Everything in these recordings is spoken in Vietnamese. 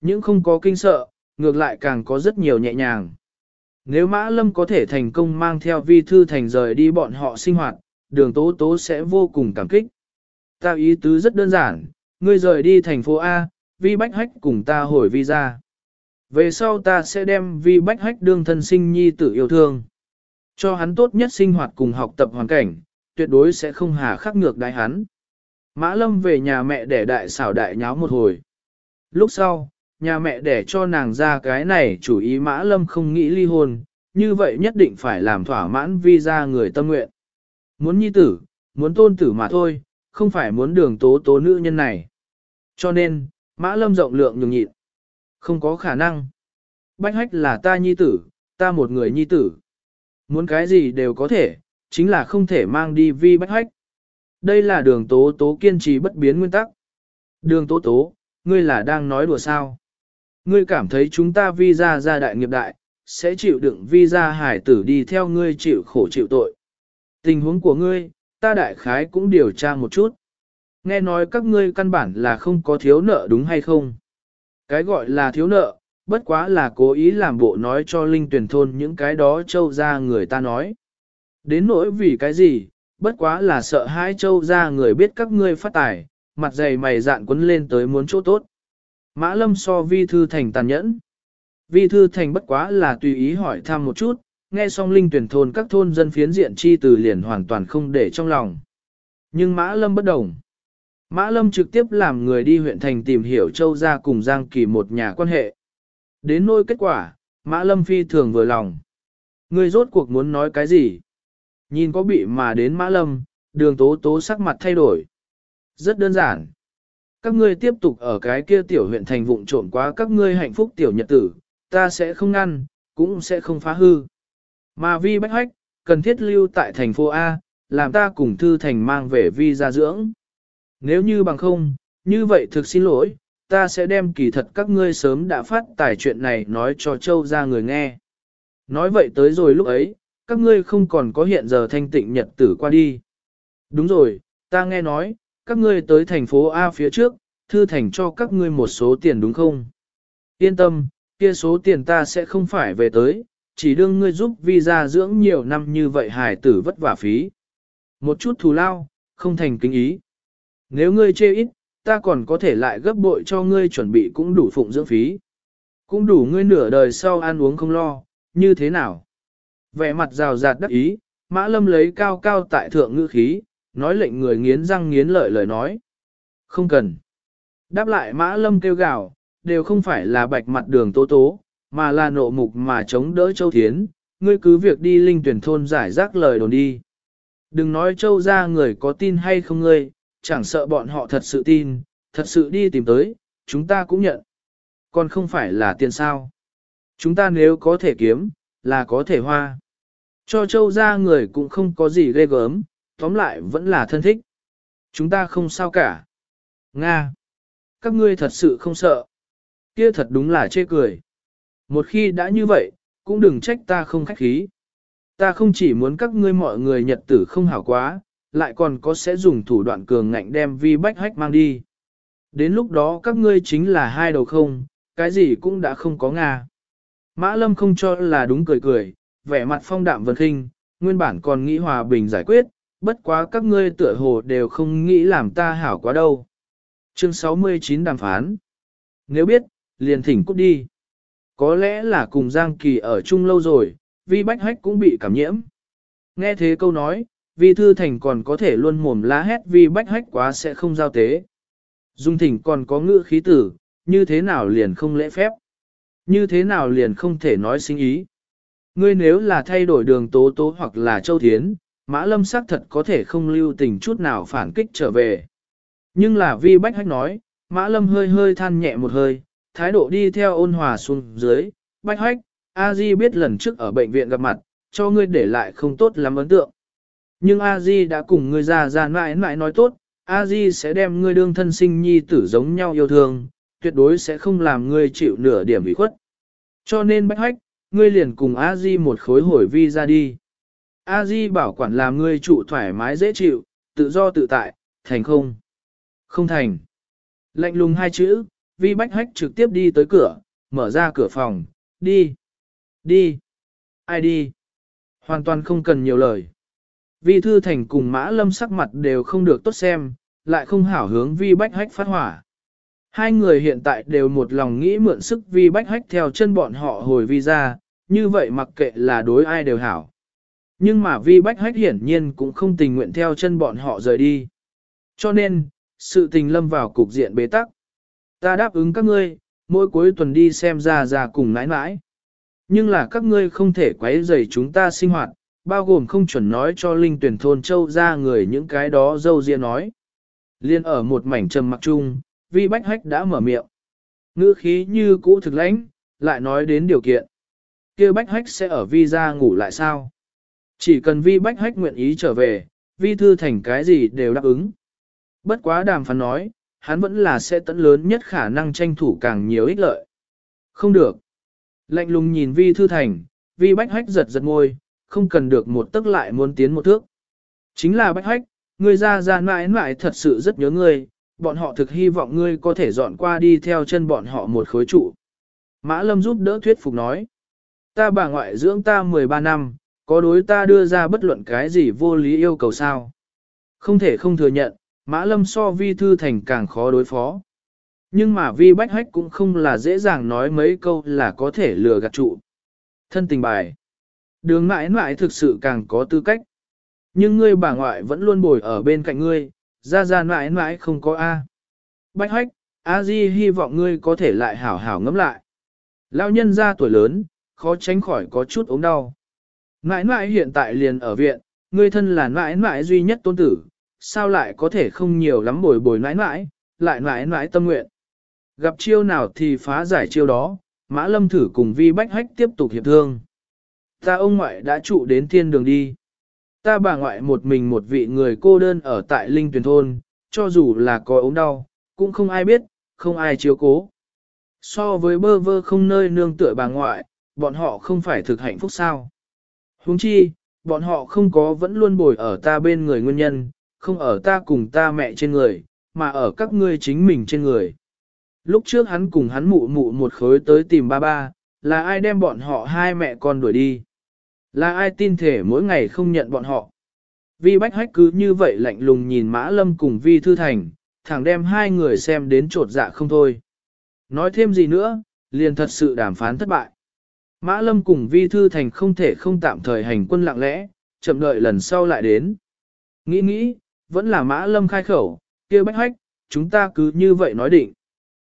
Những không có kinh sợ, ngược lại càng có rất nhiều nhẹ nhàng. Nếu Mã Lâm có thể thành công mang theo vi thư thành rời đi bọn họ sinh hoạt, đường tố tố sẽ vô cùng cảm kích. Ta ý tứ rất đơn giản, ngươi rời đi thành phố A, vi bách hách cùng ta hồi vi ra. Về sau ta sẽ đem vi bách hách đương thân sinh nhi tử yêu thương. Cho hắn tốt nhất sinh hoạt cùng học tập hoàn cảnh, tuyệt đối sẽ không hà khắc ngược đại hắn. Mã Lâm về nhà mẹ để đại xảo đại nháo một hồi. Lúc sau, nhà mẹ để cho nàng ra cái này chủ ý Mã Lâm không nghĩ ly hôn, như vậy nhất định phải làm thỏa mãn vi ra người tâm nguyện. Muốn nhi tử, muốn tôn tử mà thôi, không phải muốn đường tố tố nữ nhân này. Cho nên, Mã Lâm rộng lượng nhường nhịn. Không có khả năng. Bách hách là ta nhi tử, ta một người nhi tử. Muốn cái gì đều có thể, chính là không thể mang đi vi bách hách. Đây là đường tố tố kiên trì bất biến nguyên tắc. Đường tố tố, ngươi là đang nói đùa sao? Ngươi cảm thấy chúng ta vi ra ra đại nghiệp đại, sẽ chịu đựng vi ra hải tử đi theo ngươi chịu khổ chịu tội. Tình huống của ngươi, ta đại khái cũng điều tra một chút. Nghe nói các ngươi căn bản là không có thiếu nợ đúng hay không? Cái gọi là thiếu nợ, bất quá là cố ý làm bộ nói cho linh tuyển thôn những cái đó châu ra người ta nói. Đến nỗi vì cái gì, bất quá là sợ hai châu ra người biết các ngươi phát tài, mặt dày mày dạn quấn lên tới muốn chỗ tốt. Mã lâm so vi thư thành tàn nhẫn. Vi thư thành bất quá là tùy ý hỏi thăm một chút, nghe xong linh tuyển thôn các thôn dân phiến diện chi từ liền hoàn toàn không để trong lòng. Nhưng Mã Lâm bất đồng. Mã Lâm trực tiếp làm người đi huyện thành tìm hiểu châu Gia cùng Giang Kỳ một nhà quan hệ. Đến nôi kết quả, Mã Lâm phi thường vừa lòng. Người rốt cuộc muốn nói cái gì? Nhìn có bị mà đến Mã Lâm, đường tố tố sắc mặt thay đổi. Rất đơn giản. Các ngươi tiếp tục ở cái kia tiểu huyện thành vụng trộn quá các ngươi hạnh phúc tiểu nhật tử, ta sẽ không ngăn, cũng sẽ không phá hư. Mà vi bách hách, cần thiết lưu tại thành phố A, làm ta cùng thư thành mang về vi gia dưỡng. Nếu như bằng không, như vậy thực xin lỗi, ta sẽ đem kỳ thật các ngươi sớm đã phát tài chuyện này nói cho châu ra người nghe. Nói vậy tới rồi lúc ấy, các ngươi không còn có hiện giờ thanh tịnh nhật tử qua đi. Đúng rồi, ta nghe nói, các ngươi tới thành phố A phía trước, thư thành cho các ngươi một số tiền đúng không? Yên tâm, kia số tiền ta sẽ không phải về tới, chỉ đương ngươi giúp visa dưỡng nhiều năm như vậy hài tử vất vả phí. Một chút thù lao, không thành kính ý. Nếu ngươi chê ít, ta còn có thể lại gấp bội cho ngươi chuẩn bị cũng đủ phụng dưỡng phí. Cũng đủ ngươi nửa đời sau ăn uống không lo, như thế nào? Vẻ mặt rào rạt đắc ý, mã lâm lấy cao cao tại thượng ngữ khí, nói lệnh người nghiến răng nghiến lợi lời nói. Không cần. Đáp lại mã lâm kêu gào, đều không phải là bạch mặt đường tố tố, mà là nộ mục mà chống đỡ Châu Thiến, ngươi cứ việc đi linh tuyển thôn giải rác lời đồn đi. Đừng nói Châu ra người có tin hay không ngươi, chẳng sợ bọn họ thật sự tin, thật sự đi tìm tới, chúng ta cũng nhận. Còn không phải là tiền sao. Chúng ta nếu có thể kiếm, là có thể hoa. Cho Châu ra người cũng không có gì ghê gớm, tóm lại vẫn là thân thích. Chúng ta không sao cả. Nga! Các ngươi thật sự không sợ. Kia thật đúng là chê cười. Một khi đã như vậy, cũng đừng trách ta không khách khí. Ta không chỉ muốn các ngươi mọi người nhật tử không hảo quá, lại còn có sẽ dùng thủ đoạn cường ngạnh đem vi bách hách mang đi. Đến lúc đó các ngươi chính là hai đầu không, cái gì cũng đã không có Nga. Mã Lâm không cho là đúng cười cười, vẻ mặt phong đạm vân khinh, nguyên bản còn nghĩ hòa bình giải quyết, bất quá các ngươi tựa hồ đều không nghĩ làm ta hảo quá đâu. Chương 69 đàm phán. Nếu biết, liền thỉnh cút đi. Có lẽ là cùng Giang Kỳ ở chung lâu rồi, vi bách hách cũng bị cảm nhiễm. Nghe thế câu nói, vi thư thành còn có thể luôn mồm lá hét vi bách hách quá sẽ không giao tế. Dung thỉnh còn có ngữ khí tử, như thế nào liền không lễ phép. Như thế nào liền không thể nói sinh ý. Ngươi nếu là thay đổi đường tố tố hoặc là châu thiến, mã lâm xác thật có thể không lưu tình chút nào phản kích trở về. Nhưng là vi bách hách nói, mã lâm hơi hơi than nhẹ một hơi, thái độ đi theo ôn hòa xuống dưới, bách hách, a di biết lần trước ở bệnh viện gặp mặt, cho ngươi để lại không tốt lắm ấn tượng. Nhưng a di đã cùng ngươi già già mãi mãi nói tốt, a di sẽ đem ngươi đương thân sinh nhi tử giống nhau yêu thương, tuyệt đối sẽ không làm ngươi chịu nửa điểm bị khuất. Cho nên bách hách, ngươi liền cùng a di một khối hồi vi ra đi. A di bảo quản làm ngươi trụ thoải mái dễ chịu, tự do tự tại, thành không. Không thành. Lạnh lùng hai chữ, vi bách hách trực tiếp đi tới cửa, mở ra cửa phòng, đi, đi, ai đi, hoàn toàn không cần nhiều lời. Vi thư thành cùng mã lâm sắc mặt đều không được tốt xem, lại không hảo hướng vi bách hách phát hỏa. Hai người hiện tại đều một lòng nghĩ mượn sức vi bách hách theo chân bọn họ hồi vi ra, như vậy mặc kệ là đối ai đều hảo. Nhưng mà vi bách hách hiển nhiên cũng không tình nguyện theo chân bọn họ rời đi. Cho nên, sự tình lâm vào cục diện bế tắc. Ta đáp ứng các ngươi, mỗi cuối tuần đi xem ra ra cùng nãi nãi. Nhưng là các ngươi không thể quấy rầy chúng ta sinh hoạt, bao gồm không chuẩn nói cho linh tuyển thôn châu ra người những cái đó dâu riêng nói. Liên ở một mảnh trầm mặc chung, vi bách hách đã mở miệng. Ngữ khí như cũ thực lãnh, lại nói đến điều kiện. kia bách hách sẽ ở vi ra ngủ lại sao? Chỉ cần vi bách hách nguyện ý trở về, vi thư thành cái gì đều đáp ứng. Bất quá đàm phán nói, hắn vẫn là sẽ tận lớn nhất khả năng tranh thủ càng nhiều ích lợi. Không được. Lạnh lùng nhìn vi thư thành, vi bách hách giật giật ngôi, không cần được một tức lại muốn tiến một thước. Chính là bách hách, ngươi ra ra mãi mãi thật sự rất nhớ ngươi, bọn họ thực hy vọng ngươi có thể dọn qua đi theo chân bọn họ một khối trụ. Mã Lâm giúp đỡ thuyết phục nói, ta bà ngoại dưỡng ta 13 năm, có đối ta đưa ra bất luận cái gì vô lý yêu cầu sao. Không thể không thừa nhận, Mã Lâm so vi thư thành càng khó đối phó. Nhưng mà vi bách hách cũng không là dễ dàng nói mấy câu là có thể lừa gạt trụ. Thân tình bài. Đường mãi mãi thực sự càng có tư cách. Nhưng ngươi bà ngoại vẫn luôn bồi ở bên cạnh ngươi, ra ra mãi mãi không có A. Bách hách, A Di hy vọng ngươi có thể lại hảo hảo ngẫm lại. Lão nhân ra tuổi lớn, khó tránh khỏi có chút ốm đau. Nãi nãi hiện tại liền ở viện, ngươi thân là nãi nãi duy nhất tôn tử, sao lại có thể không nhiều lắm bồi bồi nãi nãi, lại nãi nãi tâm nguyện. Gặp chiêu nào thì phá giải chiêu đó, Mã Lâm thử cùng Vi Bách Hách tiếp tục hiệp thương. Ta ông ngoại đã trụ đến thiên đường đi. Ta bà ngoại một mình một vị người cô đơn ở tại Linh Tuyền Thôn, cho dù là có ốm đau, cũng không ai biết, không ai chiếu cố. So với bơ vơ không nơi nương tựa bà ngoại, bọn họ không phải thực hạnh phúc sao. Huống chi, bọn họ không có vẫn luôn bồi ở ta bên người nguyên nhân, không ở ta cùng ta mẹ trên người, mà ở các ngươi chính mình trên người. Lúc trước hắn cùng hắn mụ mụ một khối tới tìm ba ba, là ai đem bọn họ hai mẹ con đuổi đi. Là ai tin thể mỗi ngày không nhận bọn họ. Vi Bách Hách cứ như vậy lạnh lùng nhìn Mã Lâm cùng Vi Thư Thành, thẳng đem hai người xem đến trột dạ không thôi. Nói thêm gì nữa, liền thật sự đàm phán thất bại. Mã Lâm cùng Vi Thư Thành không thể không tạm thời hành quân lặng lẽ, chậm đợi lần sau lại đến. Nghĩ nghĩ, vẫn là Mã Lâm khai khẩu, kia Bách Hách, chúng ta cứ như vậy nói định.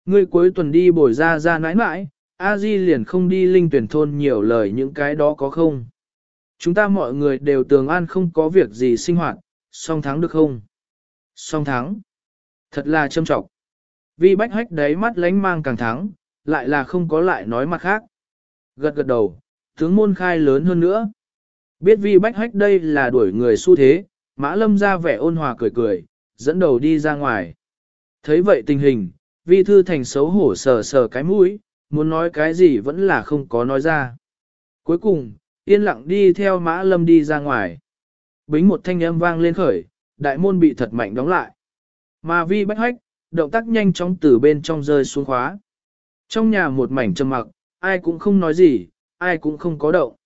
Ngươi cuối tuần đi bồi ra ra nãi nãi, A Di liền không đi linh tuyển thôn nhiều lời những cái đó có không. Chúng ta mọi người đều tường an không có việc gì sinh hoạt, song thắng được không? Song thắng. Thật là châm trọng. Vi bách hách đấy mắt lánh mang càng thắng, lại là không có lại nói mặt khác. Gật gật đầu, tướng môn khai lớn hơn nữa. Biết vi bách hách đây là đuổi người xu thế, mã lâm ra vẻ ôn hòa cười cười, dẫn đầu đi ra ngoài. Thấy vậy tình hình, vi thư thành xấu hổ sờ sờ cái mũi, muốn nói cái gì vẫn là không có nói ra. Cuối cùng, yên lặng đi theo mã lâm đi ra ngoài. Bính một thanh âm vang lên khởi, đại môn bị thật mạnh đóng lại. Mà vi bách hách, động tác nhanh chóng từ bên trong rơi xuống khóa. Trong nhà một mảnh trầm mặc, ai cũng không nói gì, ai cũng không có động.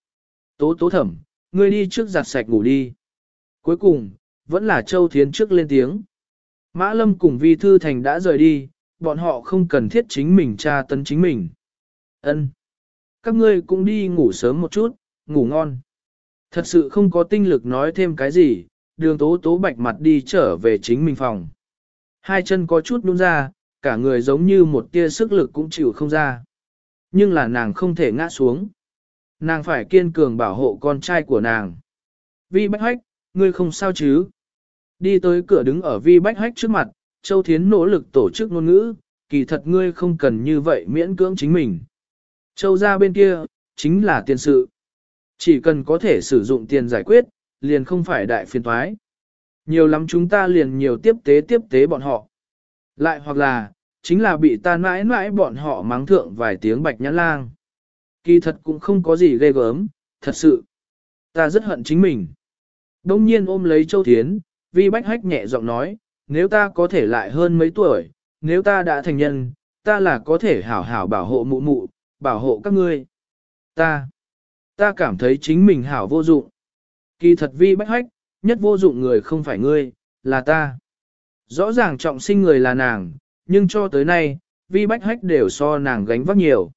Tố tố thẩm, ngươi đi trước giặt sạch ngủ đi. Cuối cùng, vẫn là Châu Thiến trước lên tiếng. Mã Lâm cùng Vi Thư Thành đã rời đi, bọn họ không cần thiết chính mình tra tấn chính mình. Ân, Các ngươi cũng đi ngủ sớm một chút, ngủ ngon. Thật sự không có tinh lực nói thêm cái gì, đường tố tố bạch mặt đi trở về chính mình phòng. Hai chân có chút nhún ra, cả người giống như một tia sức lực cũng chịu không ra. Nhưng là nàng không thể ngã xuống. Nàng phải kiên cường bảo hộ con trai của nàng. Vi bách hách, ngươi không sao chứ? Đi tới cửa đứng ở vi bách hách trước mặt, Châu Thiến nỗ lực tổ chức ngôn ngữ, kỳ thật ngươi không cần như vậy miễn cưỡng chính mình. Châu ra bên kia, chính là tiền sự. Chỉ cần có thể sử dụng tiền giải quyết, liền không phải đại phiền toái. Nhiều lắm chúng ta liền nhiều tiếp tế tiếp tế bọn họ. Lại hoặc là, chính là bị ta mãi mãi bọn họ mắng thượng vài tiếng bạch nhãn lang. Kỳ thật cũng không có gì ghê gớm, thật sự. Ta rất hận chính mình. Đông nhiên ôm lấy Châu Thiến, vi bách hách nhẹ giọng nói, nếu ta có thể lại hơn mấy tuổi, nếu ta đã thành nhân, ta là có thể hảo hảo bảo hộ mụ mụ, bảo hộ các ngươi. Ta, ta cảm thấy chính mình hảo vô dụng. Kỳ thật vi bách hách, nhất vô dụng người không phải ngươi, là ta. Rõ ràng trọng sinh người là nàng, nhưng cho tới nay, vi bách hách đều so nàng gánh vác nhiều.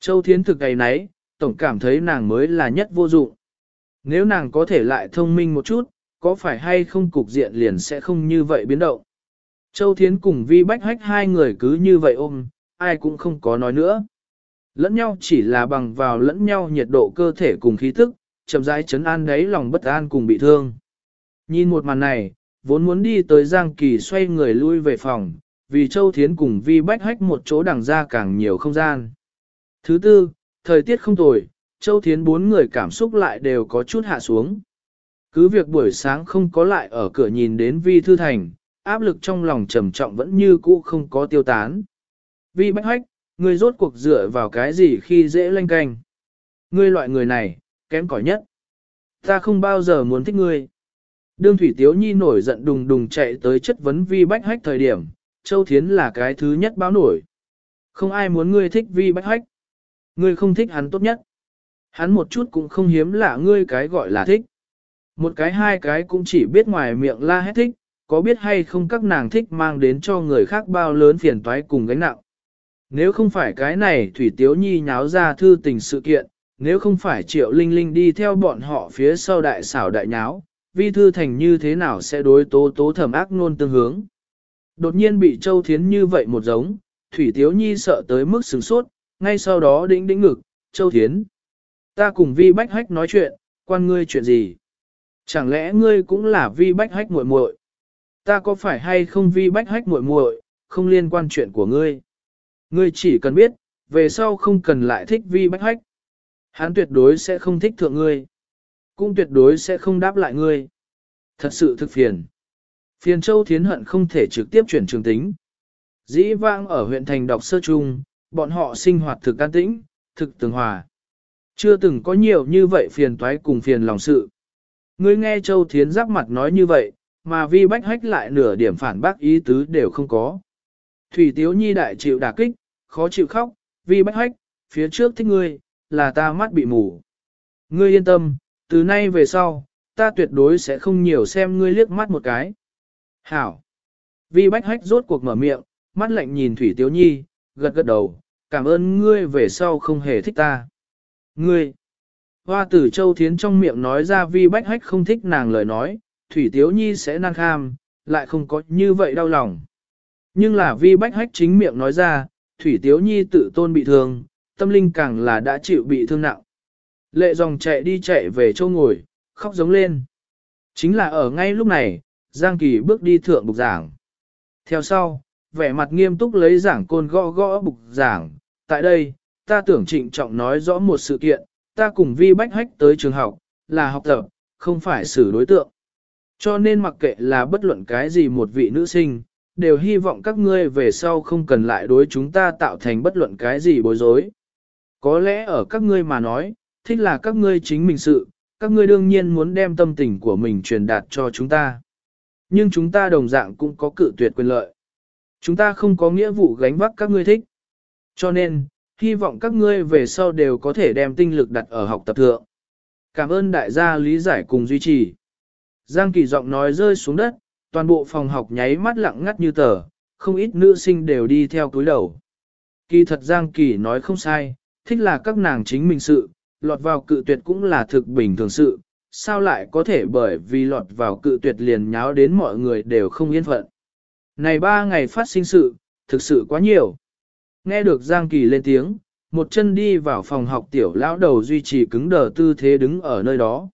Châu Thiến thực ngày nấy, tổng cảm thấy nàng mới là nhất vô dụng. Nếu nàng có thể lại thông minh một chút, có phải hay không cục diện liền sẽ không như vậy biến động. Châu Thiến cùng Vi Bách Hách hai người cứ như vậy ôm, ai cũng không có nói nữa. Lẫn nhau chỉ là bằng vào lẫn nhau nhiệt độ cơ thể cùng khí tức, chậm rãi chấn an đấy lòng bất an cùng bị thương. Nhìn một màn này, vốn muốn đi tới Giang Kỳ xoay người lui về phòng, vì Châu Thiến cùng Vi Bách Hách một chỗ đằng ra càng nhiều không gian. Thứ tư, thời tiết không tồi, Châu Thiến bốn người cảm xúc lại đều có chút hạ xuống. Cứ việc buổi sáng không có lại ở cửa nhìn đến Vi Thư Thành, áp lực trong lòng trầm trọng vẫn như cũ không có tiêu tán. Vi Bách Hách, ngươi rốt cuộc dựa vào cái gì khi dễ lanh canh. Ngươi loại người này, kém cỏi nhất. Ta không bao giờ muốn thích ngươi. Đương Thủy Tiếu Nhi nổi giận đùng đùng chạy tới chất vấn Vi Bách Hách thời điểm, Châu Thiến là cái thứ nhất báo nổi. Không ai muốn ngươi thích Vi Bách Hách. Ngươi không thích hắn tốt nhất. Hắn một chút cũng không hiếm lạ ngươi cái gọi là thích. Một cái hai cái cũng chỉ biết ngoài miệng la hét thích, có biết hay không các nàng thích mang đến cho người khác bao lớn phiền toái cùng gánh nặng. Nếu không phải cái này Thủy Tiếu Nhi nháo ra thư tình sự kiện, nếu không phải Triệu Linh Linh đi theo bọn họ phía sau đại xảo đại nháo, vi thư thành như thế nào sẽ đối tố tố thẩm ác nôn tương hướng. Đột nhiên bị Châu Thiến như vậy một giống, Thủy Tiếu Nhi sợ tới mức sửng sốt, ngay sau đó đĩnh đĩnh ngực, Châu Thiến. Ta cùng vi bách hách nói chuyện, quan ngươi chuyện gì? Chẳng lẽ ngươi cũng là vi bách hách muội muội? Ta có phải hay không vi bách hách muội muội, không liên quan chuyện của ngươi? Ngươi chỉ cần biết, về sau không cần lại thích vi bách hách. Hắn tuyệt đối sẽ không thích thượng ngươi. Cũng tuyệt đối sẽ không đáp lại ngươi. Thật sự thực phiền. Phiền Châu Thiến Hận không thể trực tiếp chuyển trường tính. Dĩ vang ở huyện thành đọc sơ trung, bọn họ sinh hoạt thực an tĩnh, thực tường hòa. Chưa từng có nhiều như vậy phiền toái cùng phiền lòng sự. Ngươi nghe Châu Thiến giáp mặt nói như vậy, mà vi bách hách lại nửa điểm phản bác ý tứ đều không có. Thủy Tiếu Nhi đại chịu đả kích, khó chịu khóc, vi bách hách, phía trước thích ngươi, là ta mắt bị mù. Ngươi yên tâm, từ nay về sau, ta tuyệt đối sẽ không nhiều xem ngươi liếc mắt một cái. Hảo. Vi bách hách rốt cuộc mở miệng, mắt lạnh nhìn Thủy Tiếu Nhi, gật gật đầu, cảm ơn ngươi về sau không hề thích ta. Ngươi. Hoa tử Châu Thiến trong miệng nói ra vi bách hách không thích nàng lời nói, Thủy Tiếu Nhi sẽ năng kham, lại không có như vậy đau lòng. Nhưng là vi bách hách chính miệng nói ra, Thủy Tiếu Nhi tự tôn bị thương, tâm linh càng là đã chịu bị thương nặng. Lệ dòng chạy đi chạy về châu ngồi, khóc giống lên. Chính là ở ngay lúc này, Giang Kỳ bước đi thượng bục giảng. Theo sau, vẻ mặt nghiêm túc lấy giảng côn gõ gõ bục giảng. Tại đây, ta tưởng trịnh trọng nói rõ một sự kiện, ta cùng vi bách hách tới trường học, là học tập, không phải xử đối tượng. Cho nên mặc kệ là bất luận cái gì một vị nữ sinh, đều hy vọng các ngươi về sau không cần lại đối chúng ta tạo thành bất luận cái gì bối rối. Có lẽ ở các ngươi mà nói, thích là các ngươi chính mình sự, các ngươi đương nhiên muốn đem tâm tình của mình truyền đạt cho chúng ta. Nhưng chúng ta đồng dạng cũng có cự tuyệt quyền lợi. Chúng ta không có nghĩa vụ gánh vác các ngươi thích. Cho nên, hy vọng các ngươi về sau đều có thể đem tinh lực đặt ở học tập thượng. Cảm ơn đại gia lý giải cùng duy trì. Giang Kỳ giọng nói rơi xuống đất, toàn bộ phòng học nháy mắt lặng ngắt như tờ, không ít nữ sinh đều đi theo túi đầu. Kỳ thật Giang Kỳ nói không sai, thích là các nàng chính mình sự, lọt vào cự tuyệt cũng là thực bình thường sự, sao lại có thể bởi vì lọt vào cự tuyệt liền nháo đến mọi người đều không yên phận. Này ba ngày phát sinh sự, thực sự quá nhiều. Nghe được Giang Kỳ lên tiếng, một chân đi vào phòng học tiểu lão đầu duy trì cứng đờ tư thế đứng ở nơi đó.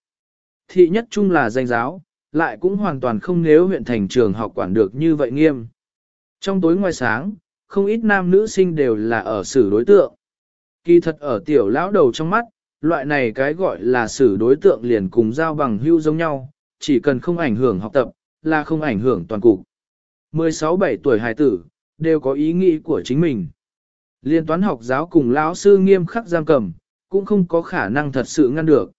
Thị nhất chung là danh giáo, lại cũng hoàn toàn không nếu huyện thành trường học quản được như vậy nghiêm. Trong tối ngoài sáng, không ít nam nữ sinh đều là ở xử đối tượng. Kỳ thật ở tiểu lão đầu trong mắt, loại này cái gọi là xử đối tượng liền cùng giao bằng hưu giống nhau, chỉ cần không ảnh hưởng học tập, là không ảnh hưởng toàn cục. 16-7 tuổi hài tử, đều có ý nghĩ của chính mình. Liên toán học giáo cùng lão sư nghiêm khắc giam cầm, cũng không có khả năng thật sự ngăn được.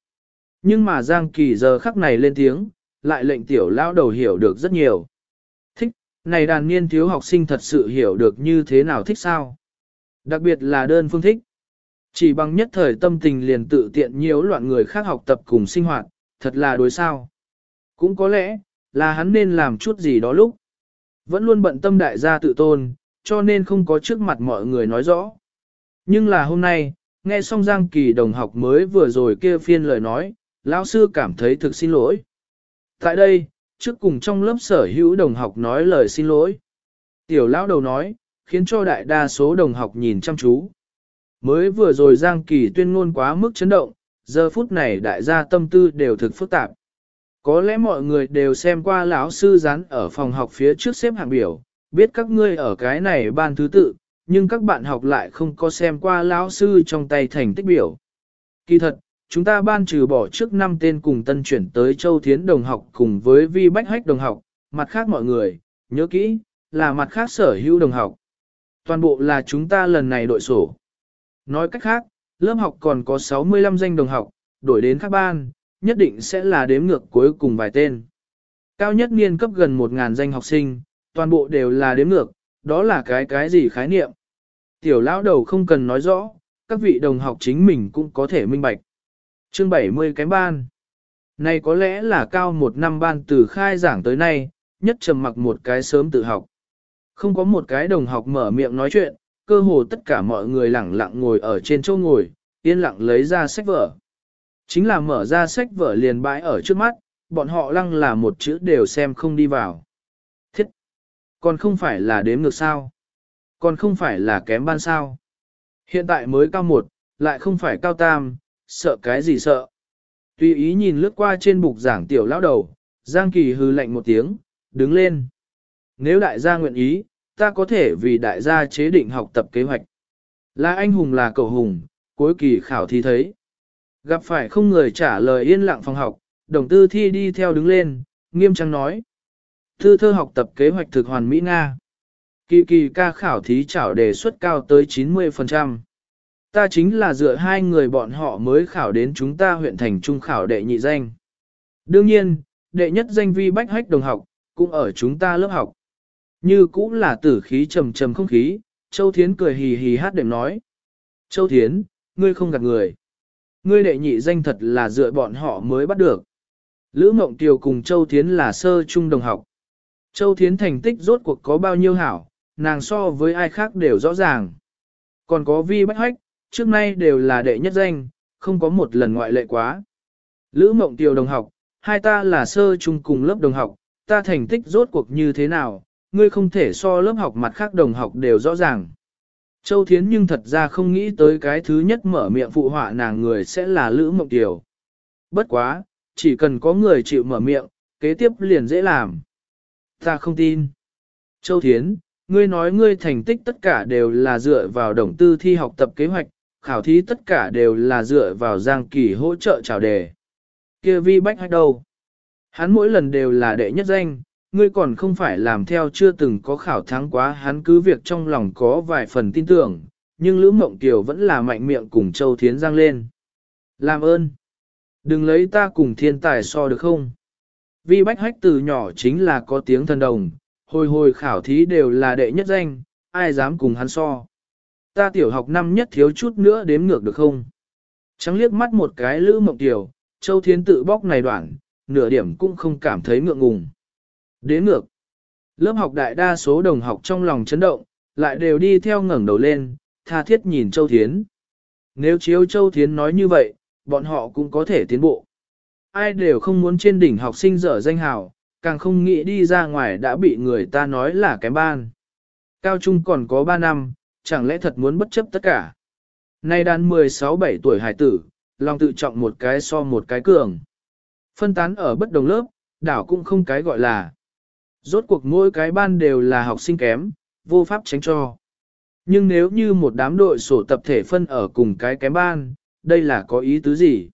Nhưng mà Giang Kỳ giờ khắc này lên tiếng, lại lệnh tiểu lão đầu hiểu được rất nhiều. Thích, này đàn niên thiếu học sinh thật sự hiểu được như thế nào thích sao? Đặc biệt là đơn phương thích. Chỉ bằng nhất thời tâm tình liền tự tiện nhiễu loạn người khác học tập cùng sinh hoạt, thật là đối sao. Cũng có lẽ, là hắn nên làm chút gì đó lúc. Vẫn luôn bận tâm đại gia tự tôn, cho nên không có trước mặt mọi người nói rõ. Nhưng là hôm nay, nghe xong Giang Kỳ đồng học mới vừa rồi kia phiên lời nói, lão sư cảm thấy thực xin lỗi. Tại đây, trước cùng trong lớp sở hữu đồng học nói lời xin lỗi. Tiểu lão đầu nói, khiến cho đại đa số đồng học nhìn chăm chú. Mới vừa rồi Giang Kỳ tuyên ngôn quá mức chấn động, giờ phút này đại gia tâm tư đều thực phức tạp. Có lẽ mọi người đều xem qua lão sư dán ở phòng học phía trước xếp hạng biểu, biết các ngươi ở cái này ban thứ tự, nhưng các bạn học lại không có xem qua lão sư trong tay thành tích biểu. Kỳ thật, chúng ta ban trừ bỏ trước năm tên cùng tân chuyển tới Châu Thiến đồng học cùng với Vi Bách Hách đồng học, mặt khác mọi người, nhớ kỹ, là mặt khác sở hữu đồng học. Toàn bộ là chúng ta lần này đội sổ. Nói cách khác, lớp học còn có 65 danh đồng học, đổi đến các ban, nhất định sẽ là đếm ngược cuối cùng vài tên. Cao nhất niên cấp gần 1.000 danh học sinh, toàn bộ đều là đếm ngược, đó là cái cái gì khái niệm. Tiểu lão đầu không cần nói rõ, các vị đồng học chính mình cũng có thể minh bạch. Chương 70 cái ban. Này có lẽ là cao một năm ban từ khai giảng tới nay, nhất trầm mặc một cái sớm tự học. Không có một cái đồng học mở miệng nói chuyện, cơ hồ tất cả mọi người lẳng lặng ngồi ở trên chỗ ngồi, yên lặng lấy ra sách vở. Chính là mở ra sách vở liền bãi ở trước mắt, bọn họ lăng là một chữ đều xem không đi vào. Thiết! Còn không phải là đếm ngược sao? Còn không phải là kém ban sao? Hiện tại mới cao một, lại không phải cao tam, sợ cái gì sợ? Tùy ý nhìn lướt qua trên bục giảng tiểu lão đầu, Giang Kỳ hư lạnh một tiếng, đứng lên. Nếu đại gia nguyện ý, ta có thể vì đại gia chế định học tập kế hoạch. Là anh hùng là cầu hùng, cuối kỳ khảo thi thấy. Gặp phải không người trả lời yên lặng phòng học, đồng tư thi đi theo đứng lên, nghiêm trang nói. Thư thơ học tập kế hoạch thực hoàn Mỹ Nga. Kỳ kỳ ca khảo thí trảo đề xuất cao tới 90%. Ta chính là dựa hai người bọn họ mới khảo đến chúng ta huyện thành trung khảo đệ nhị danh. Đương nhiên, đệ nhất danh vi bách hách đồng học, cũng ở chúng ta lớp học. Như cũng là tử khí trầm trầm không khí, Châu Thiến cười hì hì hát đệm nói. Châu Thiến, ngươi không gạt người. Ngươi đệ nhị danh thật là dựa bọn họ mới bắt được. Lữ Mộng Tiều cùng Châu Thiến là sơ trung đồng học. Châu Thiến thành tích rốt cuộc có bao nhiêu hảo, nàng so với ai khác đều rõ ràng. Còn có vi bách hách, trước nay đều là đệ nhất danh, không có một lần ngoại lệ quá. Lữ Mộng Tiều đồng học, hai ta là sơ trung cùng lớp đồng học, ta thành tích rốt cuộc như thế nào, ngươi không thể so lớp học mặt khác đồng học đều rõ ràng. Châu Thiến nhưng thật ra không nghĩ tới cái thứ nhất mở miệng phụ họa nàng người sẽ là Lữ Mộng Kiều. Bất quá, chỉ cần có người chịu mở miệng, kế tiếp liền dễ làm. Ta không tin. Châu Thiến, ngươi nói ngươi thành tích tất cả đều là dựa vào đồng tư thi học tập kế hoạch, khảo thí tất cả đều là dựa vào Giang Kỳ hỗ trợ trào đề. Kia vi bách hay đâu? Hắn mỗi lần đều là đệ nhất danh, ngươi còn không phải làm theo chưa từng có khảo thắng quá hắn cứ việc trong lòng có vài phần tin tưởng, nhưng Lữ Mộng Kiều vẫn là mạnh miệng cùng Châu Thiến giang lên. Làm ơn! Đừng lấy ta cùng thiên tài so được không? Vì bách hách từ nhỏ chính là có tiếng thần đồng, hồi hồi khảo thí đều là đệ nhất danh, ai dám cùng hắn so. Ta tiểu học năm nhất thiếu chút nữa đếm ngược được không? Trắng liếc mắt một cái Lữ Mộng Kiều, Châu Thiến tự bóc này đoạn, nửa điểm cũng không cảm thấy ngượng ngùng. Đến ngược, lớp học đại đa số đồng học trong lòng chấn động, lại đều đi theo ngẩng đầu lên, tha thiết nhìn Châu Thiến. Nếu chiếu Châu Thiến nói như vậy, bọn họ cũng có thể tiến bộ. Ai đều không muốn trên đỉnh học sinh dở danh hào, càng không nghĩ đi ra ngoài đã bị người ta nói là kém ban. Cao trung còn có 3 năm, chẳng lẽ thật muốn bất chấp tất cả. Nay đàn 16-17 tuổi hải tử, lòng tự trọng một cái so một cái cường. Phân tán ở bất đồng lớp, đảo cũng không cái gọi là. Rốt cuộc mỗi cái ban đều là học sinh kém, vô pháp tránh cho. Nhưng nếu như một đám đội sổ tập thể phân ở cùng cái kém ban, đây là có ý tứ gì?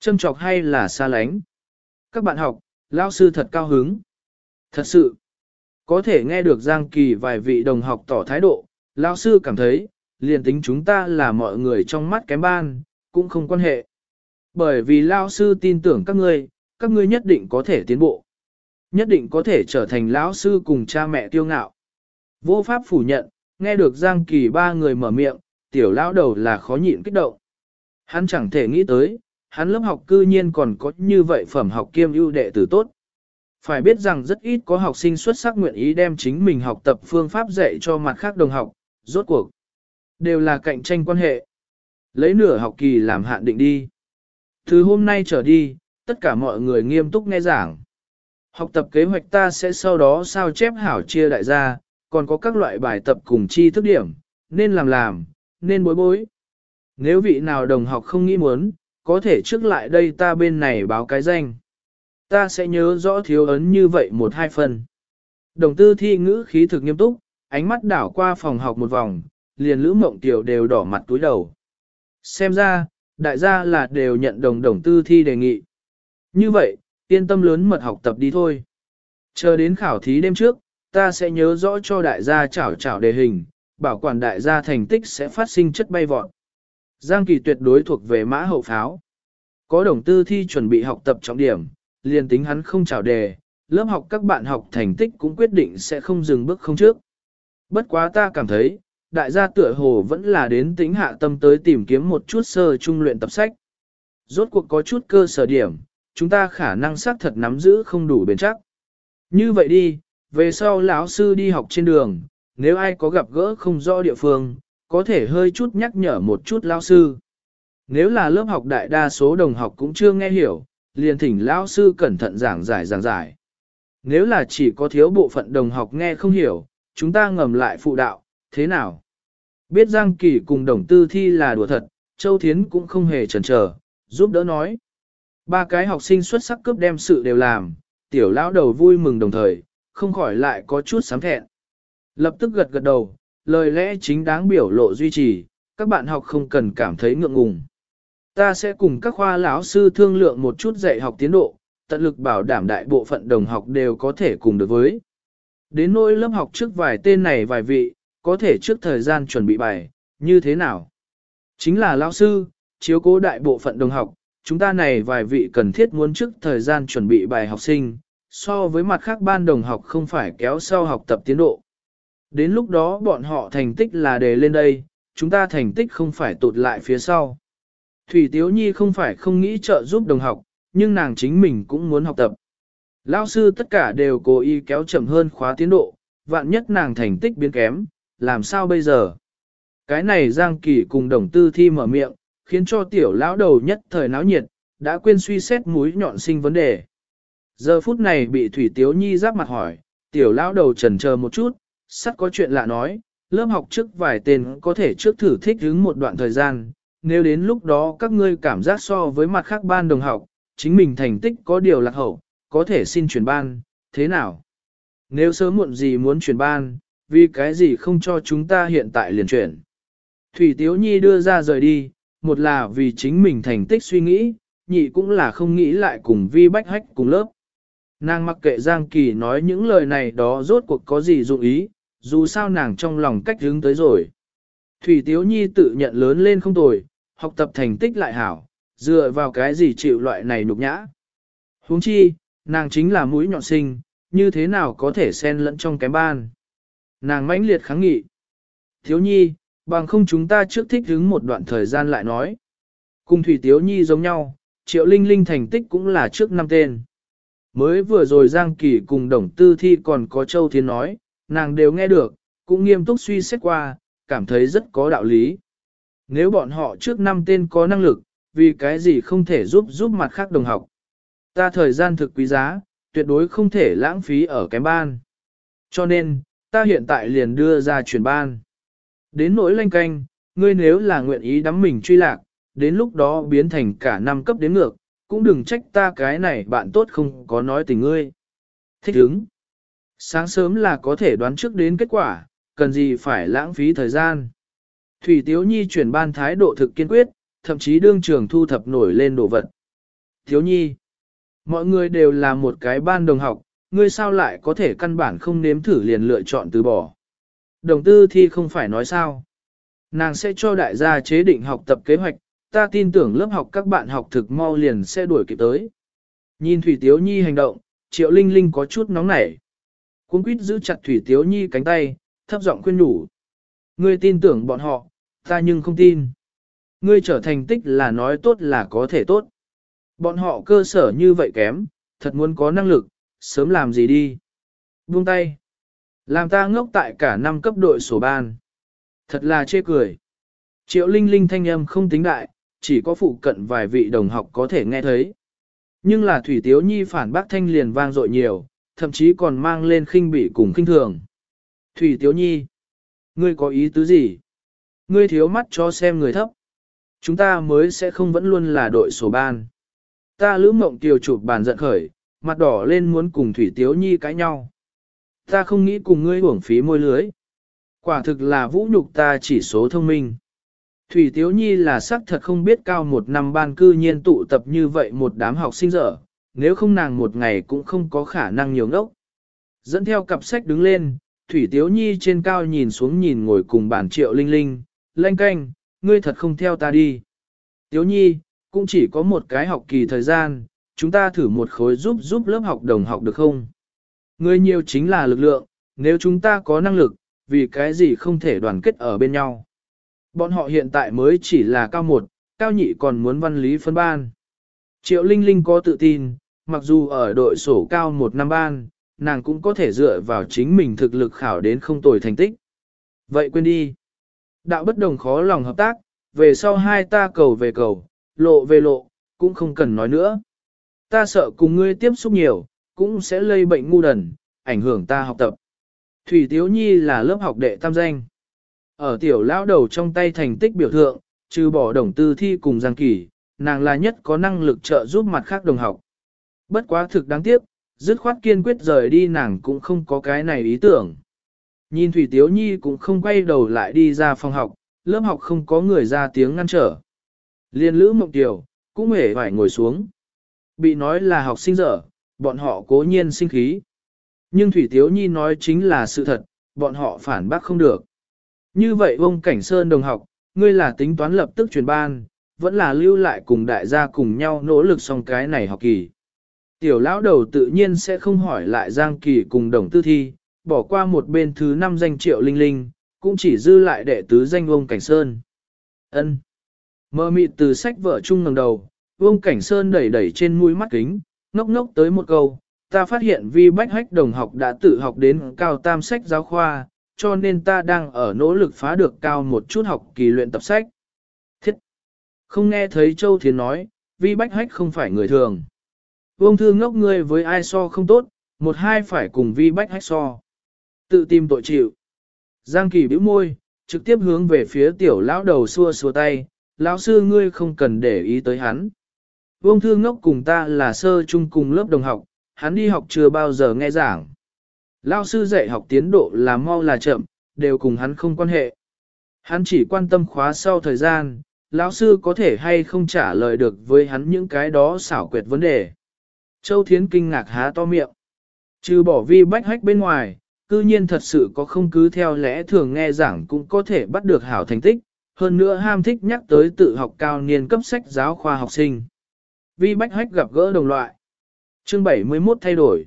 Châm trọc hay là xa lánh? Các bạn học, lao sư thật cao hứng. Thật sự, có thể nghe được Giang Kỳ vài vị đồng học tỏ thái độ, lao sư cảm thấy, liền tính chúng ta là mọi người trong mắt kém ban, cũng không quan hệ. Bởi vì lao sư tin tưởng các ngươi, các ngươi nhất định có thể tiến bộ. Nhất định có thể trở thành lão sư cùng cha mẹ tiêu ngạo. Vô pháp phủ nhận, nghe được Giang Kỳ ba người mở miệng, tiểu lão đầu là khó nhịn kích động. Hắn chẳng thể nghĩ tới, hắn lớp học cư nhiên còn có như vậy phẩm học kiêm ưu đệ tử tốt. Phải biết rằng rất ít có học sinh xuất sắc nguyện ý đem chính mình học tập phương pháp dạy cho mặt khác đồng học, rốt cuộc. Đều là cạnh tranh quan hệ. Lấy nửa học kỳ làm hạn định đi. Từ hôm nay trở đi, tất cả mọi người nghiêm túc nghe giảng. Học tập kế hoạch ta sẽ sau đó sao chép hảo chia đại gia, còn có các loại bài tập cùng chi thức điểm, nên làm làm, nên bối bối. Nếu vị nào đồng học không nghĩ muốn, có thể trước lại đây ta bên này báo cái danh. Ta sẽ nhớ rõ thiếu ấn như vậy một hai phần. Đồng tư thi ngữ khí thực nghiêm túc, ánh mắt đảo qua phòng học một vòng, liền lữ mộng tiểu đều đỏ mặt túi đầu. Xem ra, đại gia là đều nhận đồng đồng tư thi đề nghị. Như vậy, yên tâm lớn mật học tập đi thôi. Chờ đến khảo thí đêm trước, ta sẽ nhớ rõ cho đại gia chảo chảo đề hình, bảo quản đại gia thành tích sẽ phát sinh chất bay vọt. Giang kỳ tuyệt đối thuộc về mã hậu pháo. Có đồng tư thi chuẩn bị học tập trọng điểm, liền tính hắn không chảo đề, lớp học các bạn học thành tích cũng quyết định sẽ không dừng bước không trước. Bất quá ta cảm thấy, đại gia tựa hồ vẫn là đến tính hạ tâm tới tìm kiếm một chút sơ trung luyện tập sách. Rốt cuộc có chút cơ sở điểm, chúng ta khả năng xác thật nắm giữ không đủ bền chắc. Như vậy đi, về sau lão sư đi học trên đường, nếu ai có gặp gỡ không rõ địa phương, có thể hơi chút nhắc nhở một chút lão sư. Nếu là lớp học đại đa số đồng học cũng chưa nghe hiểu, liền thỉnh lão sư cẩn thận giảng giải giảng giải. Nếu là chỉ có thiếu bộ phận đồng học nghe không hiểu, chúng ta ngầm lại phụ đạo, thế nào? Biết Giang Kỳ cùng đồng tư thi là đùa thật, Châu Thiến cũng không hề chần chờ, giúp đỡ nói. Ba cái học sinh xuất sắc cướp đem sự đều làm, tiểu lão đầu vui mừng đồng thời, không khỏi lại có chút sám thẹn. Lập tức gật gật đầu, lời lẽ chính đáng biểu lộ duy trì, các bạn học không cần cảm thấy ngượng ngùng. Ta sẽ cùng các khoa lão sư thương lượng một chút dạy học tiến độ, tận lực bảo đảm đại bộ phận đồng học đều có thể cùng được với. Đến nỗi lớp học trước vài tên này vài vị, có thể trước thời gian chuẩn bị bài, như thế nào? Chính là lão sư, chiếu cố đại bộ phận đồng học, chúng ta này vài vị cần thiết muốn trước thời gian chuẩn bị bài học sinh, so với mặt khác ban đồng học không phải kéo sau học tập tiến độ. Đến lúc đó bọn họ thành tích là đề lên đây, chúng ta thành tích không phải tụt lại phía sau. Thủy Tiếu Nhi không phải không nghĩ trợ giúp đồng học, nhưng nàng chính mình cũng muốn học tập. Lao sư tất cả đều cố ý kéo chậm hơn khóa tiến độ, vạn nhất nàng thành tích biến kém, làm sao bây giờ? Cái này Giang Kỳ cùng đồng tư thi mở miệng, khiến cho tiểu lão đầu nhất thời náo nhiệt, đã quên suy xét mũi nhọn sinh vấn đề. Giờ phút này bị Thủy Tiếu Nhi giáp mặt hỏi, tiểu lão đầu trần chờ một chút, sắt có chuyện lạ nói, lớp học trước vài tên có thể trước thử thích ứng một đoạn thời gian, nếu đến lúc đó các ngươi cảm giác so với mặt khác ban đồng học, chính mình thành tích có điều lạc hậu, có thể xin chuyển ban, thế nào? Nếu sớm muộn gì muốn chuyển ban, vì cái gì không cho chúng ta hiện tại liền chuyển? Thủy Tiếu Nhi đưa ra rời đi, một là vì chính mình thành tích suy nghĩ, nhị cũng là không nghĩ lại cùng vi bách hách cùng lớp. Nàng mặc kệ Giang Kỳ nói những lời này đó rốt cuộc có gì dụng ý, dù sao nàng trong lòng cách hướng tới rồi. Thủy Tiếu Nhi tự nhận lớn lên không tồi, học tập thành tích lại hảo, dựa vào cái gì chịu loại này nhục nhã. huống chi, nàng chính là mũi nhọn sinh, như thế nào có thể xen lẫn trong cái ban. Nàng mãnh liệt kháng nghị. Thiếu Nhi, bằng không chúng ta trước thích hứng một đoạn thời gian lại nói. Cùng Thủy Tiếu Nhi giống nhau, Triệu Linh Linh thành tích cũng là trước năm tên. Mới vừa rồi Giang Kỳ cùng Đồng Tư Thi còn có Châu Thiên nói, nàng đều nghe được, cũng nghiêm túc suy xét qua, cảm thấy rất có đạo lý. Nếu bọn họ trước năm tên có năng lực, vì cái gì không thể giúp giúp mặt khác đồng học. Ta thời gian thực quý giá, tuyệt đối không thể lãng phí ở cái ban. Cho nên, ta hiện tại liền đưa ra chuyển ban. Đến nỗi lanh canh, ngươi nếu là nguyện ý đắm mình truy lạc, đến lúc đó biến thành cả năm cấp đến ngược, cũng đừng trách ta cái này bạn tốt không có nói tình ngươi. Thích ứng. Sáng sớm là có thể đoán trước đến kết quả, cần gì phải lãng phí thời gian. Thủy Tiếu Nhi chuyển ban thái độ thực kiên quyết, thậm chí đương trường thu thập nổi lên đồ vật. Tiếu Nhi, mọi người đều là một cái ban đồng học, ngươi sao lại có thể căn bản không nếm thử liền lựa chọn từ bỏ. Đồng tư thi không phải nói sao. Nàng sẽ cho đại gia chế định học tập kế hoạch, ta tin tưởng lớp học các bạn học thực mau liền sẽ đuổi kịp tới. Nhìn Thủy Tiếu Nhi hành động, Triệu Linh Linh có chút nóng nảy. Cuốn quýt giữ chặt Thủy Tiếu Nhi cánh tay, thấp giọng khuyên nhủ. Ngươi tin tưởng bọn họ, ta nhưng không tin. Ngươi trở thành tích là nói tốt là có thể tốt. Bọn họ cơ sở như vậy kém, thật muốn có năng lực, sớm làm gì đi. Buông tay. Làm ta ngốc tại cả năm cấp đội sổ ban. Thật là chê cười. Triệu Linh Linh thanh âm không tính đại, chỉ có phụ cận vài vị đồng học có thể nghe thấy. Nhưng là Thủy Tiếu Nhi phản bác thanh liền vang dội nhiều, thậm chí còn mang lên khinh bị cùng khinh thường. Thủy Tiếu Nhi, ngươi có ý tứ gì? Ngươi thiếu mắt cho xem người thấp. Chúng ta mới sẽ không vẫn luôn là đội sổ ban. Ta lữ mộng tiều chụp bàn giận khởi, mặt đỏ lên muốn cùng Thủy Tiếu Nhi cãi nhau. Ta không nghĩ cùng ngươi uổng phí môi lưới. Quả thực là vũ nhục ta chỉ số thông minh. Thủy Tiếu Nhi là sắc thật không biết cao một năm ban cư nhiên tụ tập như vậy một đám học sinh dở, nếu không nàng một ngày cũng không có khả năng nhiều ngốc. Dẫn theo cặp sách đứng lên, Thủy Tiếu Nhi trên cao nhìn xuống nhìn ngồi cùng bản triệu linh linh, lanh canh, ngươi thật không theo ta đi. Tiếu Nhi, cũng chỉ có một cái học kỳ thời gian, chúng ta thử một khối giúp giúp lớp học đồng học được không? Người nhiều chính là lực lượng, nếu chúng ta có năng lực, vì cái gì không thể đoàn kết ở bên nhau. Bọn họ hiện tại mới chỉ là cao một, cao nhị còn muốn văn lý phân ban. Triệu Linh Linh có tự tin, mặc dù ở đội sổ cao một năm ban, nàng cũng có thể dựa vào chính mình thực lực khảo đến không tồi thành tích. Vậy quên đi. Đạo bất đồng khó lòng hợp tác, về sau hai ta cầu về cầu, lộ về lộ, cũng không cần nói nữa. Ta sợ cùng ngươi tiếp xúc nhiều, cũng sẽ lây bệnh ngu đần, ảnh hưởng ta học tập. Thủy Tiếu Nhi là lớp học đệ tam danh. Ở tiểu lão đầu trong tay thành tích biểu thượng, trừ bỏ đồng tư thi cùng Giang Kỳ, nàng là nhất có năng lực trợ giúp mặt khác đồng học. Bất quá thực đáng tiếc, dứt khoát kiên quyết rời đi nàng cũng không có cái này ý tưởng. Nhìn Thủy Tiếu Nhi cũng không quay đầu lại đi ra phòng học, lớp học không có người ra tiếng ngăn trở. Liên lữ mộng tiểu, cũng hề phải ngồi xuống. Bị nói là học sinh dở, bọn họ cố nhiên sinh khí. Nhưng Thủy Tiếu Nhi nói chính là sự thật, bọn họ phản bác không được. Như vậy ông cảnh sơn đồng học, ngươi là tính toán lập tức truyền ban, vẫn là lưu lại cùng đại gia cùng nhau nỗ lực xong cái này học kỳ. Tiểu lão đầu tự nhiên sẽ không hỏi lại Giang Kỳ cùng đồng tư thi, bỏ qua một bên thứ năm danh triệu linh linh, cũng chỉ dư lại đệ tứ danh ông cảnh sơn. ân Mơ mịt từ sách vợ chung ngẩng đầu, ông cảnh sơn đẩy đẩy trên mũi mắt kính, ngốc ngốc tới một câu, ta phát hiện vi bách hách đồng học đã tự học đến cao tam sách giáo khoa, cho nên ta đang ở nỗ lực phá được cao một chút học kỳ luyện tập sách. Thiết! Không nghe thấy Châu Thiến nói, vi bách hách không phải người thường. Vương thư ngốc ngươi với ai so không tốt, một hai phải cùng vi bách hách so. Tự tìm tội chịu. Giang kỳ bĩu môi, trực tiếp hướng về phía tiểu lão đầu xua xua tay, lão sư ngươi không cần để ý tới hắn. Vương thư ngốc cùng ta là sơ chung cùng lớp đồng học, hắn đi học chưa bao giờ nghe giảng. Lao sư dạy học tiến độ là mau là chậm, đều cùng hắn không quan hệ. Hắn chỉ quan tâm khóa sau thời gian, lão sư có thể hay không trả lời được với hắn những cái đó xảo quyệt vấn đề. Châu Thiến kinh ngạc há to miệng. Trừ bỏ vi bách hách bên ngoài, cư nhiên thật sự có không cứ theo lẽ thường nghe giảng cũng có thể bắt được hảo thành tích, hơn nữa ham thích nhắc tới tự học cao niên cấp sách giáo khoa học sinh. Vi bách hách gặp gỡ đồng loại. Chương 71 thay đổi.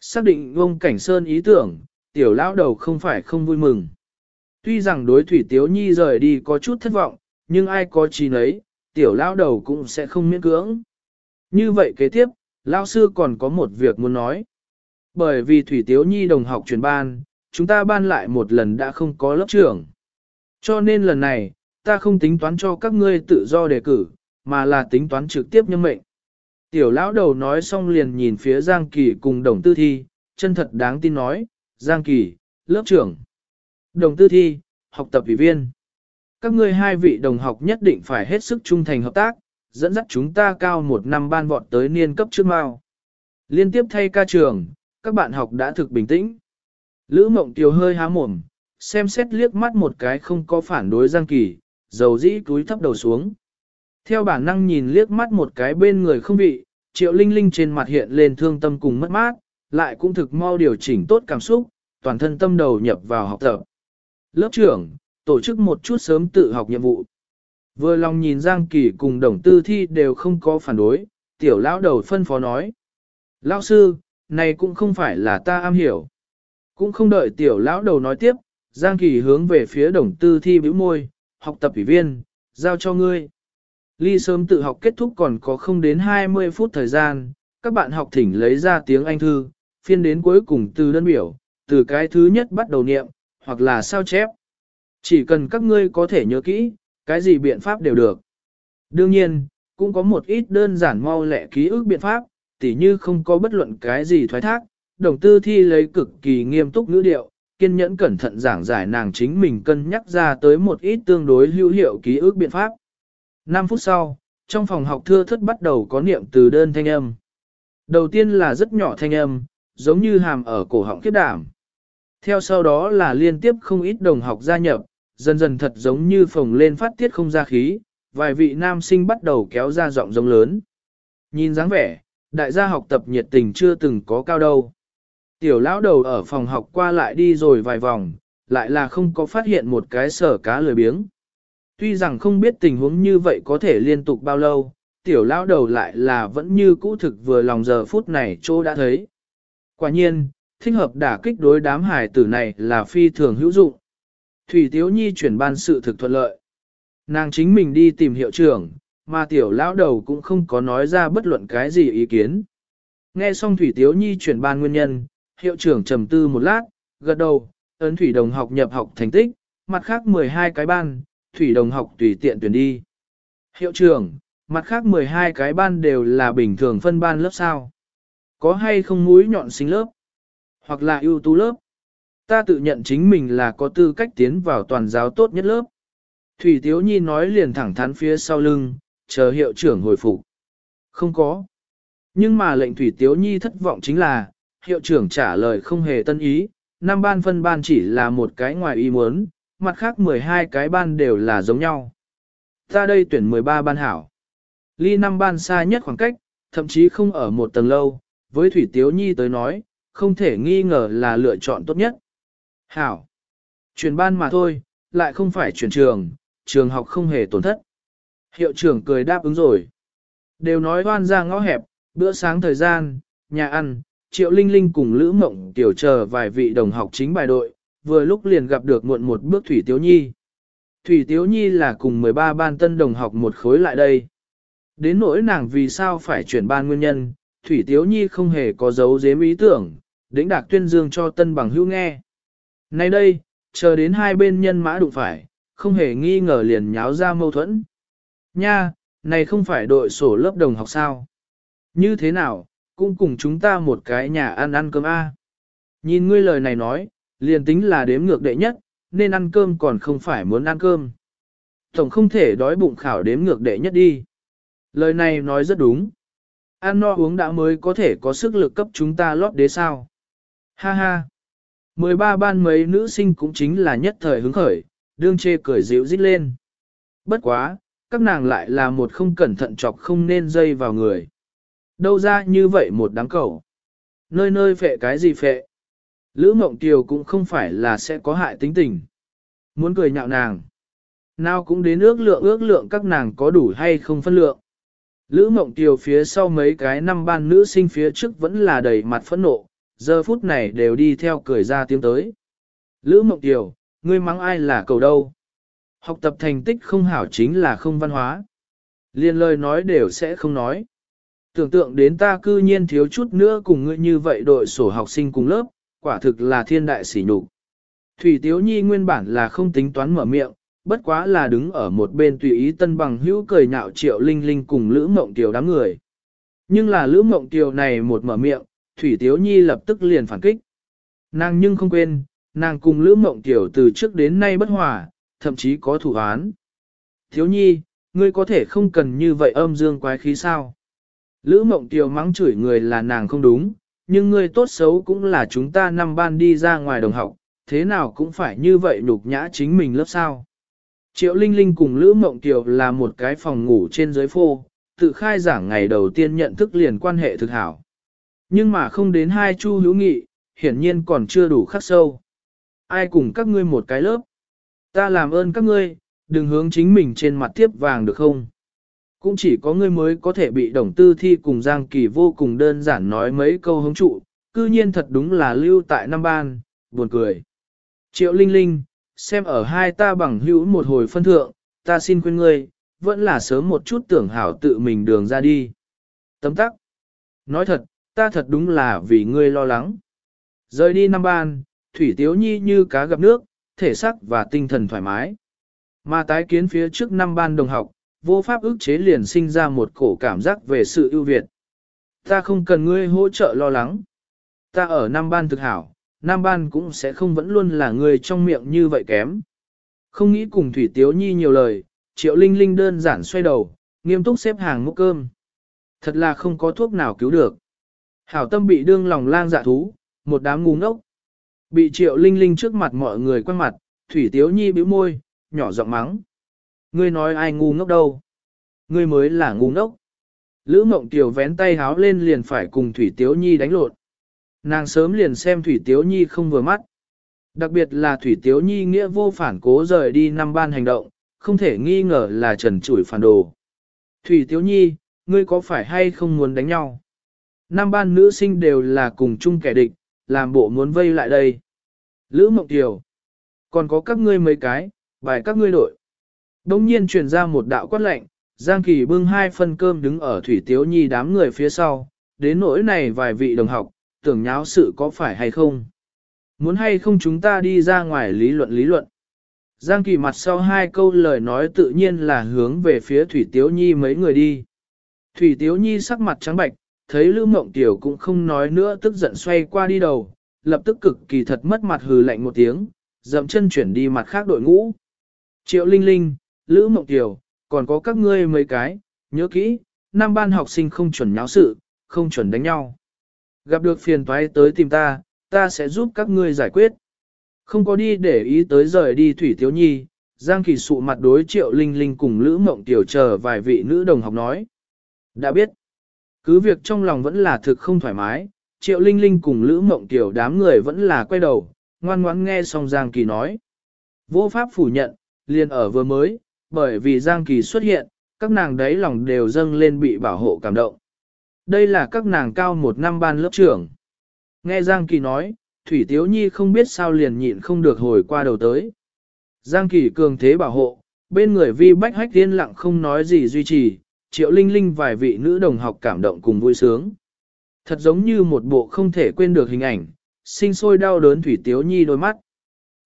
Xác định ông Cảnh Sơn ý tưởng, tiểu lão đầu không phải không vui mừng. Tuy rằng đối Thủy Tiếu Nhi rời đi có chút thất vọng, nhưng ai có trí nấy, tiểu lão đầu cũng sẽ không miễn cưỡng. Như vậy kế tiếp, lão sư còn có một việc muốn nói. Bởi vì Thủy Tiếu Nhi đồng học truyền ban, chúng ta ban lại một lần đã không có lớp trưởng. Cho nên lần này, ta không tính toán cho các ngươi tự do đề cử, mà là tính toán trực tiếp nhân mệnh. Tiểu lão đầu nói xong liền nhìn phía Giang Kỳ cùng đồng tư thi, chân thật đáng tin nói, Giang Kỳ, lớp trưởng. Đồng tư thi, học tập ủy viên. Các ngươi hai vị đồng học nhất định phải hết sức trung thành hợp tác, dẫn dắt chúng ta cao một năm ban vọt tới niên cấp trước mao. Liên tiếp thay ca trường, các bạn học đã thực bình tĩnh. Lữ mộng tiểu hơi há mồm, xem xét liếc mắt một cái không có phản đối Giang Kỳ, dầu dĩ túi thấp đầu xuống. Theo bản năng nhìn liếc mắt một cái bên người không vị, triệu linh linh trên mặt hiện lên thương tâm cùng mất mát, lại cũng thực mau điều chỉnh tốt cảm xúc, toàn thân tâm đầu nhập vào học tập. Lớp trưởng, tổ chức một chút sớm tự học nhiệm vụ. Vừa lòng nhìn Giang Kỳ cùng đồng tư thi đều không có phản đối, tiểu lão đầu phân phó nói. Lão sư, này cũng không phải là ta am hiểu. Cũng không đợi tiểu lão đầu nói tiếp, Giang Kỳ hướng về phía đồng tư thi bĩu môi, học tập ủy viên, giao cho ngươi. Ly sớm tự học kết thúc còn có không đến 20 phút thời gian, các bạn học thỉnh lấy ra tiếng Anh thư, phiên đến cuối cùng từ đơn biểu, từ cái thứ nhất bắt đầu niệm, hoặc là sao chép. Chỉ cần các ngươi có thể nhớ kỹ, cái gì biện pháp đều được. Đương nhiên, cũng có một ít đơn giản mau lẹ ký ức biện pháp, tỉ như không có bất luận cái gì thoái thác, đồng tư thi lấy cực kỳ nghiêm túc ngữ điệu, kiên nhẫn cẩn thận giảng giải nàng chính mình cân nhắc ra tới một ít tương đối hữu hiệu ký ức biện pháp. 5 phút sau, trong phòng học thưa thất bắt đầu có niệm từ đơn thanh âm. Đầu tiên là rất nhỏ thanh âm, giống như hàm ở cổ họng kết đảm. Theo sau đó là liên tiếp không ít đồng học gia nhập, dần dần thật giống như phồng lên phát tiết không ra khí, vài vị nam sinh bắt đầu kéo ra giọng giống lớn. Nhìn dáng vẻ, đại gia học tập nhiệt tình chưa từng có cao đâu. Tiểu lão đầu ở phòng học qua lại đi rồi vài vòng, lại là không có phát hiện một cái sở cá lười biếng. Tuy rằng không biết tình huống như vậy có thể liên tục bao lâu, tiểu lão đầu lại là vẫn như cũ thực vừa lòng giờ phút này chỗ đã thấy. Quả nhiên, thích hợp đả kích đối đám hải tử này là phi thường hữu dụng. Thủy Tiếu Nhi chuyển ban sự thực thuận lợi. Nàng chính mình đi tìm hiệu trưởng, mà tiểu lão đầu cũng không có nói ra bất luận cái gì ý kiến. Nghe xong Thủy Tiếu Nhi chuyển ban nguyên nhân, hiệu trưởng trầm tư một lát, gật đầu, ấn Thủy đồng học nhập học thành tích, mặt khác 12 cái ban, Thủy đồng học tùy tiện tuyển đi. Hiệu trưởng, mặt khác 12 cái ban đều là bình thường phân ban lớp sao. Có hay không mũi nhọn sinh lớp? Hoặc là ưu tú lớp? Ta tự nhận chính mình là có tư cách tiến vào toàn giáo tốt nhất lớp. Thủy Tiếu Nhi nói liền thẳng thắn phía sau lưng, chờ hiệu trưởng hồi phục. Không có. Nhưng mà lệnh Thủy Tiếu Nhi thất vọng chính là, hiệu trưởng trả lời không hề tân ý, năm ban phân ban chỉ là một cái ngoài ý muốn, mặt khác 12 cái ban đều là giống nhau. Ta đây tuyển 13 ban hảo. Ly năm ban xa nhất khoảng cách, thậm chí không ở một tầng lâu, với Thủy Tiếu Nhi tới nói, không thể nghi ngờ là lựa chọn tốt nhất. Hảo. Chuyển ban mà thôi, lại không phải chuyển trường, trường học không hề tổn thất. Hiệu trưởng cười đáp ứng rồi. Đều nói hoan ra ngõ hẹp, bữa sáng thời gian, nhà ăn, Triệu Linh Linh cùng Lữ Mộng tiểu chờ vài vị đồng học chính bài đội, vừa lúc liền gặp được muộn một bước Thủy Tiếu Nhi. Thủy Tiếu Nhi là cùng 13 ban tân đồng học một khối lại đây. Đến nỗi nàng vì sao phải chuyển ban nguyên nhân, Thủy Tiếu Nhi không hề có dấu dếm ý tưởng, đĩnh đạc tuyên dương cho tân bằng hữu nghe. Nay đây, chờ đến hai bên nhân mã đụng phải, không hề nghi ngờ liền nháo ra mâu thuẫn. Nha, này không phải đội sổ lớp đồng học sao? Như thế nào, cũng cùng chúng ta một cái nhà ăn ăn cơm A. Nhìn ngươi lời này nói, liền tính là đếm ngược đệ nhất, nên ăn cơm còn không phải muốn ăn cơm. Tổng không thể đói bụng khảo đếm ngược đệ nhất đi. Lời này nói rất đúng. Ăn no uống đã mới có thể có sức lực cấp chúng ta lót đế sao. Ha ha. 13 ban mấy nữ sinh cũng chính là nhất thời hứng khởi, đương chê cười dịu dít lên. Bất quá, các nàng lại là một không cẩn thận chọc không nên dây vào người. Đâu ra như vậy một đám cầu. Nơi nơi phệ cái gì phệ. Lữ mộng tiều cũng không phải là sẽ có hại tính tình. Muốn cười nhạo nàng. Nào cũng đến ước lượng ước lượng các nàng có đủ hay không phân lượng. Lữ mộng tiều phía sau mấy cái năm ban nữ sinh phía trước vẫn là đầy mặt phẫn nộ, giờ phút này đều đi theo cười ra tiếng tới. Lữ mộng tiều, ngươi mắng ai là cầu đâu? Học tập thành tích không hảo chính là không văn hóa. Liên lời nói đều sẽ không nói. Tưởng tượng đến ta cư nhiên thiếu chút nữa cùng ngươi như vậy đội sổ học sinh cùng lớp, quả thực là thiên đại sỉ nhục. Thủy Tiếu Nhi nguyên bản là không tính toán mở miệng, bất quá là đứng ở một bên tùy ý tân bằng hữu cười nhạo triệu linh linh cùng Lữ Mộng Tiều đám người. Nhưng là Lữ Mộng Tiều này một mở miệng, Thủy Tiếu Nhi lập tức liền phản kích. Nàng nhưng không quên, nàng cùng Lữ Mộng Tiều từ trước đến nay bất hòa, thậm chí có thủ án. Thiếu Nhi, ngươi có thể không cần như vậy âm dương quái khí sao? Lữ Mộng Tiều mắng chửi người là nàng không đúng, nhưng ngươi tốt xấu cũng là chúng ta năm ban đi ra ngoài đồng học, thế nào cũng phải như vậy nhục nhã chính mình lớp sao. Triệu Linh Linh cùng Lữ Mộng Tiều là một cái phòng ngủ trên dưới phô, tự khai giảng ngày đầu tiên nhận thức liền quan hệ thực hảo. Nhưng mà không đến hai chu hữu nghị, hiển nhiên còn chưa đủ khắc sâu. Ai cùng các ngươi một cái lớp? Ta làm ơn các ngươi, đừng hướng chính mình trên mặt tiếp vàng được không? Cũng chỉ có ngươi mới có thể bị đồng tư thi cùng Giang Kỳ vô cùng đơn giản nói mấy câu hứng trụ, cư nhiên thật đúng là lưu tại năm ban, buồn cười. Triệu Linh Linh, xem ở hai ta bằng hữu một hồi phân thượng, ta xin khuyên ngươi, vẫn là sớm một chút tưởng hảo tự mình đường ra đi. Tấm tắc. Nói thật, ta thật đúng là vì ngươi lo lắng. Rời đi năm ban, Thủy Tiếu Nhi như cá gặp nước, thể sắc và tinh thần thoải mái. Mà tái kiến phía trước năm ban đồng học, vô pháp ức chế liền sinh ra một cổ cảm giác về sự ưu việt. Ta không cần ngươi hỗ trợ lo lắng. Ta ở năm ban thực hảo, Nam ban cũng sẽ không vẫn luôn là người trong miệng như vậy kém. Không nghĩ cùng Thủy Tiếu Nhi nhiều lời, Triệu Linh Linh đơn giản xoay đầu, nghiêm túc xếp hàng múc cơm. Thật là không có thuốc nào cứu được. Hảo tâm bị đương lòng lang dạ thú, một đám ngu ngốc. Bị Triệu Linh Linh trước mặt mọi người quen mặt, Thủy Tiếu Nhi bĩu môi, nhỏ giọng mắng. Ngươi nói ai ngu ngốc đâu? Ngươi mới là ngu ngốc. Lữ Mộng Tiểu vén tay háo lên liền phải cùng Thủy Tiếu Nhi đánh lộn. Nàng sớm liền xem Thủy Tiếu Nhi không vừa mắt. Đặc biệt là Thủy Tiếu Nhi nghĩa vô phản cố rời đi năm ban hành động, không thể nghi ngờ là trần chủi phản đồ. Thủy Tiếu Nhi, ngươi có phải hay không muốn đánh nhau? Năm ban nữ sinh đều là cùng chung kẻ địch, làm bộ muốn vây lại đây. Lữ Mộng Tiểu, còn có các ngươi mấy cái, bài các ngươi đội. Đông nhiên truyền ra một đạo quát lệnh, Giang Kỳ bưng hai phân cơm đứng ở Thủy Tiếu Nhi đám người phía sau, đến nỗi này vài vị đồng học, tưởng nháo sự có phải hay không. Muốn hay không chúng ta đi ra ngoài lý luận lý luận. Giang Kỳ mặt sau hai câu lời nói tự nhiên là hướng về phía Thủy Tiếu Nhi mấy người đi. Thủy Tiếu Nhi sắc mặt trắng bạch, thấy Lữ Mộng Tiểu cũng không nói nữa tức giận xoay qua đi đầu, lập tức cực kỳ thật mất mặt hừ lạnh một tiếng, dậm chân chuyển đi mặt khác đội ngũ. Triệu Linh Linh, Lữ Mộng Kiều, còn có các ngươi mấy cái, nhớ kỹ, năm ban học sinh không chuẩn nháo sự, không chuẩn đánh nhau. Gặp được phiền toái tới tìm ta, ta sẽ giúp các ngươi giải quyết. Không có đi để ý tới rời đi Thủy Tiếu Nhi, Giang Kỳ sụ mặt đối Triệu Linh Linh cùng Lữ Mộng Tiểu chờ vài vị nữ đồng học nói. Đã biết, cứ việc trong lòng vẫn là thực không thoải mái, Triệu Linh Linh cùng Lữ Mộng Tiểu đám người vẫn là quay đầu, ngoan ngoãn nghe xong Giang Kỳ nói. Vô pháp phủ nhận, liền ở vừa mới, bởi vì Giang Kỳ xuất hiện, các nàng đấy lòng đều dâng lên bị bảo hộ cảm động. Đây là các nàng cao một năm ban lớp trưởng. Nghe Giang Kỳ nói, Thủy Tiếu Nhi không biết sao liền nhịn không được hồi qua đầu tới. Giang Kỳ cường thế bảo hộ, bên người vi bách hách tiên lặng không nói gì duy trì, triệu linh linh vài vị nữ đồng học cảm động cùng vui sướng. Thật giống như một bộ không thể quên được hình ảnh, sinh sôi đau đớn Thủy Tiếu Nhi đôi mắt.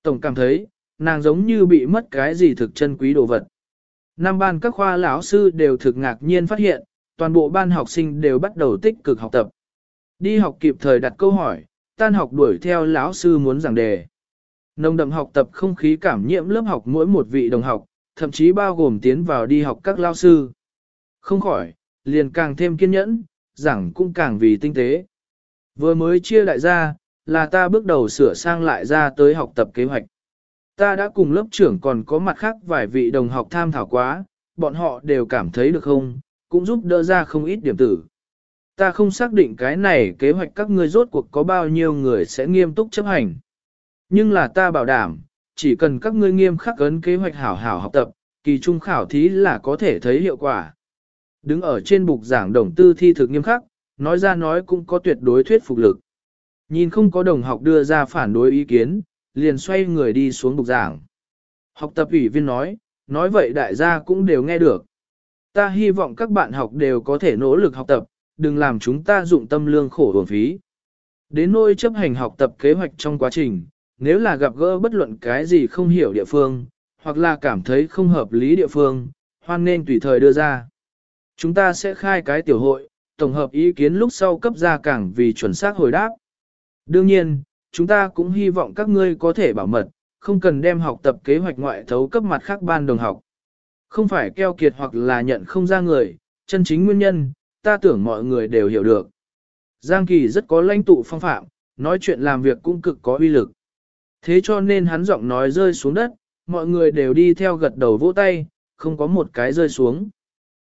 Tổng cảm thấy, nàng giống như bị mất cái gì thực chân quý đồ vật. Năm ban các khoa lão sư đều thực ngạc nhiên phát hiện, toàn bộ ban học sinh đều bắt đầu tích cực học tập. Đi học kịp thời đặt câu hỏi, tan học đuổi theo lão sư muốn giảng đề. Nồng đậm học tập không khí cảm nhiễm lớp học mỗi một vị đồng học, thậm chí bao gồm tiến vào đi học các lao sư. Không khỏi, liền càng thêm kiên nhẫn, giảng cũng càng vì tinh tế. Vừa mới chia đại ra, là ta bước đầu sửa sang lại ra tới học tập kế hoạch. Ta đã cùng lớp trưởng còn có mặt khác vài vị đồng học tham thảo quá, bọn họ đều cảm thấy được không, cũng giúp đỡ ra không ít điểm tử. Ta không xác định cái này kế hoạch các ngươi rốt cuộc có bao nhiêu người sẽ nghiêm túc chấp hành. Nhưng là ta bảo đảm, chỉ cần các ngươi nghiêm khắc ấn kế hoạch hảo hảo học tập, kỳ trung khảo thí là có thể thấy hiệu quả. Đứng ở trên bục giảng đồng tư thi thực nghiêm khắc, nói ra nói cũng có tuyệt đối thuyết phục lực. Nhìn không có đồng học đưa ra phản đối ý kiến, liền xoay người đi xuống bục giảng. Học tập ủy viên nói, nói vậy đại gia cũng đều nghe được. Ta hy vọng các bạn học đều có thể nỗ lực học tập, đừng làm chúng ta dụng tâm lương khổ hồn phí. Đến nôi chấp hành học tập kế hoạch trong quá trình, nếu là gặp gỡ bất luận cái gì không hiểu địa phương, hoặc là cảm thấy không hợp lý địa phương, hoan nên tùy thời đưa ra. Chúng ta sẽ khai cái tiểu hội, tổng hợp ý kiến lúc sau cấp ra cảng vì chuẩn xác hồi đáp. Đương nhiên, chúng ta cũng hy vọng các ngươi có thể bảo mật, không cần đem học tập kế hoạch ngoại thấu cấp mặt khác ban đồng học. Không phải keo kiệt hoặc là nhận không ra người, chân chính nguyên nhân, ta tưởng mọi người đều hiểu được. Giang Kỳ rất có lãnh tụ phong phạm, nói chuyện làm việc cũng cực có uy lực. Thế cho nên hắn giọng nói rơi xuống đất, mọi người đều đi theo gật đầu vỗ tay, không có một cái rơi xuống.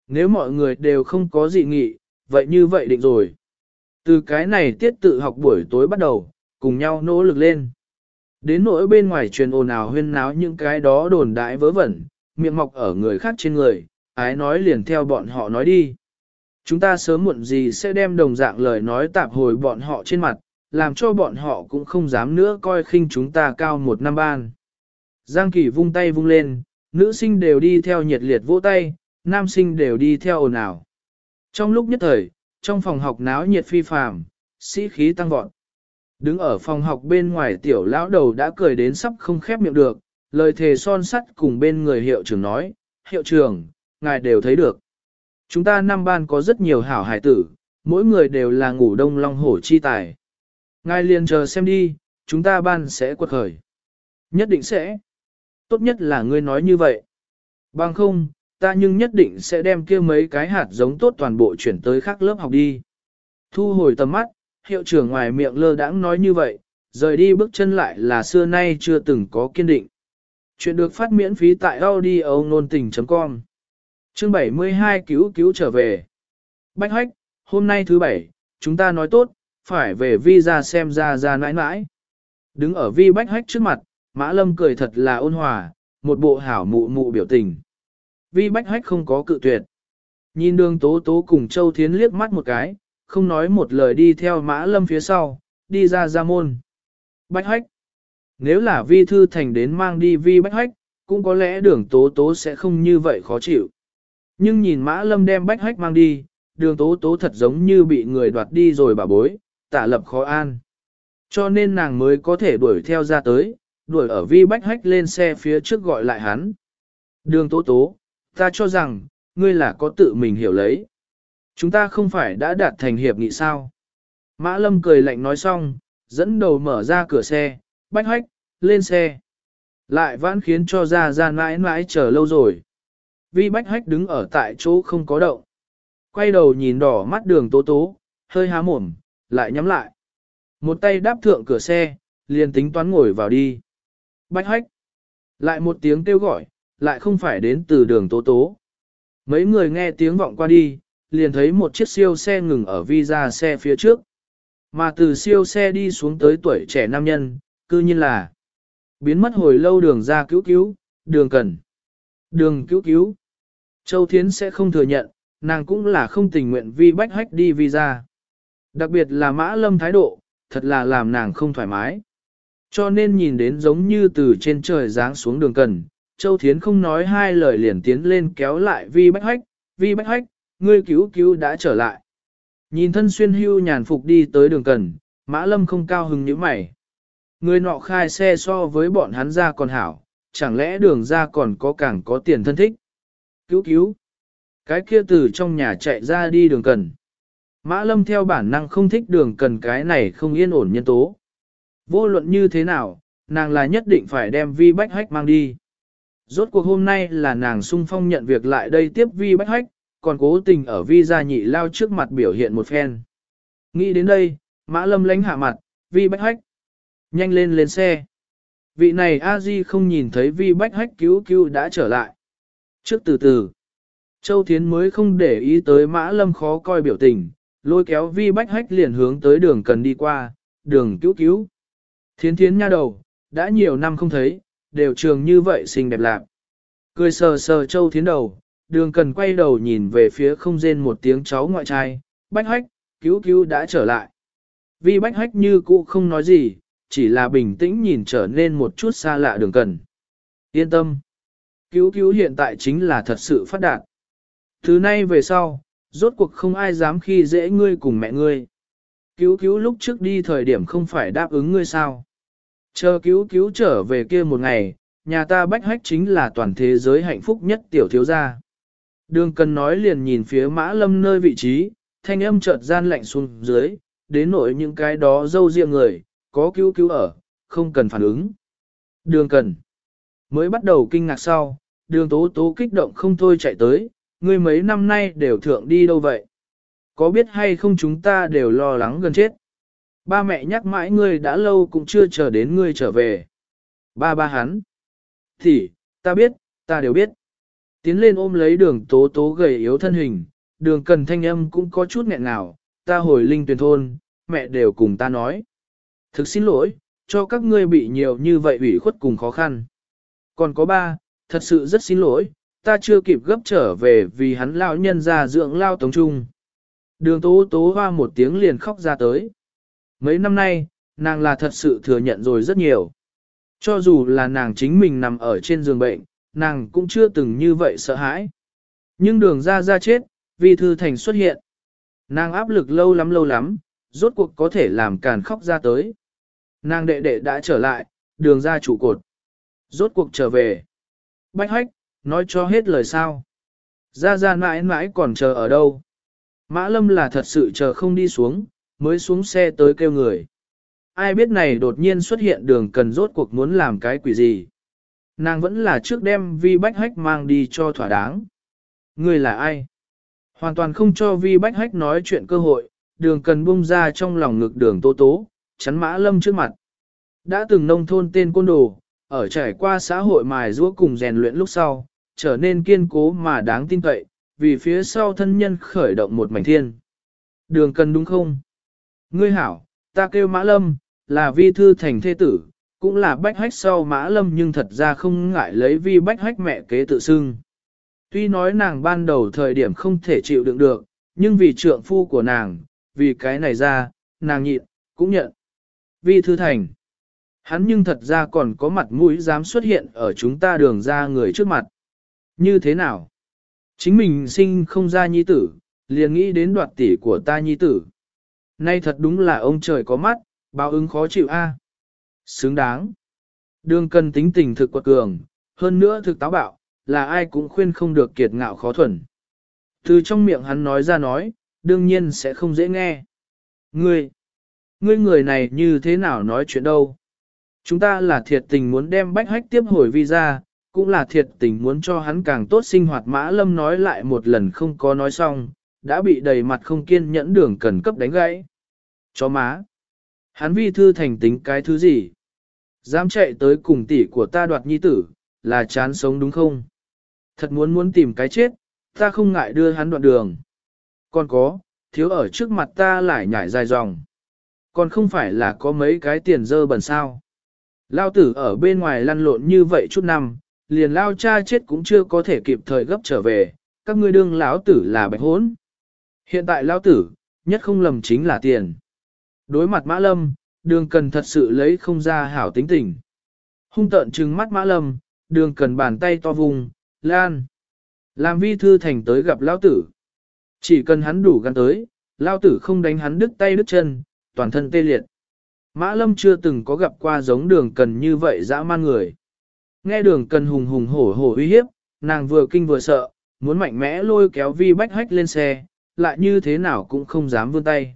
Nếu mọi người đều không có dị nghị, vậy như vậy định rồi. Từ cái này tiết tự học buổi tối bắt đầu, cùng nhau nỗ lực lên. Đến nỗi bên ngoài truyền ồn ào huyên náo những cái đó đồn đại vớ vẩn, miệng mọc ở người khác trên người, ái nói liền theo bọn họ nói đi. Chúng ta sớm muộn gì sẽ đem đồng dạng lời nói tạp hồi bọn họ trên mặt, làm cho bọn họ cũng không dám nữa coi khinh chúng ta cao một năm ban. Giang Kỳ vung tay vung lên, nữ sinh đều đi theo nhiệt liệt vỗ tay, nam sinh đều đi theo ồn ào. Trong lúc nhất thời, trong phòng học náo nhiệt phi phàm, sĩ khí tăng vọt. Đứng ở phòng học bên ngoài tiểu lão đầu đã cười đến sắp không khép miệng được, lời thề son sắt cùng bên người hiệu trưởng nói, hiệu trưởng, ngài đều thấy được. Chúng ta năm ban có rất nhiều hảo hải tử, mỗi người đều là ngủ đông long hổ chi tài. Ngài liền chờ xem đi, chúng ta ban sẽ quật khởi. Nhất định sẽ. Tốt nhất là ngươi nói như vậy. Bằng không, ta nhưng nhất định sẽ đem kia mấy cái hạt giống tốt toàn bộ chuyển tới khác lớp học đi. Thu hồi tầm mắt, hiệu trưởng ngoài miệng lơ đãng nói như vậy, rời đi bước chân lại là xưa nay chưa từng có kiên định. Chuyện được phát miễn phí tại audio nôn tình.com Chương 72 cứu cứu trở về. Bách hách, hôm nay thứ bảy, chúng ta nói tốt, phải về vi ra xem ra ra nãi nãi. Đứng ở vi bách hách trước mặt, Mã Lâm cười thật là ôn hòa, một bộ hảo mụ mụ biểu tình. Vi bách hách không có cự tuyệt. Nhìn đường tố tố cùng Châu Thiến liếc mắt một cái, không nói một lời đi theo Mã Lâm phía sau, đi ra ra môn. Bách hách. Nếu là vi thư thành đến mang đi vi bách hách, cũng có lẽ đường tố tố sẽ không như vậy khó chịu. Nhưng nhìn Mã Lâm đem bách hách mang đi, đường tố tố thật giống như bị người đoạt đi rồi bà bối, tả lập khó an. Cho nên nàng mới có thể đuổi theo ra tới, đuổi ở vi bách hách lên xe phía trước gọi lại hắn. Đường tố tố, ta cho rằng, ngươi là có tự mình hiểu lấy. Chúng ta không phải đã đạt thành hiệp nghị sao. Mã Lâm cười lạnh nói xong, dẫn đầu mở ra cửa xe, bách hách, lên xe. Lại vãn khiến cho ra ra mãi mãi chờ lâu rồi. Vi bách hách đứng ở tại chỗ không có động. Quay đầu nhìn đỏ mắt đường tố tố, hơi há mồm, lại nhắm lại. Một tay đáp thượng cửa xe, liền tính toán ngồi vào đi. Bách hách. Lại một tiếng kêu gọi, lại không phải đến từ đường tố tố. Mấy người nghe tiếng vọng qua đi, liền thấy một chiếc siêu xe ngừng ở vi ra xe phía trước. Mà từ siêu xe đi xuống tới tuổi trẻ nam nhân, cư nhiên là biến mất hồi lâu đường ra cứu cứu, đường cần. Đường cứu cứu. Châu Thiến sẽ không thừa nhận, nàng cũng là không tình nguyện vi bách hách đi visa. Đặc biệt là mã lâm thái độ, thật là làm nàng không thoải mái. Cho nên nhìn đến giống như từ trên trời giáng xuống đường cần, Châu Thiến không nói hai lời liền tiến lên kéo lại vi bách hách, vi bách hách, ngươi cứu cứu đã trở lại. Nhìn thân xuyên hưu nhàn phục đi tới đường cần, mã lâm không cao hứng như mày. Người nọ khai xe so với bọn hắn ra còn hảo, chẳng lẽ đường ra còn có càng có tiền thân thích. Cứu cứu. Cái kia từ trong nhà chạy ra đi đường cần. Mã lâm theo bản năng không thích đường cần cái này không yên ổn nhân tố. Vô luận như thế nào, nàng là nhất định phải đem vi bách hách mang đi. Rốt cuộc hôm nay là nàng sung phong nhận việc lại đây tiếp vi bách hách, còn cố tình ở vi gia nhị lao trước mặt biểu hiện một phen. Nghĩ đến đây, mã lâm lánh hạ mặt, vi bách hách. Nhanh lên lên xe. Vị này a di không nhìn thấy vi bách hách cứu cứu đã trở lại. Trước từ từ, Châu Thiến mới không để ý tới mã lâm khó coi biểu tình, lôi kéo vi bách hách liền hướng tới đường cần đi qua, đường cứu cứu. Thiến thiến nha đầu, đã nhiều năm không thấy, đều trường như vậy xinh đẹp lạc. Cười sờ sờ Châu Thiến đầu, đường cần quay đầu nhìn về phía không rên một tiếng cháu ngoại trai, bách hách, cứu cứu đã trở lại. vì bách hách như cũ không nói gì, chỉ là bình tĩnh nhìn trở nên một chút xa lạ đường cần. Yên tâm. Cứu cứu hiện tại chính là thật sự phát đạt. Thứ nay về sau, rốt cuộc không ai dám khi dễ ngươi cùng mẹ ngươi. Cứu cứu lúc trước đi thời điểm không phải đáp ứng ngươi sao. Chờ cứu cứu trở về kia một ngày, nhà ta bách hách chính là toàn thế giới hạnh phúc nhất tiểu thiếu gia. Đường cần nói liền nhìn phía mã lâm nơi vị trí, thanh âm chợt gian lạnh xuống dưới, đến nỗi những cái đó dâu riêng người, có cứu cứu ở, không cần phản ứng. Đường cần. Mới bắt đầu kinh ngạc sau, đường tố tố kích động không thôi chạy tới, ngươi mấy năm nay đều thượng đi đâu vậy? Có biết hay không chúng ta đều lo lắng gần chết. Ba mẹ nhắc mãi ngươi đã lâu cũng chưa chờ đến ngươi trở về. Ba ba hắn. Thì, ta biết, ta đều biết. Tiến lên ôm lấy đường tố tố gầy yếu thân hình, đường cần thanh âm cũng có chút nghẹn ngào, ta hồi linh tuyển thôn, mẹ đều cùng ta nói. Thực xin lỗi, cho các ngươi bị nhiều như vậy ủy khuất cùng khó khăn. Còn có ba, thật sự rất xin lỗi, ta chưa kịp gấp trở về vì hắn lão nhân ra dưỡng lao tống trung. Đường tố tố hoa một tiếng liền khóc ra tới. Mấy năm nay, nàng là thật sự thừa nhận rồi rất nhiều. Cho dù là nàng chính mình nằm ở trên giường bệnh, nàng cũng chưa từng như vậy sợ hãi. Nhưng đường ra ra chết, vi thư thành xuất hiện. Nàng áp lực lâu lắm lâu lắm, rốt cuộc có thể làm càn khóc ra tới. Nàng đệ đệ đã trở lại, đường ra trụ cột. Rốt cuộc trở về. Bách hách, nói cho hết lời sao. Ra ra mãi mãi còn chờ ở đâu. Mã lâm là thật sự chờ không đi xuống, mới xuống xe tới kêu người. Ai biết này đột nhiên xuất hiện đường cần rốt cuộc muốn làm cái quỷ gì. Nàng vẫn là trước đem vi bách hách mang đi cho thỏa đáng. Người là ai? Hoàn toàn không cho vi bách hách nói chuyện cơ hội, đường cần bung ra trong lòng ngực đường tố tố, chắn mã lâm trước mặt. Đã từng nông thôn tên côn đồ, ở trải qua xã hội mài rũa cùng rèn luyện lúc sau, trở nên kiên cố mà đáng tin cậy, vì phía sau thân nhân khởi động một mảnh thiên. Đường cần đúng không? Ngươi hảo, ta kêu mã lâm, là vi thư thành thê tử, cũng là bách hách sau mã lâm nhưng thật ra không ngại lấy vi bách hách mẹ kế tự xưng. Tuy nói nàng ban đầu thời điểm không thể chịu đựng được, nhưng vì trượng phu của nàng, vì cái này ra, nàng nhịn, cũng nhận. Vi thư thành. Hắn nhưng thật ra còn có mặt mũi dám xuất hiện ở chúng ta đường ra người trước mặt. Như thế nào? Chính mình sinh không ra nhi tử, liền nghĩ đến đoạt tỷ của ta nhi tử. Nay thật đúng là ông trời có mắt, báo ứng khó chịu a. Xứng đáng. Đường cần tính tình thực quật cường, hơn nữa thực táo bạo, là ai cũng khuyên không được kiệt ngạo khó thuần. Từ trong miệng hắn nói ra nói, đương nhiên sẽ không dễ nghe. Ngươi, ngươi người này như thế nào nói chuyện đâu? Chúng ta là thiệt tình muốn đem bách hách tiếp hồi visa, cũng là thiệt tình muốn cho hắn càng tốt sinh hoạt mã lâm nói lại một lần không có nói xong, đã bị đầy mặt không kiên nhẫn đường cần cấp đánh gãy. Chó má! Hắn vi thư thành tính cái thứ gì? Dám chạy tới cùng tỷ của ta đoạt nhi tử, là chán sống đúng không? Thật muốn muốn tìm cái chết, ta không ngại đưa hắn đoạn đường. Còn có, thiếu ở trước mặt ta lại nhảy dài dòng. Còn không phải là có mấy cái tiền dơ bẩn sao. Lao tử ở bên ngoài lăn lộn như vậy chút năm, liền lao cha chết cũng chưa có thể kịp thời gấp trở về, các ngươi đương lão tử là bạch hốn. Hiện tại lao tử, nhất không lầm chính là tiền. Đối mặt Mã Lâm, đường cần thật sự lấy không ra hảo tính tình. Hung tợn trừng mắt Mã Lâm, đường cần bàn tay to vùng, lan. Làm vi thư thành tới gặp lao tử. Chỉ cần hắn đủ gan tới, lao tử không đánh hắn đứt tay đứt chân, toàn thân tê liệt. Mã Lâm chưa từng có gặp qua giống đường cần như vậy dã man người. Nghe đường cần hùng hùng hổ hổ uy hiếp, nàng vừa kinh vừa sợ, muốn mạnh mẽ lôi kéo vi bách hách lên xe, lại như thế nào cũng không dám vươn tay.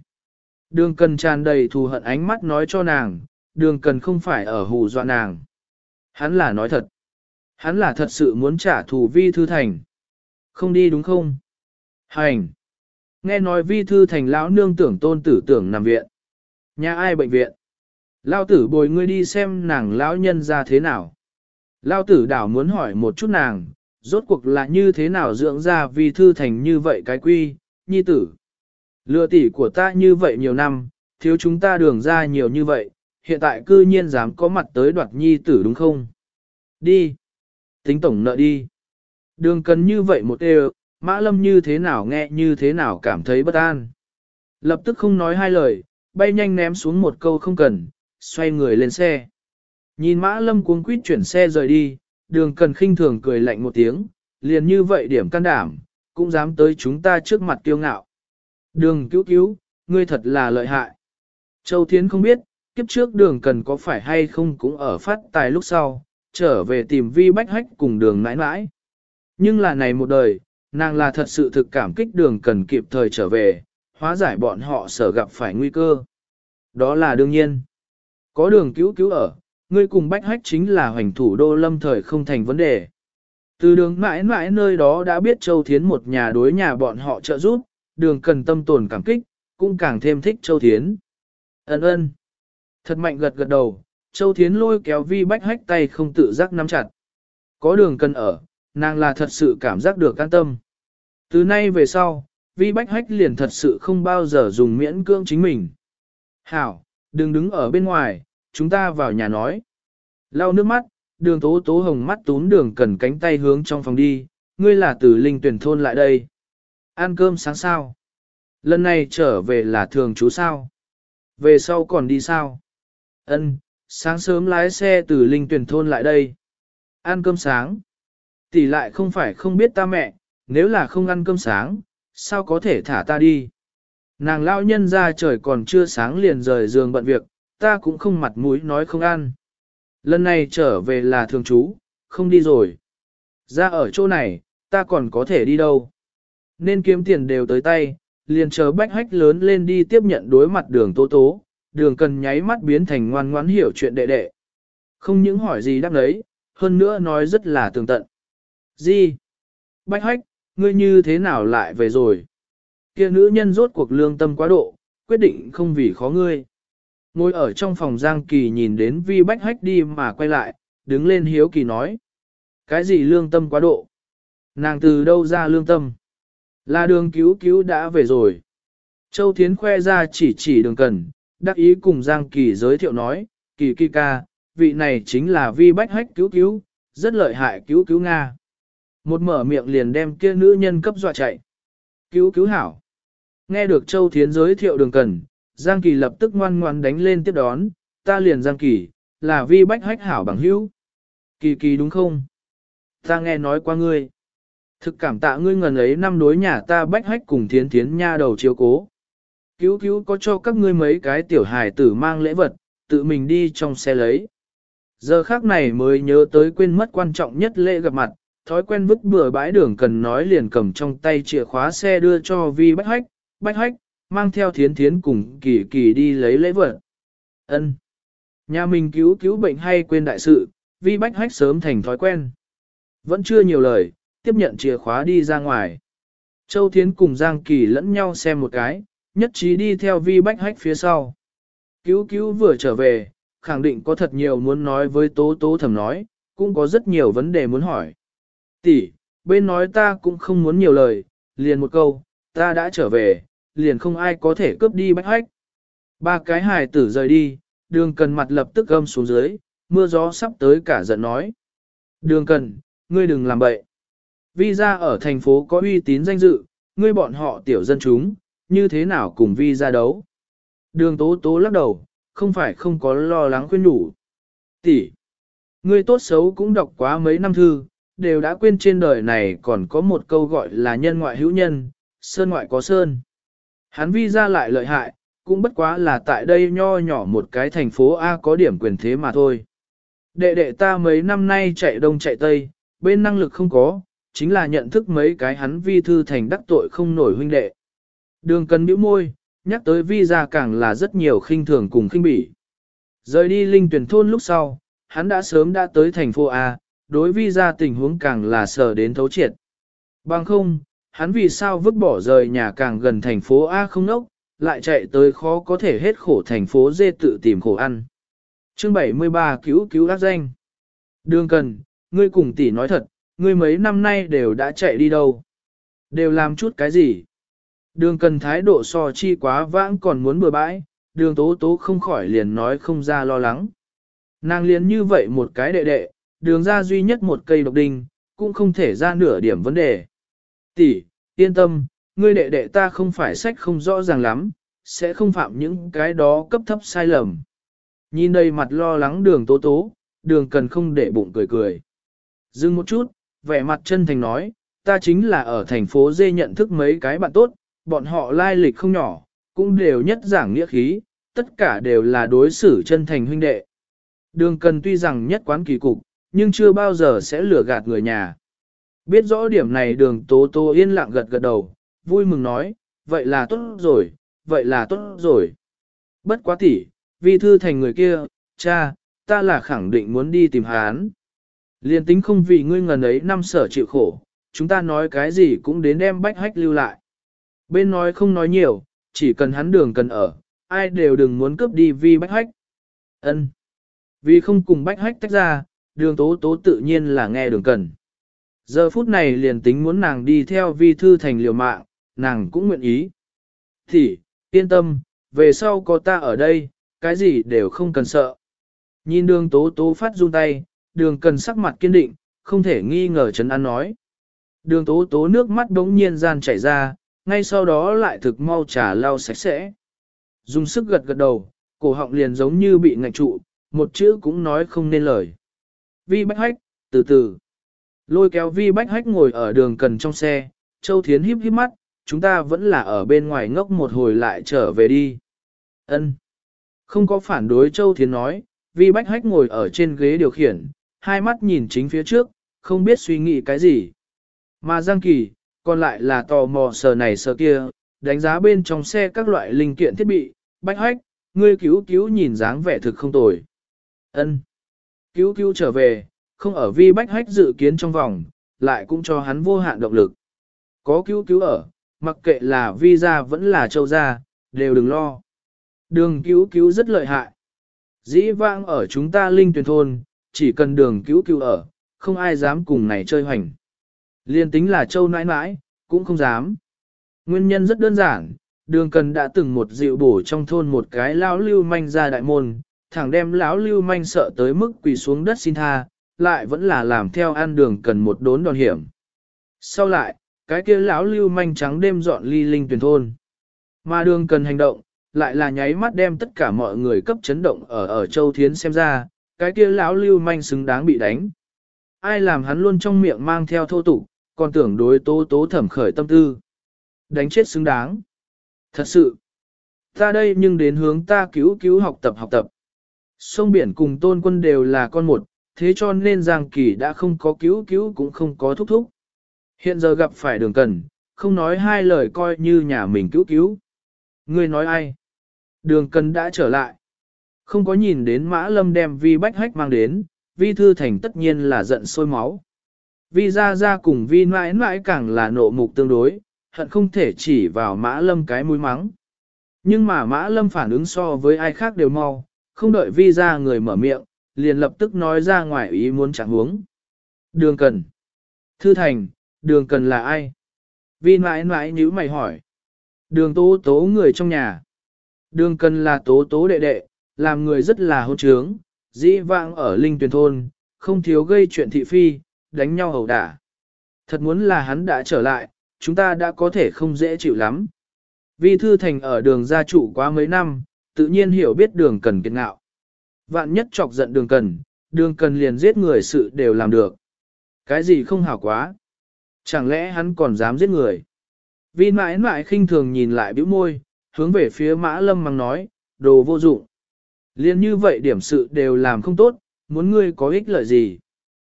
Đường cần tràn đầy thù hận ánh mắt nói cho nàng, đường cần không phải ở hù dọa nàng. Hắn là nói thật. Hắn là thật sự muốn trả thù vi thư thành. Không đi đúng không? Hành. Nghe nói vi thư thành lão nương tưởng tôn tử tưởng nằm viện. Nhà ai bệnh viện? Lao tử bồi ngươi đi xem nàng lão nhân ra thế nào. Lao tử đảo muốn hỏi một chút nàng, rốt cuộc là như thế nào dưỡng ra vi thư thành như vậy cái quy, nhi tử. Lừa tỷ của ta như vậy nhiều năm, thiếu chúng ta đường ra nhiều như vậy, hiện tại cư nhiên dám có mặt tới đoạt nhi tử đúng không? Đi. Tính tổng nợ đi. Đường cần như vậy một đều, mã lâm như thế nào nghe như thế nào cảm thấy bất an. Lập tức không nói hai lời, bay nhanh ném xuống một câu không cần, xoay người lên xe. Nhìn mã lâm cuống quýt chuyển xe rời đi, đường cần khinh thường cười lạnh một tiếng, liền như vậy điểm can đảm, cũng dám tới chúng ta trước mặt kiêu ngạo. Đường cứu cứu, ngươi thật là lợi hại. Châu Thiến không biết, kiếp trước đường cần có phải hay không cũng ở phát tài lúc sau, trở về tìm vi bách hách cùng đường nãi nãi. Nhưng là này một đời, nàng là thật sự thực cảm kích đường cần kịp thời trở về, hóa giải bọn họ sở gặp phải nguy cơ. Đó là đương nhiên. Có đường cứu cứu ở, ngươi cùng bách hách chính là hoành thủ đô lâm thời không thành vấn đề. Từ đường mãi mãi nơi đó đã biết Châu Thiến một nhà đối nhà bọn họ trợ giúp, đường cần tâm tồn cảm kích, cũng càng thêm thích Châu Thiến. Ấn ơn. Thật mạnh gật gật đầu, Châu Thiến lôi kéo vi bách hách tay không tự giác nắm chặt. Có đường cần ở, nàng là thật sự cảm giác được an tâm. Từ nay về sau, vi bách hách liền thật sự không bao giờ dùng miễn cưỡng chính mình. Hảo, đừng đứng ở bên ngoài, chúng ta vào nhà nói. Lau nước mắt, đường tố tố hồng mắt tún đường cần cánh tay hướng trong phòng đi, ngươi là từ linh tuyển thôn lại đây. Ăn cơm sáng sao? Lần này trở về là thường chú sao? Về sau còn đi sao? Ân, sáng sớm lái xe từ linh tuyển thôn lại đây. Ăn cơm sáng. Tỷ lại không phải không biết ta mẹ, nếu là không ăn cơm sáng, sao có thể thả ta đi. Nàng lao nhân ra trời còn chưa sáng liền rời giường bận việc, ta cũng không mặt mũi nói không ăn. Lần này trở về là thường trú, không đi rồi. Ra ở chỗ này, ta còn có thể đi đâu. Nên kiếm tiền đều tới tay, liền chờ bách hách lớn lên đi tiếp nhận đối mặt đường tố tố, đường cần nháy mắt biến thành ngoan ngoãn hiểu chuyện đệ đệ. Không những hỏi gì đáp đấy, hơn nữa nói rất là tường tận. Gì? Bách hách, ngươi như thế nào lại về rồi? Kia nữ nhân rốt cuộc lương tâm quá độ, quyết định không vì khó ngươi. Ngồi ở trong phòng Giang Kỳ nhìn đến Vi Bách Hách đi mà quay lại, đứng lên hiếu kỳ nói. Cái gì lương tâm quá độ? Nàng từ đâu ra lương tâm? Là đường cứu cứu đã về rồi. Châu Thiến khoe ra chỉ chỉ đường cần, đắc ý cùng Giang Kỳ giới thiệu nói, Kỳ Kỳ ca, vị này chính là Vi Bách Hách cứu cứu, rất lợi hại cứu cứu Nga. Một mở miệng liền đem kia nữ nhân cấp dọa chạy. Cứu cứu hảo. Nghe được Châu Thiến giới thiệu đường cần, Giang Kỳ lập tức ngoan ngoan đánh lên tiếp đón, ta liền Giang Kỳ, là Vi Bách Hách hảo bằng hữu. Kỳ kỳ đúng không? Ta nghe nói qua ngươi. Thực cảm tạ ngươi ngần ấy năm đối nhà ta Bách Hách cùng Thiến Thiến nha đầu chiếu cố. Cứu cứu có cho các ngươi mấy cái tiểu hài tử mang lễ vật, tự mình đi trong xe lấy. Giờ khác này mới nhớ tới quên mất quan trọng nhất lễ gặp mặt, thói quen vứt bừa bãi đường cần nói liền cầm trong tay chìa khóa xe đưa cho Vi Bách Hách, Bách Hách, mang theo thiến thiến cùng kỳ kỳ đi lấy lễ vật. Ân. Nhà mình cứu cứu bệnh hay quên đại sự, Vi Bách Hách sớm thành thói quen. Vẫn chưa nhiều lời, tiếp nhận chìa khóa đi ra ngoài. Châu Thiến cùng Giang Kỳ lẫn nhau xem một cái, nhất trí đi theo Vi Bách Hách phía sau. Cứu cứu vừa trở về, khẳng định có thật nhiều muốn nói với Tố Tố thầm nói, cũng có rất nhiều vấn đề muốn hỏi. Tỷ, bên nói ta cũng không muốn nhiều lời, liền một câu, ta đã trở về, liền không ai có thể cướp đi Bách Hách. Ba cái hài tử rời đi, đường cần mặt lập tức gâm xuống dưới, mưa gió sắp tới cả giận nói. Đường cần, ngươi đừng làm bậy. Vi ra ở thành phố có uy tín danh dự, ngươi bọn họ tiểu dân chúng, như thế nào cùng vi ra đấu. Đường tố tố lắc đầu, không phải không có lo lắng khuyên đủ. Tỷ, ngươi tốt xấu cũng đọc quá mấy năm thư, đều đã quên trên đời này còn có một câu gọi là nhân ngoại hữu nhân, sơn ngoại có sơn. Hắn vi ra lại lợi hại, cũng bất quá là tại đây nho nhỏ một cái thành phố A có điểm quyền thế mà thôi. Đệ đệ ta mấy năm nay chạy đông chạy tây, bên năng lực không có, chính là nhận thức mấy cái hắn vi thư thành đắc tội không nổi huynh đệ. Đường cần bĩu môi, nhắc tới vi ra càng là rất nhiều khinh thường cùng khinh bỉ. Rời đi linh tuyển thôn lúc sau, hắn đã sớm đã tới thành phố A, đối vi ra tình huống càng là sở đến thấu triệt. Bằng không, hắn vì sao vứt bỏ rời nhà càng gần thành phố A không nốc, lại chạy tới khó có thể hết khổ thành phố dê tự tìm khổ ăn. Chương 73 cứu cứu đắc danh. Đường cần, ngươi cùng tỷ nói thật, ngươi mấy năm nay đều đã chạy đi đâu? Đều làm chút cái gì? Đường cần thái độ so chi quá vãng còn muốn bừa bãi, đường tố tố không khỏi liền nói không ra lo lắng. Nàng liền như vậy một cái đệ đệ, đường ra duy nhất một cây độc đinh, cũng không thể ra nửa điểm vấn đề. Tỷ, yên tâm, ngươi đệ đệ ta không phải sách không rõ ràng lắm, sẽ không phạm những cái đó cấp thấp sai lầm. Nhìn đây mặt lo lắng đường tố tố, đường cần không để bụng cười cười. Dừng một chút, vẻ mặt chân thành nói, ta chính là ở thành phố Dê nhận thức mấy cái bạn tốt, bọn họ lai lịch không nhỏ, cũng đều nhất giảng nghĩa khí, tất cả đều là đối xử chân thành huynh đệ. Đường cần tuy rằng nhất quán kỳ cục, nhưng chưa bao giờ sẽ lừa gạt người nhà. Biết rõ điểm này đường tố tố yên lặng gật gật đầu, vui mừng nói, vậy là tốt rồi, vậy là tốt rồi. Bất quá tỉ, vi thư thành người kia, cha, ta là khẳng định muốn đi tìm hán. Liên tính không vì ngươi ngần ấy năm sở chịu khổ, chúng ta nói cái gì cũng đến đem bách hách lưu lại. Bên nói không nói nhiều, chỉ cần hắn đường cần ở, ai đều đừng muốn cướp đi vi bách hách. ân Vì không cùng bách hách tách ra, đường tố tố tự nhiên là nghe đường cần. Giờ phút này liền tính muốn nàng đi theo vi thư thành liều mạng, nàng cũng nguyện ý. Thì, yên tâm, về sau có ta ở đây, cái gì đều không cần sợ. Nhìn đường tố tố phát run tay, đường cần sắc mặt kiên định, không thể nghi ngờ chấn an nói. Đường tố tố nước mắt đống nhiên gian chảy ra, ngay sau đó lại thực mau trà lau sạch sẽ. Dùng sức gật gật đầu, cổ họng liền giống như bị ngạch trụ, một chữ cũng nói không nên lời. Vi bách hách, từ từ. Lôi kéo vi bách hách ngồi ở đường cần trong xe, Châu Thiến híp híp mắt, chúng ta vẫn là ở bên ngoài ngốc một hồi lại trở về đi. Ân. Không có phản đối Châu Thiến nói, vi bách hách ngồi ở trên ghế điều khiển, hai mắt nhìn chính phía trước, không biết suy nghĩ cái gì. Mà Giang Kỳ, còn lại là tò mò sờ này sờ kia, đánh giá bên trong xe các loại linh kiện thiết bị, bách hách, ngươi cứu cứu nhìn dáng vẻ thực không tồi. Ân. Cứu cứu trở về, không ở vi bách hách dự kiến trong vòng, lại cũng cho hắn vô hạn động lực. Có cứu cứu ở, mặc kệ là vi ra vẫn là châu gia, đều đừng lo. Đường cứu cứu rất lợi hại. Dĩ vãng ở chúng ta linh tuyển thôn, chỉ cần đường cứu cứu ở, không ai dám cùng này chơi hoành. Liên tính là châu nãi nãi, cũng không dám. Nguyên nhân rất đơn giản, đường cần đã từng một dịu bổ trong thôn một cái lão lưu manh ra đại môn, thẳng đem lão lưu manh sợ tới mức quỳ xuống đất xin tha, lại vẫn là làm theo ăn đường cần một đốn đòn hiểm. Sau lại, cái kia lão lưu manh trắng đêm dọn ly linh tuyển thôn. Mà đường cần hành động, lại là nháy mắt đem tất cả mọi người cấp chấn động ở ở châu thiến xem ra, cái kia lão lưu manh xứng đáng bị đánh. Ai làm hắn luôn trong miệng mang theo thô tục, còn tưởng đối tố tố thẩm khởi tâm tư. Đánh chết xứng đáng. Thật sự, ta đây nhưng đến hướng ta cứu cứu học tập học tập. Sông biển cùng tôn quân đều là con một, thế cho nên Giang Kỳ đã không có cứu cứu cũng không có thúc thúc. Hiện giờ gặp phải đường cần, không nói hai lời coi như nhà mình cứu cứu. Ngươi nói ai? Đường cần đã trở lại. Không có nhìn đến mã lâm đem vi bách hách mang đến, vi thư thành tất nhiên là giận sôi máu. Vi gia gia cùng vi mãi mãi càng là nộ mục tương đối, hận không thể chỉ vào mã lâm cái mũi mắng. Nhưng mà mã lâm phản ứng so với ai khác đều mau, không đợi vi gia người mở miệng, liền lập tức nói ra ngoài ý muốn chẳng huống. Đường cần. Thư thành, đường cần là ai? Vi mãi mãi nhíu mày hỏi. Đường tố tố người trong nhà. Đường cần là tố tố đệ đệ, làm người rất là hôn trướng, dĩ vãng ở linh tuyển thôn, không thiếu gây chuyện thị phi, đánh nhau hầu đả. Thật muốn là hắn đã trở lại, chúng ta đã có thể không dễ chịu lắm. Vi Thư Thành ở đường gia trụ quá mấy năm, tự nhiên hiểu biết đường cần kiệt ngạo. Vạn nhất chọc giận đường cần, đường cần liền giết người sự đều làm được. Cái gì không hảo quá? Chẳng lẽ hắn còn dám giết người? Vi mãi mãi khinh thường nhìn lại bĩu môi, hướng về phía mã lâm mang nói, đồ vô dụng. Liên như vậy điểm sự đều làm không tốt, muốn ngươi có ích lợi gì?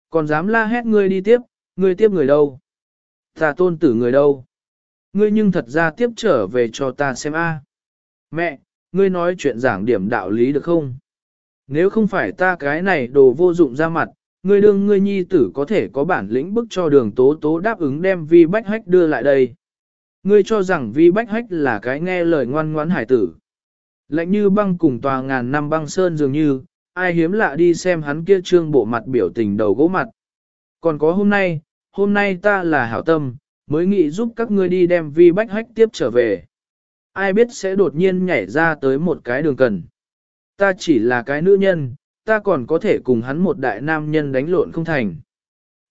Còn dám la hét ngươi đi tiếp, ngươi tiếp người đâu? Ta tôn tử người đâu? Ngươi nhưng thật ra tiếp trở về cho ta xem a. Mẹ, ngươi nói chuyện giảng điểm đạo lý được không? Nếu không phải ta cái này đồ vô dụng ra mặt, ngươi đương ngươi nhi tử có thể có bản lĩnh bức cho đường tố tố đáp ứng đem vi bách hách đưa lại đây. Ngươi cho rằng vi bách hách là cái nghe lời ngoan ngoãn hải tử. Lạnh như băng cùng tòa ngàn năm băng sơn dường như, ai hiếm lạ đi xem hắn kia trương bộ mặt biểu tình đầu gỗ mặt. Còn có hôm nay, hôm nay ta là hảo tâm, mới nghĩ giúp các ngươi đi đem vi bách hách tiếp trở về. Ai biết sẽ đột nhiên nhảy ra tới một cái đường cần. Ta chỉ là cái nữ nhân, ta còn có thể cùng hắn một đại nam nhân đánh lộn không thành.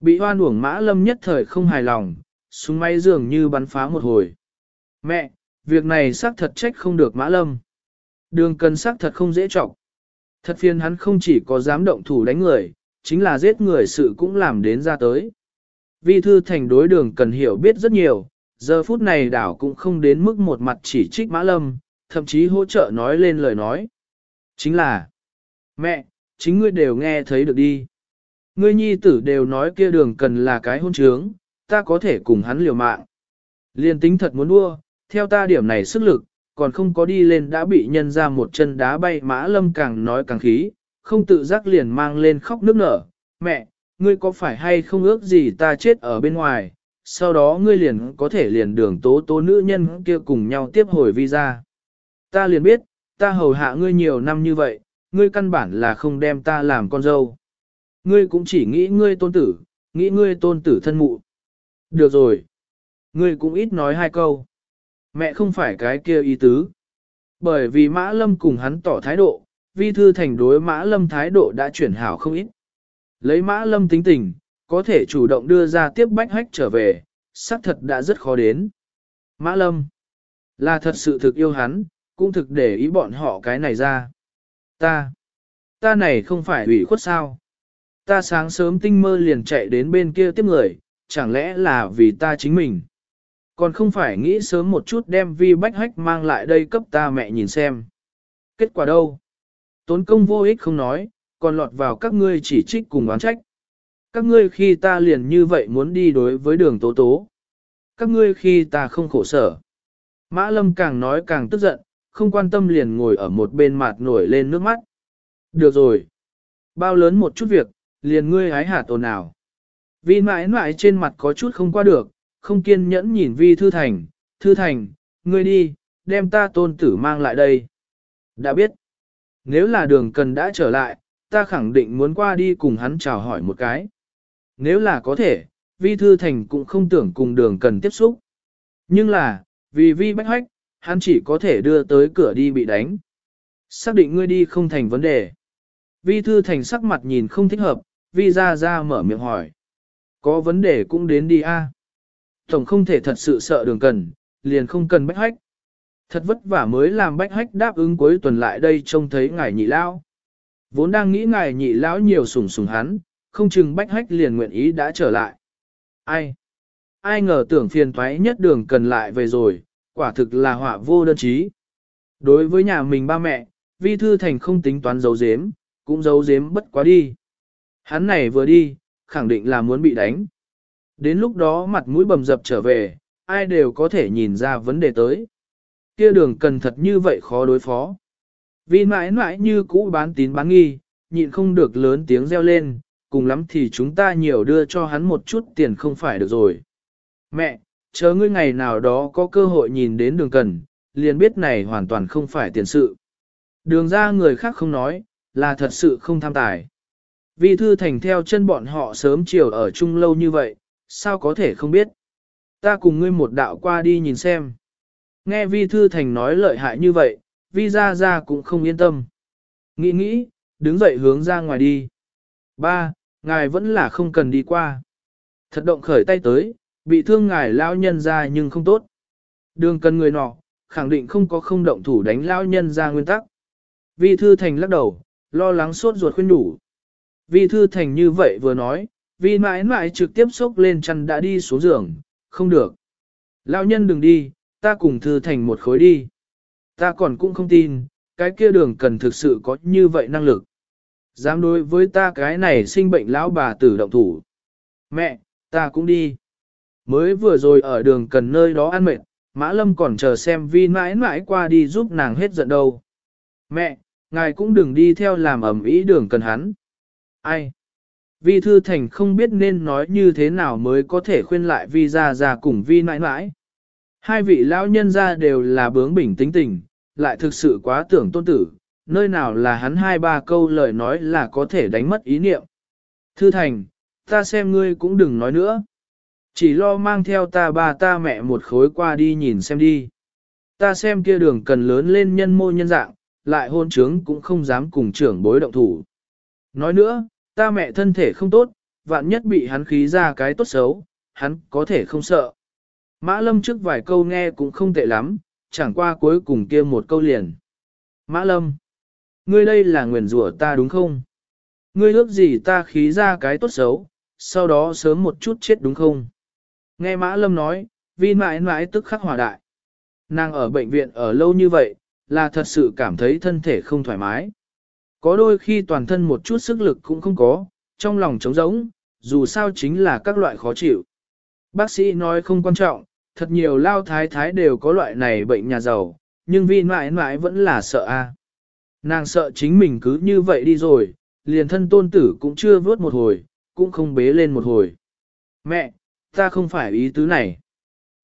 Bị hoan uổng mã lâm nhất thời không hài lòng, súng máy dường như bắn phá một hồi. Mẹ, việc này xác thật trách không được mã lâm. Đường cần xác thật không dễ trọng. Thật phiền hắn không chỉ có dám động thủ đánh người, chính là giết người sự cũng làm đến ra tới. Vi thư thành đối đường cần hiểu biết rất nhiều, giờ phút này đảo cũng không đến mức một mặt chỉ trích mã lâm, thậm chí hỗ trợ nói lên lời nói. Chính là, mẹ, chính ngươi đều nghe thấy được đi. Ngươi nhi tử đều nói kia đường cần là cái hôn trướng, ta có thể cùng hắn liều mạng. Liên tính thật muốn đua, theo ta điểm này sức lực, còn không có đi lên đã bị nhân ra một chân đá bay mã lâm càng nói càng khí, không tự giác liền mang lên khóc nước nở. Mẹ, ngươi có phải hay không ước gì ta chết ở bên ngoài, sau đó ngươi liền có thể liền đường tố tố nữ nhân kia cùng nhau tiếp hồi visa. Ta liền biết, ta hầu hạ ngươi nhiều năm như vậy, ngươi căn bản là không đem ta làm con dâu. Ngươi cũng chỉ nghĩ ngươi tôn tử, nghĩ ngươi tôn tử thân mụ. Được rồi. Ngươi cũng ít nói hai câu. Mẹ không phải cái kia ý tứ. Bởi vì Mã Lâm cùng hắn tỏ thái độ, vi thư thành đối Mã Lâm thái độ đã chuyển hảo không ít. Lấy Mã Lâm tính tình, có thể chủ động đưa ra tiếp bách hách trở về, xác thật đã rất khó đến. Mã Lâm là thật sự thực yêu hắn, cũng thực để ý bọn họ cái này ra. Ta, ta này không phải ủy khuất sao. Ta sáng sớm tinh mơ liền chạy đến bên kia tiếp người, chẳng lẽ là vì ta chính mình. Còn không phải nghĩ sớm một chút đem vi bách hách mang lại đây cấp ta mẹ nhìn xem. Kết quả đâu? Tốn công vô ích không nói, còn lọt vào các ngươi chỉ trích cùng oán trách. Các ngươi khi ta liền như vậy muốn đi đối với đường tố tố. Các ngươi khi ta không khổ sở. Mã lâm càng nói càng tức giận, không quan tâm liền ngồi ở một bên mặt nổi lên nước mắt. Được rồi. Bao lớn một chút việc, liền ngươi hái hạt tổ nào. Vì mãi mãi trên mặt có chút không qua được, không kiên nhẫn nhìn Vi Thư Thành. Thư Thành, ngươi đi, đem ta tôn tử mang lại đây. Đã biết. Nếu là đường cần đã trở lại, ta khẳng định muốn qua đi cùng hắn chào hỏi một cái. Nếu là có thể, Vi Thư Thành cũng không tưởng cùng đường cần tiếp xúc. Nhưng là, vì Vi Bách Hách, hắn chỉ có thể đưa tới cửa đi bị đánh. Xác định ngươi đi không thành vấn đề. Vi Thư Thành sắc mặt nhìn không thích hợp, Vi ra ra mở miệng hỏi. Có vấn đề cũng đến đi a. Tổng không thể thật sự sợ đường cần, liền không cần Bách Hách. Thật vất vả mới làm Bách Hách đáp ứng cuối tuần lại đây trông thấy ngài nhị lão. Vốn đang nghĩ ngài nhị lão nhiều sủng sủng hắn, không chừng Bách Hách liền nguyện ý đã trở lại. Ai? Ai ngờ tưởng phiền toái nhất đường cần lại về rồi, quả thực là họa vô đơn chí. Đối với nhà mình ba mẹ, Vi Thư Thành không tính toán giấu giếm, cũng giấu giếm bất quá đi. Hắn này vừa đi, khẳng định là muốn bị đánh. Đến lúc đó mặt mũi bầm dập trở về, ai đều có thể nhìn ra vấn đề tới. Kia đường cần thật như vậy khó đối phó. Vì mãi mãi như cũ bán tín bán nghi, nhịn không được lớn tiếng reo lên, cùng lắm thì chúng ta nhiều đưa cho hắn một chút tiền không phải được rồi. Mẹ, chờ ngươi ngày nào đó có cơ hội nhìn đến đường cần, liền biết này hoàn toàn không phải tiền sự. Đường ra người khác không nói, là thật sự không tham tài. Vì thư thành theo chân bọn họ sớm chiều ở chung lâu như vậy, sao có thể không biết. Ta cùng ngươi một đạo qua đi nhìn xem. Nghe vi thư thành nói lợi hại như vậy, vi ra ra cũng không yên tâm. Nghĩ nghĩ, đứng dậy hướng ra ngoài đi. Ba, ngài vẫn là không cần đi qua. Thật động khởi tay tới, bị thương ngài lão nhân ra nhưng không tốt. Đường cần người nọ, khẳng định không có không động thủ đánh lão nhân ra nguyên tắc. Vi thư thành lắc đầu, lo lắng sốt ruột khuyên đủ. Vi thư thành như vậy vừa nói, vi mãi mãi trực tiếp xốc lên chăn đã đi xuống giường, không được. Lão nhân đừng đi, ta cùng thư thành một khối đi. Ta còn cũng không tin, cái kia đường cần thực sự có như vậy năng lực. Dám đối với ta cái này sinh bệnh lão bà tử động thủ. Mẹ, ta cũng đi. Mới vừa rồi ở đường cần nơi đó ăn mệt, Mã Lâm còn chờ xem vi mãi mãi qua đi giúp nàng hết giận đâu. Mẹ, ngài cũng đừng đi theo làm ẩm ý đường cần hắn. Ai? Vi Thư Thành không biết nên nói như thế nào mới có thể khuyên lại Vi ra ra cùng Vi nãi nãi. Hai vị lão nhân ra đều là bướng bỉnh tính tình, lại thực sự quá tưởng tôn tử, nơi nào là hắn hai ba câu lời nói là có thể đánh mất ý niệm. Thư Thành, ta xem ngươi cũng đừng nói nữa. Chỉ lo mang theo ta ba ta mẹ một khối qua đi nhìn xem đi. Ta xem kia đường cần lớn lên nhân mô nhân dạng, lại hôn trướng cũng không dám cùng trưởng bối động thủ. Nói nữa, ta mẹ thân thể không tốt, vạn nhất bị hắn khí ra cái tốt xấu, hắn có thể không sợ. Mã Lâm trước vài câu nghe cũng không tệ lắm, chẳng qua cuối cùng kia một câu liền. Mã Lâm, ngươi đây là nguyền rủa ta đúng không? Ngươi ước gì ta khí ra cái tốt xấu, sau đó sớm một chút chết đúng không? Nghe Mã Lâm nói, vì mãi mãi tức khắc hòa đại. Nàng ở bệnh viện ở lâu như vậy, là thật sự cảm thấy thân thể không thoải mái. Có đôi khi toàn thân một chút sức lực cũng không có, trong lòng trống rỗng, dù sao chính là các loại khó chịu. Bác sĩ nói không quan trọng, thật nhiều lao thái thái đều có loại này bệnh nhà giàu, nhưng vì mãi mãi vẫn là sợ a. Nàng sợ chính mình cứ như vậy đi rồi, liền thân tôn tử cũng chưa vớt một hồi, cũng không bế lên một hồi. Mẹ, ta không phải ý tứ này.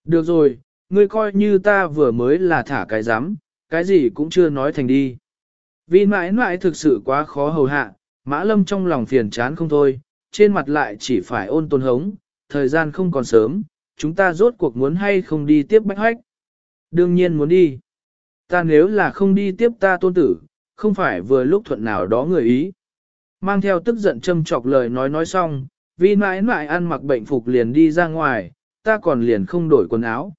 Được rồi, ngươi coi như ta vừa mới là thả cái giám, cái gì cũng chưa nói thành đi. Vì mãi mãi thực sự quá khó hầu hạ, mã lâm trong lòng phiền chán không thôi, trên mặt lại chỉ phải ôn tôn hống, thời gian không còn sớm, chúng ta rốt cuộc muốn hay không đi tiếp bách hách. Đương nhiên muốn đi. Ta nếu là không đi tiếp ta tôn tử, không phải vừa lúc thuận nào đó người ý. Mang theo tức giận châm chọc lời nói nói xong, vì mãi mãi ăn mặc bệnh phục liền đi ra ngoài, ta còn liền không đổi quần áo.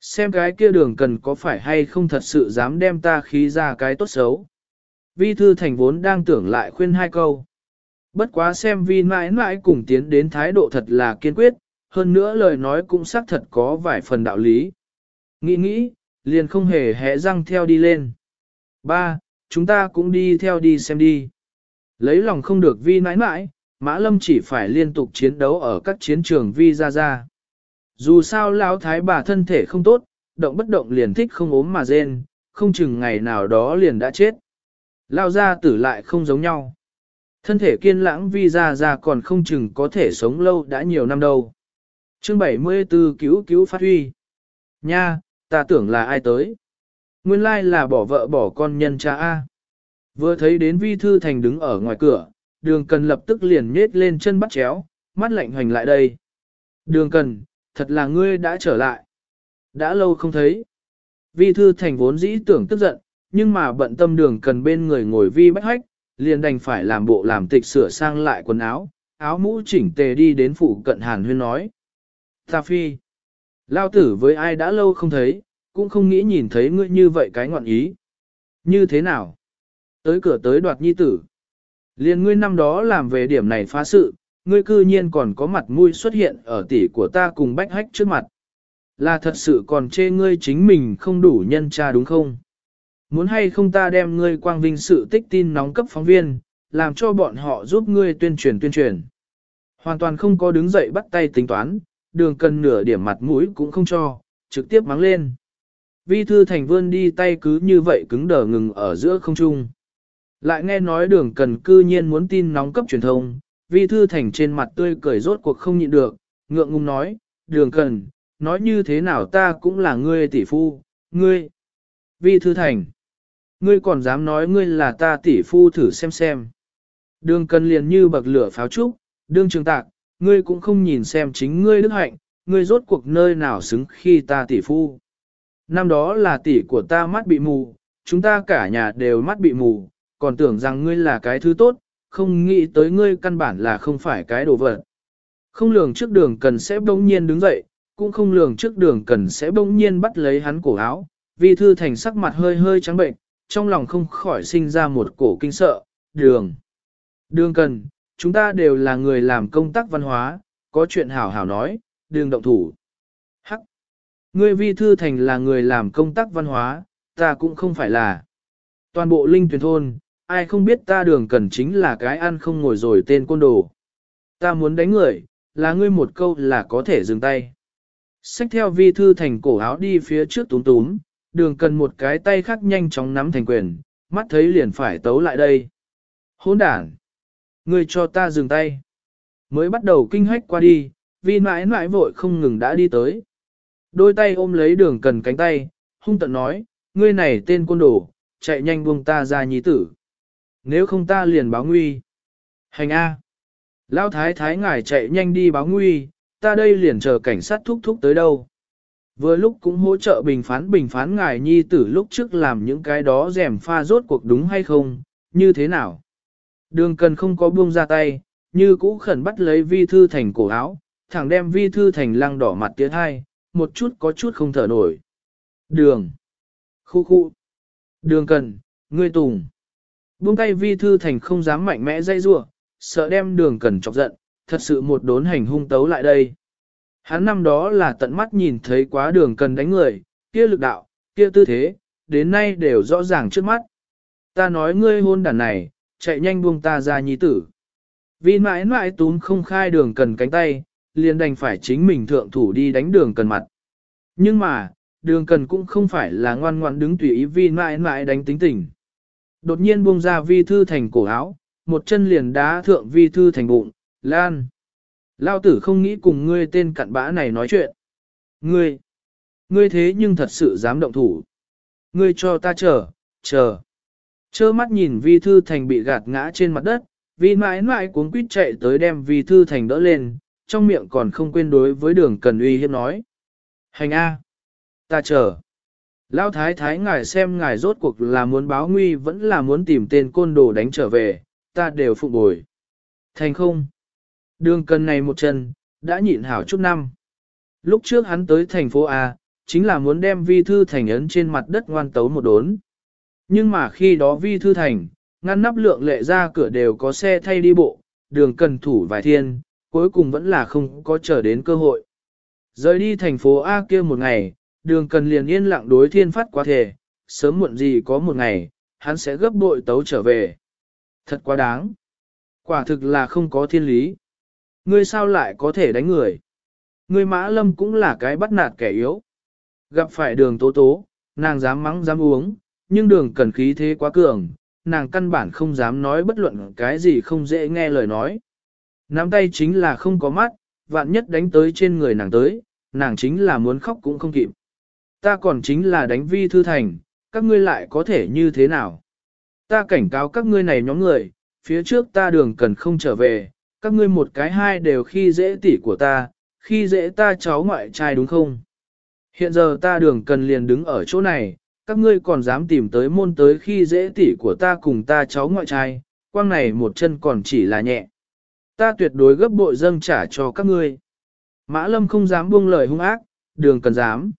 Xem cái kia đường cần có phải hay không thật sự dám đem ta khí ra cái tốt xấu. Vi thư thành vốn đang tưởng lại khuyên hai câu. Bất quá xem vi mãi mãi cùng tiến đến thái độ thật là kiên quyết, hơn nữa lời nói cũng xác thật có vài phần đạo lý. Nghĩ nghĩ, liền không hề hẽ răng theo đi lên. Ba, chúng ta cũng đi theo đi xem đi. Lấy lòng không được vi mãi mãi, Mã Lâm chỉ phải liên tục chiến đấu ở các chiến trường vi ra ra. Dù sao lão thái bà thân thể không tốt, động bất động liền thích không ốm mà rên, không chừng ngày nào đó liền đã chết. Lao ra tử lại không giống nhau. Thân thể kiên lãng vi ra ra còn không chừng có thể sống lâu đã nhiều năm đâu. Chương 74 cứu cứu phát huy. Nha, ta tưởng là ai tới? Nguyên lai là bỏ vợ bỏ con nhân cha A. Vừa thấy đến vi thư thành đứng ở ngoài cửa, đường cần lập tức liền nhết lên chân bắt chéo, mắt lạnh hoành lại đây. Đường cần, thật là ngươi đã trở lại. Đã lâu không thấy. Vi thư thành vốn dĩ tưởng tức giận, nhưng mà bận tâm đường cần bên người ngồi vi bách hách, liền đành phải làm bộ làm tịch sửa sang lại quần áo, áo mũ chỉnh tề đi đến phụ cận hàn huyên nói. Ta phi, lao tử với ai đã lâu không thấy, cũng không nghĩ nhìn thấy ngươi như vậy cái ngọn ý. Như thế nào? Tới cửa tới đoạt nhi tử. liền ngươi năm đó làm về điểm này phá sự, ngươi cư nhiên còn có mặt mũi xuất hiện ở tỷ của ta cùng bách hách trước mặt. Là thật sự còn chê ngươi chính mình không đủ nhân tra đúng không? Muốn hay không ta đem ngươi quang vinh sự tích tin nóng cấp phóng viên, làm cho bọn họ giúp ngươi tuyên truyền tuyên truyền. Hoàn toàn không có đứng dậy bắt tay tính toán, đường cần nửa điểm mặt mũi cũng không cho, trực tiếp mắng lên. Vi thư thành vươn đi tay cứ như vậy cứng đờ ngừng ở giữa không trung. Lại nghe nói đường cần cư nhiên muốn tin nóng cấp truyền thông, vi thư thành trên mặt tươi cười rốt cuộc không nhịn được, ngượng ngùng nói, đường cần, nói như thế nào ta cũng là ngươi tỷ phu, ngươi. Vi thư thành, ngươi còn dám nói ngươi là ta tỷ phu thử xem xem. Đường cần liền như bậc lửa pháo trúc, đương trường tạc, ngươi cũng không nhìn xem chính ngươi đức hạnh, ngươi rốt cuộc nơi nào xứng khi ta tỷ phu. Năm đó là tỷ của ta mắt bị mù, chúng ta cả nhà đều mắt bị mù, còn tưởng rằng ngươi là cái thứ tốt, không nghĩ tới ngươi căn bản là không phải cái đồ vật. Không lường trước đường cần sẽ bỗng nhiên đứng dậy, cũng không lường trước đường cần sẽ bỗng nhiên bắt lấy hắn cổ áo, vì thư thành sắc mặt hơi hơi trắng bệnh, trong lòng không khỏi sinh ra một cổ kinh sợ, đường. Đường cần, chúng ta đều là người làm công tác văn hóa, có chuyện hảo hảo nói, đường động thủ. Hắc. Ngươi vi thư thành là người làm công tác văn hóa, ta cũng không phải là. Toàn bộ linh tuyển thôn, ai không biết ta đường cần chính là cái ăn không ngồi rồi tên côn đồ. Ta muốn đánh người, là ngươi một câu là có thể dừng tay. Xách theo vi thư thành cổ áo đi phía trước túm túm, đường cần một cái tay khác nhanh chóng nắm thành quyền, mắt thấy liền phải tấu lại đây. Hỗn đản! Ngươi cho ta dừng tay. Mới bắt đầu kinh hách qua đi, vì mãi mãi vội không ngừng đã đi tới. Đôi tay ôm lấy đường cần cánh tay, hung tận nói, ngươi này tên côn đồ, chạy nhanh buông ta ra nhi tử. Nếu không ta liền báo nguy. Hành A. Lão thái thái ngài chạy nhanh đi báo nguy, ta đây liền chờ cảnh sát thúc thúc tới đâu. Vừa lúc cũng hỗ trợ bình phán bình phán ngài nhi tử lúc trước làm những cái đó rèm pha rốt cuộc đúng hay không, như thế nào. Đường cần không có buông ra tay, như cũ khẩn bắt lấy vi thư thành cổ áo, thẳng đem vi thư thành lăng đỏ mặt tiến hai, một chút có chút không thở nổi. Đường. Khu khu. Đường cần, ngươi tùng. Buông tay vi thư thành không dám mạnh mẽ dây rua, sợ đem đường cần chọc giận, thật sự một đốn hành hung tấu lại đây. Hắn năm đó là tận mắt nhìn thấy quá đường cần đánh người, kia lực đạo, kia tư thế, đến nay đều rõ ràng trước mắt. Ta nói ngươi hôn đàn này, chạy nhanh buông ta ra nhi tử. Vì mãi mãi túm không khai đường cần cánh tay, liền đành phải chính mình thượng thủ đi đánh đường cần mặt. Nhưng mà, đường cần cũng không phải là ngoan ngoãn đứng tùy ý vi mãi mãi đánh tính tình. Đột nhiên buông ra vi thư thành cổ áo, một chân liền đá thượng vi thư thành bụng, lan. Lao tử không nghĩ cùng ngươi tên cặn bã này nói chuyện. Ngươi, ngươi thế nhưng thật sự dám động thủ. Ngươi cho ta chờ, chờ. Chơ mắt nhìn vi thư thành bị gạt ngã trên mặt đất, vi mãi mãi cuống quýt chạy tới đem vi thư thành đỡ lên, trong miệng còn không quên đối với đường cần uy hiếp nói. Hành A. Ta chờ. Lão thái thái ngài xem ngài rốt cuộc là muốn báo nguy vẫn là muốn tìm tên côn đồ đánh trở về, ta đều phục bồi. Thành không. Đường cần này một chân, đã nhịn hảo chút năm. Lúc trước hắn tới thành phố A, chính là muốn đem vi thư thành ấn trên mặt đất ngoan tấu một đốn. Nhưng mà khi đó vi thư thành, ngăn nắp lượng lệ ra cửa đều có xe thay đi bộ, đường cần thủ vài thiên, cuối cùng vẫn là không có chờ đến cơ hội. Rời đi thành phố A kia một ngày, đường cần liền yên lặng đối thiên phát quá thể, sớm muộn gì có một ngày, hắn sẽ gấp bội tấu trở về. Thật quá đáng. Quả thực là không có thiên lý. Ngươi sao lại có thể đánh người? Ngươi mã lâm cũng là cái bắt nạt kẻ yếu. Gặp phải đường tố tố, nàng dám mắng dám uống, nhưng đường cần khí thế quá cường, nàng căn bản không dám nói bất luận cái gì không dễ nghe lời nói. Nắm tay chính là không có mắt, vạn nhất đánh tới trên người nàng tới, nàng chính là muốn khóc cũng không kịp. Ta còn chính là đánh vi thư thành, các ngươi lại có thể như thế nào? Ta cảnh cáo các ngươi này nhóm người, phía trước ta đường cần không trở về, các ngươi một cái hai đều khi dễ tỷ của ta, khi dễ ta cháu ngoại trai đúng không? Hiện giờ ta đường cần liền đứng ở chỗ này, các ngươi còn dám tìm tới môn tới khi dễ tỷ của ta cùng ta cháu ngoại trai, quang này một chân còn chỉ là nhẹ. Ta tuyệt đối gấp bội dâng trả cho các ngươi. Mã lâm không dám buông lời hung ác, đường cần dám.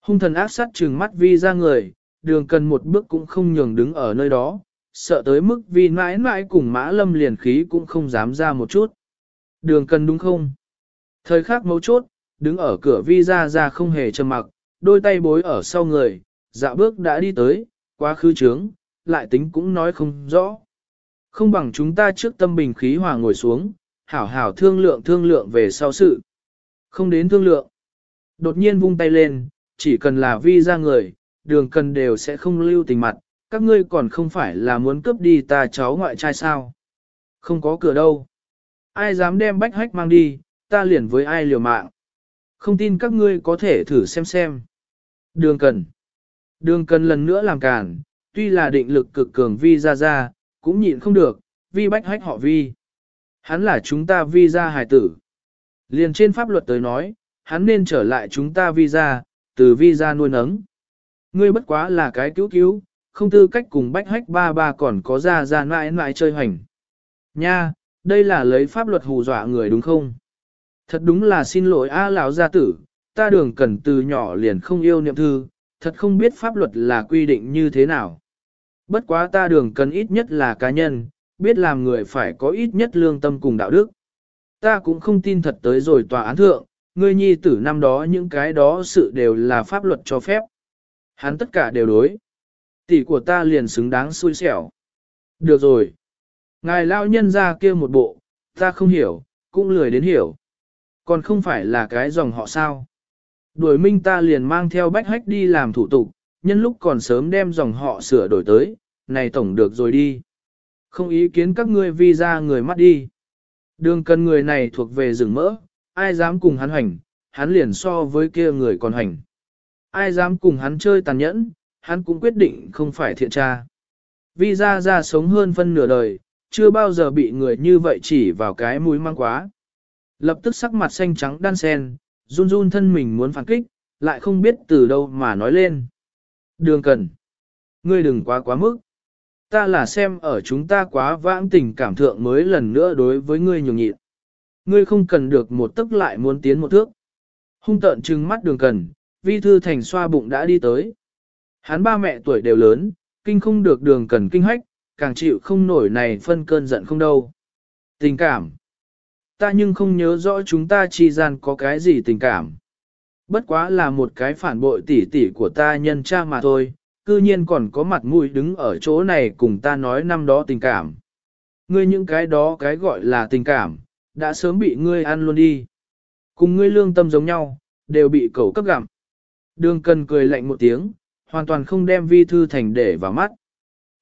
Hung thần ác sát trừng mắt vi ra người, đường cần một bước cũng không nhường đứng ở nơi đó, sợ tới mức vì mãi mãi cùng mã lâm liền khí cũng không dám ra một chút. Đường cần đúng không? Thời khắc mấu chốt, đứng ở cửa vi ra ra không hề trầm mặc, đôi tay bối ở sau người, dạ bước đã đi tới, quá khứ trướng, lại tính cũng nói không rõ. Không bằng chúng ta trước tâm bình khí hòa ngồi xuống, hảo hảo thương lượng thương lượng về sau sự. Không đến thương lượng. Đột nhiên vung tay lên, chỉ cần là vi ra người, đường cần đều sẽ không lưu tình mặt, các ngươi còn không phải là muốn cướp đi ta cháu ngoại trai sao. Không có cửa đâu. Ai dám đem bách hách mang đi, ta liền với ai liều mạng. Không tin các ngươi có thể thử xem xem. Đường cần. Đường cần lần nữa làm cản, tuy là định lực cực cường vi ra ra, cũng nhịn không được, vi bách hách họ vi. Hắn là chúng ta vi ra hài tử. Liền trên pháp luật tới nói, hắn nên trở lại chúng ta vi ra, từ vi ra nuôi nấng. Ngươi bất quá là cái cứu cứu, không tư cách cùng bách hách ba ba còn có ra ra mãi mãi chơi hoành. Nha, đây là lấy pháp luật hù dọa người đúng không? Thật đúng là xin lỗi A lão gia tử, ta đường cần từ nhỏ liền không yêu niệm thư, thật không biết pháp luật là quy định như thế nào. Bất quá ta đường cần ít nhất là cá nhân, biết làm người phải có ít nhất lương tâm cùng đạo đức. Ta cũng không tin thật tới rồi tòa án thượng, ngươi nhi tử năm đó những cái đó sự đều là pháp luật cho phép. Hắn tất cả đều đối. Tỷ của ta liền xứng đáng xui xẻo. Được rồi. Ngài lao nhân ra kia một bộ, ta không hiểu, cũng lười đến hiểu. Còn không phải là cái dòng họ sao. Đuổi minh ta liền mang theo bách hách đi làm thủ tục, nhân lúc còn sớm đem dòng họ sửa đổi tới, này tổng được rồi đi. Không ý kiến các ngươi vi ra người mắt đi. Đường cần người này thuộc về rừng mỡ, ai dám cùng hắn hành, hắn liền so với kia người còn hành. Ai dám cùng hắn chơi tàn nhẫn, hắn cũng quyết định không phải thiện tra. vì ra ra sống hơn phân nửa đời, chưa bao giờ bị người như vậy chỉ vào cái mũi mang quá. Lập tức sắc mặt xanh trắng đan sen, run run thân mình muốn phản kích, lại không biết từ đâu mà nói lên. Đường cần. Ngươi đừng quá quá mức. Ta là xem ở chúng ta quá vãng tình cảm thượng mới lần nữa đối với ngươi nhường nhịn. Ngươi không cần được một tức lại muốn tiến một thước. Hung tợn trừng mắt đường cần, vi thư thành xoa bụng đã đi tới. Hắn ba mẹ tuổi đều lớn, kinh không được đường cần kinh hách, càng chịu không nổi này phân cơn giận không đâu. Tình cảm. Ta nhưng không nhớ rõ chúng ta chi gian có cái gì tình cảm. Bất quá là một cái phản bội tỉ tỉ của ta nhân cha mà thôi, cư nhiên còn có mặt mũi đứng ở chỗ này cùng ta nói năm đó tình cảm. Ngươi những cái đó cái gọi là tình cảm, đã sớm bị ngươi ăn luôn đi. Cùng ngươi lương tâm giống nhau, đều bị cẩu cấp gặm. Đường cần cười lạnh một tiếng, hoàn toàn không đem vi thư thành để vào mắt.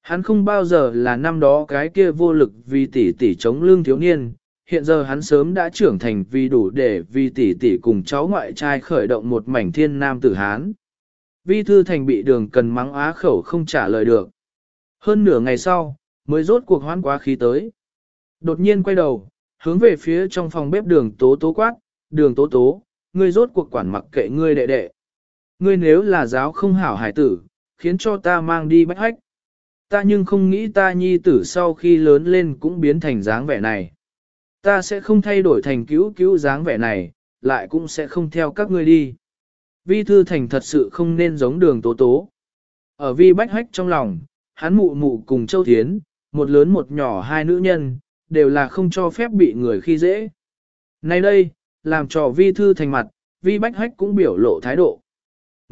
Hắn không bao giờ là năm đó cái kia vô lực vì tỷ tỷ chống lương thiếu niên, hiện giờ hắn sớm đã trưởng thành vì đủ để vì tỷ tỷ cùng cháu ngoại trai khởi động một mảnh thiên nam tử Hán. Vi thư thành bị đường cần mắng á khẩu không trả lời được. Hơn nửa ngày sau, mới rốt cuộc hoán quá khí tới. Đột nhiên quay đầu, hướng về phía trong phòng bếp đường tố tố quát, đường tố tố, ngươi rốt cuộc quản mặc kệ ngươi đệ đệ. Ngươi nếu là giáo không hảo hải tử, khiến cho ta mang đi bách hách. Ta nhưng không nghĩ ta nhi tử sau khi lớn lên cũng biến thành dáng vẻ này. Ta sẽ không thay đổi thành cứu cứu dáng vẻ này, lại cũng sẽ không theo các ngươi đi. Vi thư thành thật sự không nên giống đường tố tố. Ở vi bách hách trong lòng, hắn mụ mụ cùng châu thiến, một lớn một nhỏ hai nữ nhân, đều là không cho phép bị người khi dễ. Nay đây, làm trò vi thư thành mặt, vi bách hách cũng biểu lộ thái độ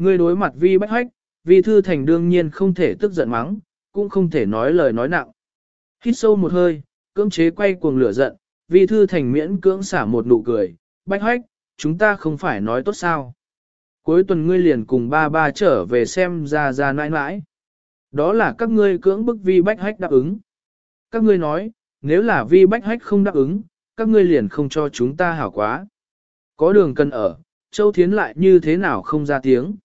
ngươi đối mặt vi bách hách, vi thư thành đương nhiên không thể tức giận mắng, cũng không thể nói lời nói nặng. Hít sâu một hơi, cưỡng chế quay cuồng lửa giận, vi thư thành miễn cưỡng xả một nụ cười, bách hách, chúng ta không phải nói tốt sao. Cuối tuần ngươi liền cùng ba ba trở về xem ra ra nãi nãi. Đó là các ngươi cưỡng bức vi bách hách đáp ứng. Các ngươi nói, nếu là vi bách hách không đáp ứng, các ngươi liền không cho chúng ta hảo quá. Có đường cần ở, Châu Thiến lại như thế nào không ra tiếng.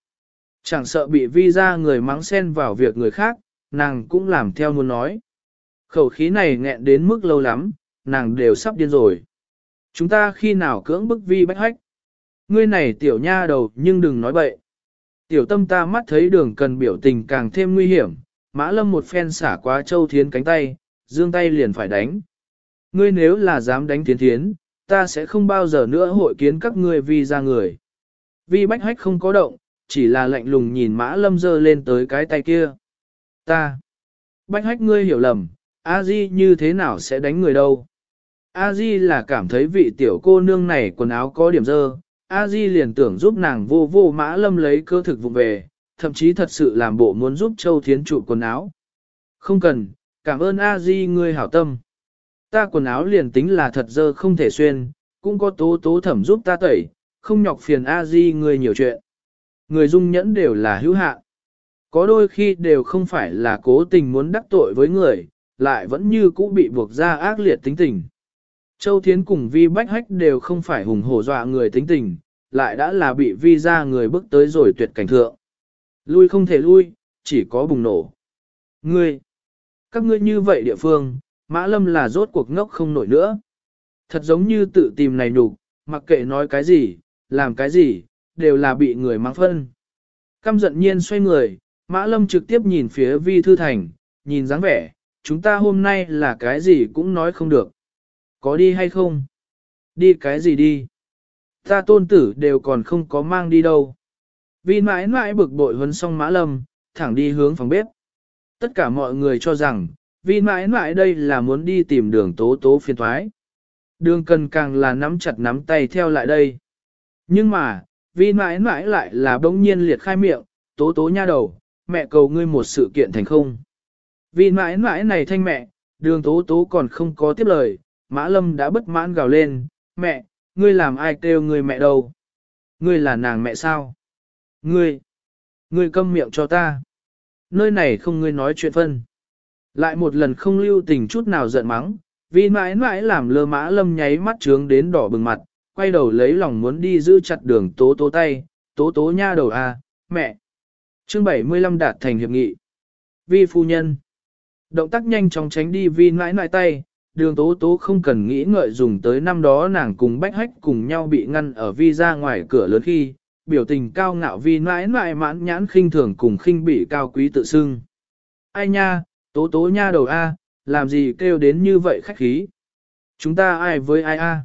Chẳng sợ bị vi ra người mắng xen vào việc người khác, nàng cũng làm theo muốn nói. Khẩu khí này nghẹn đến mức lâu lắm, nàng đều sắp điên rồi. Chúng ta khi nào cưỡng bức vi bách hách? Ngươi này tiểu nha đầu nhưng đừng nói bậy. Tiểu tâm ta mắt thấy đường cần biểu tình càng thêm nguy hiểm, mã lâm một phen xả quá châu thiến cánh tay, dương tay liền phải đánh. Ngươi nếu là dám đánh thiến thiến, ta sẽ không bao giờ nữa hội kiến các ngươi vi ra người. Vi bách hách không có động, chỉ là lạnh lùng nhìn mã lâm dơ lên tới cái tay kia. Ta. Bách hách ngươi hiểu lầm, a di như thế nào sẽ đánh người đâu. A di là cảm thấy vị tiểu cô nương này quần áo có điểm dơ, A di liền tưởng giúp nàng vô vô mã lâm lấy cơ thực vụ về, thậm chí thật sự làm bộ muốn giúp Châu Thiến trụ quần áo. Không cần, cảm ơn A di ngươi hảo tâm. Ta quần áo liền tính là thật dơ không thể xuyên, cũng có tố tố thẩm giúp ta tẩy, không nhọc phiền A di ngươi nhiều chuyện. Người dung nhẫn đều là hữu hạn. Có đôi khi đều không phải là cố tình muốn đắc tội với người, lại vẫn như cũ bị buộc ra ác liệt tính tình. Châu Thiến cùng Vi Bách Hách đều không phải hùng hổ dọa người tính tình, lại đã là bị Vi ra người bước tới rồi tuyệt cảnh thượng. Lui không thể lui, chỉ có bùng nổ. Ngươi, các ngươi như vậy địa phương, Mã Lâm là rốt cuộc ngốc không nổi nữa. Thật giống như tự tìm này nhục, mặc kệ nói cái gì, làm cái gì, đều là bị người mang phân. Căm giận nhiên xoay người, Mã Lâm trực tiếp nhìn phía Vi Thư Thành, nhìn dáng vẻ, chúng ta hôm nay là cái gì cũng nói không được. Có đi hay không? Đi cái gì đi? Ta tôn tử đều còn không có mang đi đâu. Vi mãi mãi bực bội huấn xong Mã Lâm, thẳng đi hướng phòng bếp. Tất cả mọi người cho rằng, Vi mãi mãi đây là muốn đi tìm đường tố tố phiền thoái. Đường cần càng là nắm chặt nắm tay theo lại đây. Nhưng mà, Vi mãi mãi lại là bỗng nhiên liệt khai miệng, tố tố nha đầu, mẹ cầu ngươi một sự kiện thành không. Vi mãi mãi này thanh mẹ, đường tố tố còn không có tiếp lời, Mã Lâm đã bất mãn gào lên, mẹ, ngươi làm ai kêu ngươi mẹ đâu? Ngươi là nàng mẹ sao? Ngươi, ngươi câm miệng cho ta. Nơi này không ngươi nói chuyện phân. Lại một lần không lưu tình chút nào giận mắng, vì mãi mãi làm lơ Mã Lâm nháy mắt trướng đến đỏ bừng mặt, quay đầu lấy lòng muốn đi giữ chặt đường tố tố tay, tố tố nha đầu à, mẹ. Chương 75 đạt thành hiệp nghị. Vi phu nhân. Động tác nhanh chóng tránh đi vi nãi nãi tay, đường tố tố không cần nghĩ ngợi dùng tới năm đó nàng cùng bách hách cùng nhau bị ngăn ở vi ra ngoài cửa lớn khi, biểu tình cao ngạo vi nãi nãi mãn nhãn khinh thường cùng khinh bị cao quý tự xưng. Ai nha, tố tố nha đầu A, làm gì kêu đến như vậy khách khí? Chúng ta ai với ai A?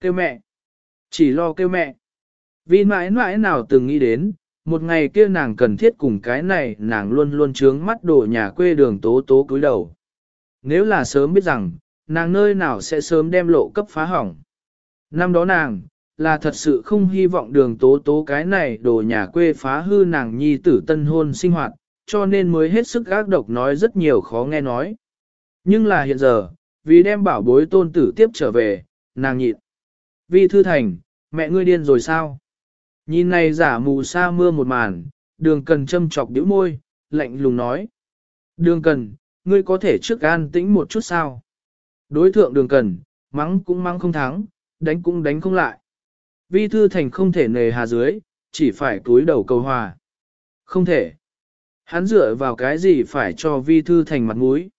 Kêu mẹ. Chỉ lo kêu mẹ. Vì mãi mãi nào từng nghĩ đến, một ngày kia nàng cần thiết cùng cái này nàng luôn luôn trướng mắt đổ nhà quê đường tố tố cúi đầu. Nếu là sớm biết rằng, nàng nơi nào sẽ sớm đem lộ cấp phá hỏng. Năm đó nàng, là thật sự không hy vọng đường tố tố cái này đồ nhà quê phá hư nàng nhi tử tân hôn sinh hoạt, cho nên mới hết sức gác độc nói rất nhiều khó nghe nói. Nhưng là hiện giờ, vì đem bảo bối tôn tử tiếp trở về, nàng nhịn. Vi thư thành, mẹ ngươi điên rồi sao? Nhìn này giả mù sa mưa một màn, đường cần châm chọc điếu môi, lạnh lùng nói. Đường cần, ngươi có thể trước an tĩnh một chút sao? Đối thượng đường cần, mắng cũng mắng không thắng, đánh cũng đánh không lại. Vi thư thành không thể nề hà dưới, chỉ phải túi đầu cầu hòa. Không thể. Hắn dựa vào cái gì phải cho vi thư thành mặt mũi.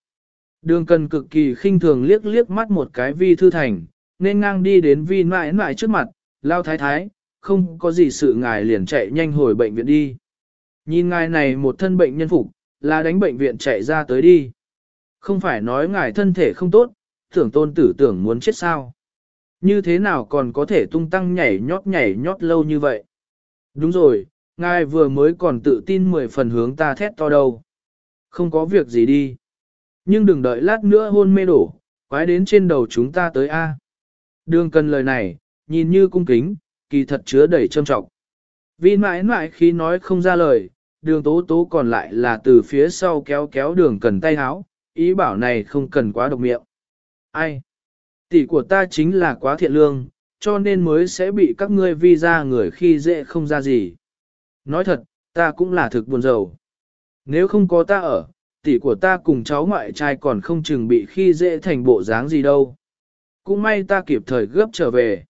Đường cần cực kỳ khinh thường liếc liếc mắt một cái vi thư thành, nên ngang đi đến vi mãi mãi trước mặt, lao thái thái, không có gì sự ngài liền chạy nhanh hồi bệnh viện đi. Nhìn ngài này một thân bệnh nhân phục, là đánh bệnh viện chạy ra tới đi. Không phải nói ngài thân thể không tốt, tưởng tôn tử tưởng muốn chết sao. Như thế nào còn có thể tung tăng nhảy nhót nhảy nhót lâu như vậy? Đúng rồi, ngài vừa mới còn tự tin mười phần hướng ta thét to đâu. Không có việc gì đi. Nhưng đừng đợi lát nữa hôn mê đổ, quái đến trên đầu chúng ta tới A. Đường cần lời này, nhìn như cung kính, kỳ thật chứa đầy trâm trọng. Vì mãi mãi khi nói không ra lời, đường tố tố còn lại là từ phía sau kéo kéo đường cần tay háo, ý bảo này không cần quá độc miệng. Ai? Tỷ của ta chính là quá thiện lương, cho nên mới sẽ bị các ngươi vi ra người khi dễ không ra gì. Nói thật, ta cũng là thực buồn rầu. Nếu không có ta ở, tỷ của ta cùng cháu ngoại trai còn không chừng bị khi dễ thành bộ dáng gì đâu. Cũng may ta kịp thời gấp trở về.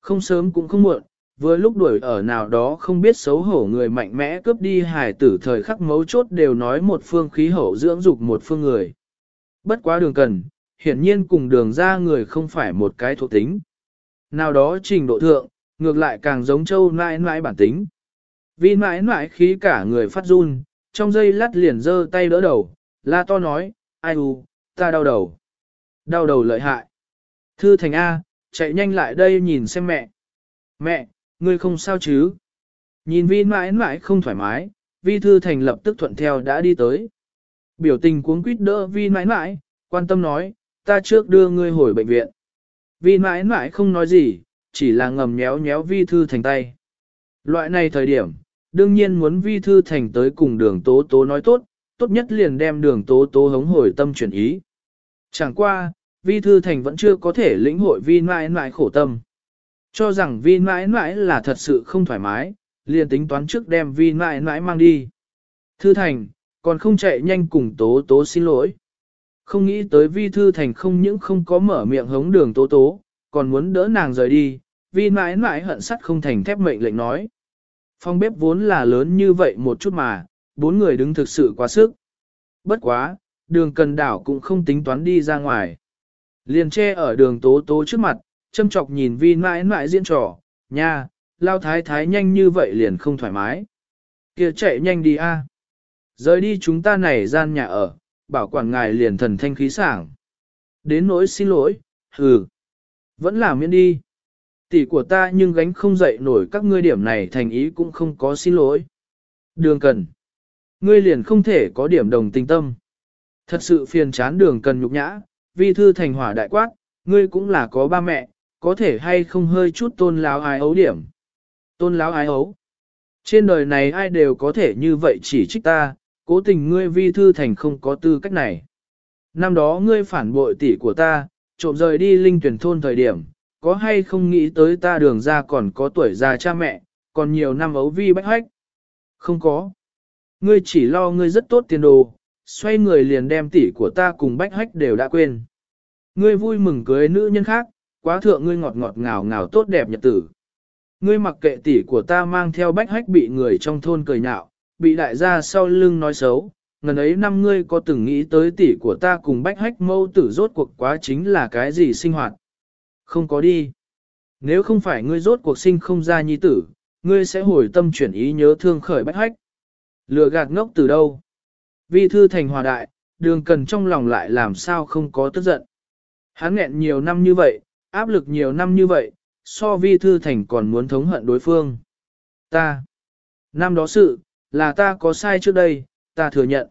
Không sớm cũng không muộn, vừa lúc đuổi ở nào đó không biết xấu hổ người mạnh mẽ cướp đi hài tử thời khắc mấu chốt đều nói một phương khí hậu dưỡng dục một phương người. Bất quá đường cần, hiển nhiên cùng đường ra người không phải một cái thuộc tính. Nào đó trình độ thượng, ngược lại càng giống châu nãi nãi bản tính. Vì nãi nãi khí cả người phát run, trong giây lát liền giơ tay đỡ đầu, la to nói, ai u, ta đau đầu. Đau đầu lợi hại. Thư thành A, chạy nhanh lại đây nhìn xem mẹ. Mẹ, ngươi không sao chứ? Nhìn vi mãi mãi không thoải mái, vi thư thành lập tức thuận theo đã đi tới. Biểu tình cuống quýt đỡ vi mãi mãi, quan tâm nói, ta trước đưa ngươi hồi bệnh viện. Vi mãi mãi không nói gì, chỉ là ngầm nhéo nhéo vi thư thành tay. Loại này thời điểm, đương nhiên muốn vi thư thành tới cùng đường tố tố nói tốt, tốt nhất liền đem đường tố tố hống hồi tâm chuyển ý. Chẳng qua, vi thư thành vẫn chưa có thể lĩnh hội vi mãi mãi khổ tâm. Cho rằng vi mãi mãi là thật sự không thoải mái, liền tính toán trước đem vi mãi mãi mang đi. Thư thành, còn không chạy nhanh cùng tố tố xin lỗi. Không nghĩ tới vi thư thành không những không có mở miệng hống đường tố tố, còn muốn đỡ nàng rời đi, vi mãi mãi hận sắt không thành thép mệnh lệnh nói. Phong bếp vốn là lớn như vậy một chút mà, bốn người đứng thực sự quá sức. Bất quá, đường cần đảo cũng không tính toán đi ra ngoài. Liền che ở đường tố tố trước mặt, châm chọc nhìn vi mãi mãi diễn trò, nha, lao thái thái nhanh như vậy liền không thoải mái. kia chạy nhanh đi a Rời đi chúng ta này gian nhà ở, bảo quản ngài liền thần thanh khí sảng. Đến nỗi xin lỗi, hừ, vẫn là miễn đi. Tỷ của ta nhưng gánh không dậy nổi các ngươi điểm này thành ý cũng không có xin lỗi. Đường cần. Ngươi liền không thể có điểm đồng tình tâm. Thật sự phiền chán đường cần nhục nhã, vi thư thành hỏa đại quát, ngươi cũng là có ba mẹ, có thể hay không hơi chút tôn láo ái ấu điểm. Tôn láo ái ấu. Trên đời này ai đều có thể như vậy chỉ trích ta, cố tình ngươi vi thư thành không có tư cách này. Năm đó ngươi phản bội tỷ của ta, trộm rời đi linh tuyển thôn thời điểm, có hay không nghĩ tới ta đường ra còn có tuổi già cha mẹ, còn nhiều năm ấu vi bách hách? Không có. Ngươi chỉ lo ngươi rất tốt tiền đồ, xoay người liền đem tỷ của ta cùng bách hách đều đã quên. Ngươi vui mừng cưới nữ nhân khác, quá thượng ngươi ngọt ngọt ngào ngào tốt đẹp nhật tử. Ngươi mặc kệ tỷ của ta mang theo bách hách bị người trong thôn cười nhạo, bị đại gia sau lưng nói xấu, ngần ấy năm ngươi có từng nghĩ tới tỷ của ta cùng bách hách mâu tử rốt cuộc quá chính là cái gì sinh hoạt. Không có đi. Nếu không phải ngươi rốt cuộc sinh không ra nhi tử, ngươi sẽ hồi tâm chuyển ý nhớ thương khởi bách hách. Lừa gạt ngốc từ đâu? Vi thư thành hòa đại, đường cần trong lòng lại làm sao không có tức giận. Hắn nghẹn nhiều năm như vậy, áp lực nhiều năm như vậy, so vi thư thành còn muốn thống hận đối phương. Ta. Năm đó sự, là ta có sai trước đây, ta thừa nhận.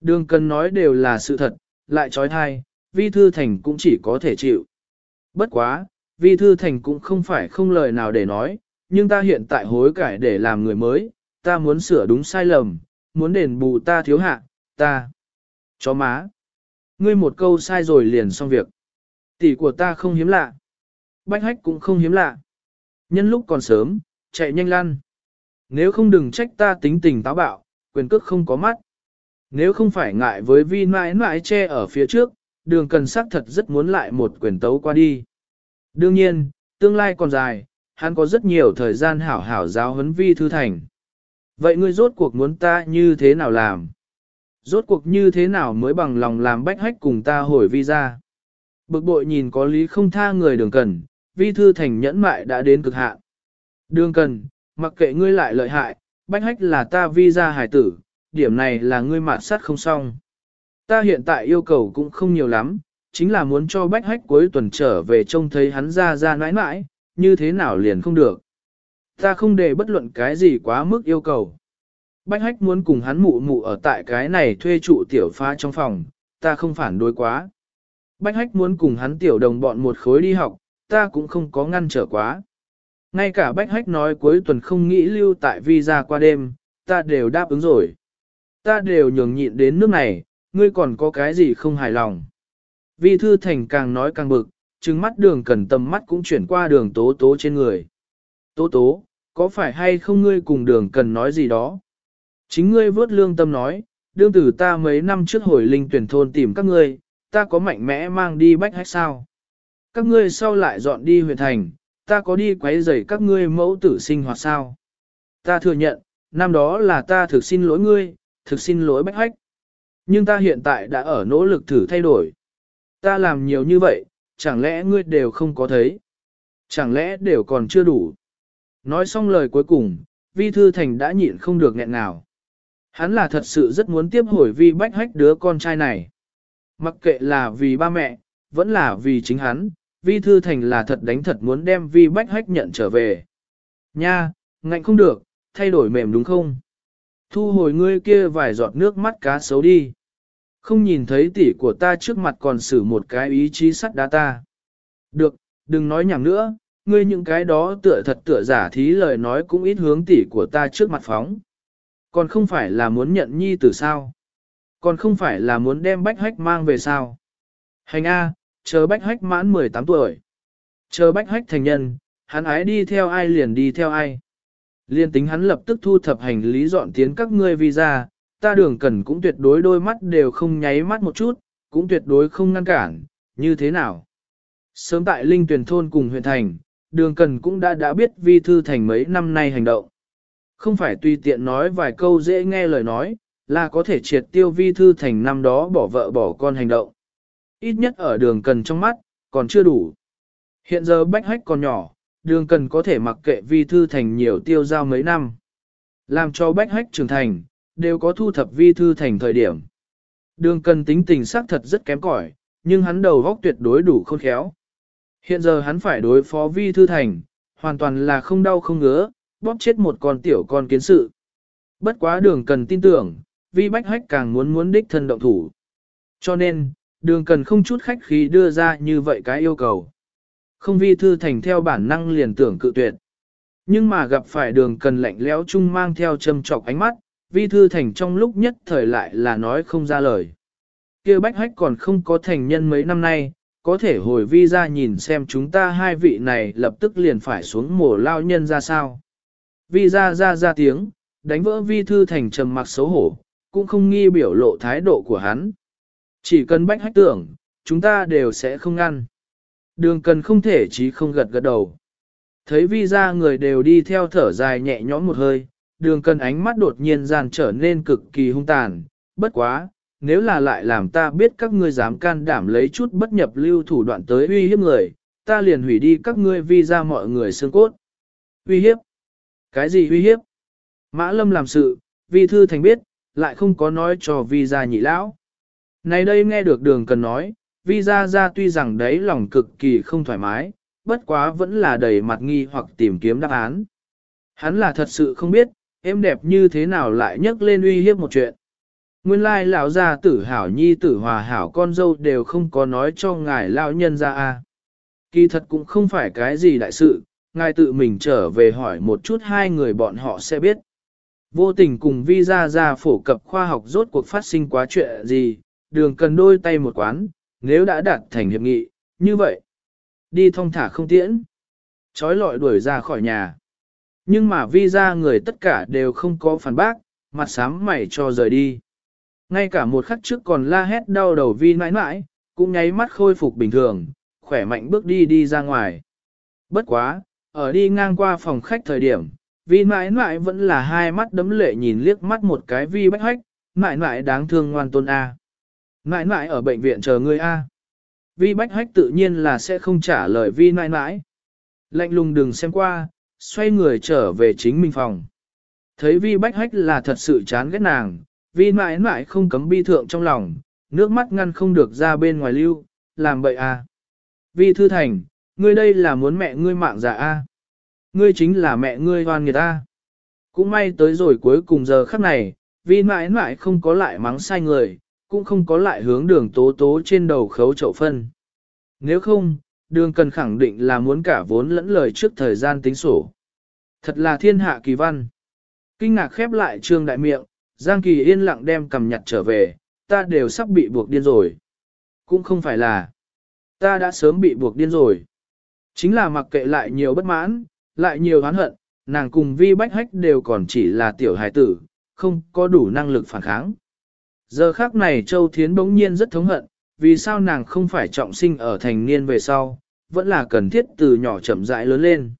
Đường cần nói đều là sự thật, lại trói thai, vi thư thành cũng chỉ có thể chịu. Bất quá, vi thư thành cũng không phải không lời nào để nói, nhưng ta hiện tại hối cải để làm người mới, ta muốn sửa đúng sai lầm, muốn đền bù ta thiếu hạ, ta. Chó má. Ngươi một câu sai rồi liền xong việc. Tỷ của ta không hiếm lạ. Bách hách cũng không hiếm lạ. Nhân lúc còn sớm, chạy nhanh lăn. Nếu không đừng trách ta tính tình táo bạo, quyền cước không có mắt. Nếu không phải ngại với vi mãi mãi che ở phía trước, đường cần sắc thật rất muốn lại một quyền tấu qua đi. Đương nhiên, tương lai còn dài, hắn có rất nhiều thời gian hảo hảo giáo huấn vi thư thành. Vậy ngươi rốt cuộc muốn ta như thế nào làm? Rốt cuộc như thế nào mới bằng lòng làm bách hách cùng ta hồi vi ra? Bực bội nhìn có lý không tha người đường cần, vi thư thành nhẫn mại đã đến cực hạn. Đường cần, mặc kệ ngươi lại lợi hại, bách hách là ta vi ra hải tử, điểm này là ngươi mạn sát không xong. Ta hiện tại yêu cầu cũng không nhiều lắm, chính là muốn cho bách hách cuối tuần trở về trông thấy hắn ra ra nãi nãi, như thế nào liền không được. Ta không để bất luận cái gì quá mức yêu cầu. Bách hách muốn cùng hắn mụ mụ ở tại cái này thuê trụ tiểu pha trong phòng, ta không phản đối quá. Bách hách muốn cùng hắn tiểu đồng bọn một khối đi học, ta cũng không có ngăn trở quá. Ngay cả bách hách nói cuối tuần không nghĩ lưu tại visa qua đêm, ta đều đáp ứng rồi. Ta đều nhường nhịn đến nước này, ngươi còn có cái gì không hài lòng. Vi thư thành càng nói càng bực, trừng mắt đường cần tầm mắt cũng chuyển qua đường tố tố trên người. Tố tố, có phải hay không ngươi cùng đường cần nói gì đó? Chính ngươi vớt lương tâm nói, đương tử ta mấy năm trước hồi linh tuyển thôn tìm các ngươi, ta có mạnh mẽ mang đi bách hách sao? Các ngươi sau lại dọn đi huyện thành, ta có đi quấy rầy các ngươi mẫu tử sinh hoạt sao? Ta thừa nhận, năm đó là ta thực xin lỗi ngươi, thực xin lỗi bách hách. Nhưng ta hiện tại đã ở nỗ lực thử thay đổi. Ta làm nhiều như vậy, chẳng lẽ ngươi đều không có thấy? Chẳng lẽ đều còn chưa đủ? Nói xong lời cuối cùng, Vi Thư Thành đã nhịn không được nghẹn nào. Hắn là thật sự rất muốn tiếp hồi Vi Bách Hách đứa con trai này. Mặc kệ là vì ba mẹ, vẫn là vì chính hắn, Vi Thư Thành là thật đánh thật muốn đem Vi Bách Hách nhận trở về. Nha, ngạnh không được, thay đổi mềm đúng không? Thu hồi ngươi kia vài giọt nước mắt cá xấu đi. Không nhìn thấy tỷ của ta trước mặt còn xử một cái ý chí sắt đá ta. Được, đừng nói nhảm nữa, ngươi những cái đó tựa thật tựa giả thí lời nói cũng ít hướng tỷ của ta trước mặt phóng. Còn không phải là muốn nhận nhi tử sao? Còn không phải là muốn đem bách hách mang về sao? Hành A, chờ bách hách mãn 18 tuổi. Chờ bách hách thành nhân, hắn ái đi theo ai liền đi theo ai. Liên tính hắn lập tức thu thập hành lý dọn tiến các ngươi visa, ta đường cần cũng tuyệt đối đôi mắt đều không nháy mắt một chút, cũng tuyệt đối không ngăn cản, như thế nào. Sớm tại Linh Tuyền Thôn cùng huyện thành, đường cần cũng đã đã biết vi thư thành mấy năm nay hành động. Không phải tùy tiện nói vài câu dễ nghe lời nói, là có thể triệt tiêu vi thư thành năm đó bỏ vợ bỏ con hành động. Ít nhất ở đường cần trong mắt, còn chưa đủ. Hiện giờ bách hách còn nhỏ, đường cần có thể mặc kệ vi thư thành nhiều tiêu giao mấy năm. Làm cho bách hách trưởng thành, đều có thu thập vi thư thành thời điểm. Đường cần tính tình xác thật rất kém cỏi, nhưng hắn đầu góc tuyệt đối đủ khôn khéo. Hiện giờ hắn phải đối phó vi thư thành, hoàn toàn là không đau không ngứa, bóp chết một con tiểu con kiến sự. Bất quá đường cần tin tưởng, vi bách hách càng muốn muốn đích thân động thủ. Cho nên, đường cần không chút khách khí đưa ra như vậy cái yêu cầu. Không vi thư thành theo bản năng liền tưởng cự tuyệt. Nhưng mà gặp phải đường cần lạnh lẽo chung mang theo châm trọc ánh mắt, vi thư thành trong lúc nhất thời lại là nói không ra lời. kia bách hách còn không có thành nhân mấy năm nay, có thể hồi vi ra nhìn xem chúng ta hai vị này lập tức liền phải xuống mổ lao nhân ra sao. Vi ra ra ra tiếng, đánh vỡ vi thư thành trầm mặc xấu hổ, cũng không nghi biểu lộ thái độ của hắn. Chỉ cần bách hách tưởng, chúng ta đều sẽ không ngăn. Đường cần không thể chí không gật gật đầu. Thấy vi ra người đều đi theo thở dài nhẹ nhõm một hơi, đường cần ánh mắt đột nhiên gian trở nên cực kỳ hung tàn, bất quá, nếu là lại làm ta biết các ngươi dám can đảm lấy chút bất nhập lưu thủ đoạn tới uy hiếp người, ta liền hủy đi các ngươi vi ra mọi người xương cốt. Uy hiếp? Cái gì uy hiếp? Mã Lâm làm sự, vi thư thành biết, lại không có nói cho vi ra nhị lão. Này đây nghe được đường cần nói, vi ra ra tuy rằng đấy lòng cực kỳ không thoải mái, bất quá vẫn là đầy mặt nghi hoặc tìm kiếm đáp án. Hắn là thật sự không biết, em đẹp như thế nào lại nhắc lên uy hiếp một chuyện. Nguyên lai lão gia tử hảo nhi tử hòa hảo con dâu đều không có nói cho ngài lão nhân ra a. Kỳ thật cũng không phải cái gì đại sự, ngài tự mình trở về hỏi một chút hai người bọn họ sẽ biết. Vô tình cùng vi ra ra phổ cập khoa học rốt cuộc phát sinh quá chuyện gì, đường cần đôi tay một quán, nếu đã đạt thành hiệp nghị, như vậy. Đi thong thả không tiễn. Chói lọi đuổi ra khỏi nhà. Nhưng mà vi ra người tất cả đều không có phản bác, mặt sám mày cho rời đi. Ngay cả một khắc trước còn la hét đau đầu vi mãi mãi, cũng nháy mắt khôi phục bình thường, khỏe mạnh bước đi đi ra ngoài. Bất quá, ở đi ngang qua phòng khách thời điểm, vi mãi mãi vẫn là hai mắt đấm lệ nhìn liếc mắt một cái vi bách hách, mãi mãi đáng thương ngoan tôn A. Mãi mãi ở bệnh viện chờ ngươi A. Vi bách hách tự nhiên là sẽ không trả lời vi mãi mãi. Lạnh lùng đừng xem qua, xoay người trở về chính mình phòng. Thấy vi bách hách là thật sự chán ghét nàng, vi mãi mãi không cấm bi thượng trong lòng, nước mắt ngăn không được ra bên ngoài lưu, làm bậy à. Vi thư thành, ngươi đây là muốn mẹ ngươi mạng giả a Ngươi chính là mẹ ngươi hoan người ta. À? Cũng may tới rồi cuối cùng giờ khắc này, vi mãi mãi không có lại mắng sai người, cũng không có lại hướng đường tố tố trên đầu khấu chậu phân. Nếu không, đường cần khẳng định là muốn cả vốn lẫn lời trước thời gian tính sổ. Thật là thiên hạ kỳ văn. Kinh ngạc khép lại trương đại miệng, Giang Kỳ yên lặng đem cầm nhặt trở về, ta đều sắp bị buộc điên rồi. Cũng không phải là, ta đã sớm bị buộc điên rồi. Chính là mặc kệ lại nhiều bất mãn, lại nhiều oán hận, nàng cùng vi bách hách đều còn chỉ là tiểu hài tử, không có đủ năng lực phản kháng. Giờ khác này Châu Thiến bỗng nhiên rất thống hận, vì sao nàng không phải trọng sinh ở thành niên về sau, vẫn là cần thiết từ nhỏ chậm rãi lớn lên.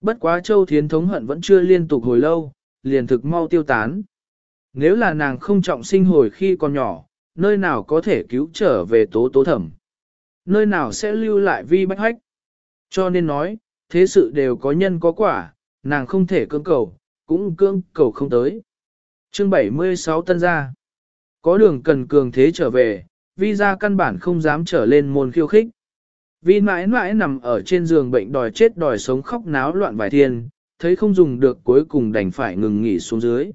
Bất quá Châu Thiến thống hận vẫn chưa liên tục hồi lâu, liền thực mau tiêu tán. Nếu là nàng không trọng sinh hồi khi còn nhỏ, nơi nào có thể cứu trở về tố tố thẩm. Nơi nào sẽ lưu lại vi bách hách. Cho nên nói, thế sự đều có nhân có quả, nàng không thể cưỡng cầu, cũng cưỡng cầu không tới. Chương 76 tân gia. Có đường cần cường thế trở về, vi ra căn bản không dám trở lên môn khiêu khích. Vi mãi mãi nằm ở trên giường bệnh đòi chết đòi sống khóc náo loạn vài thiên, thấy không dùng được cuối cùng đành phải ngừng nghỉ xuống dưới.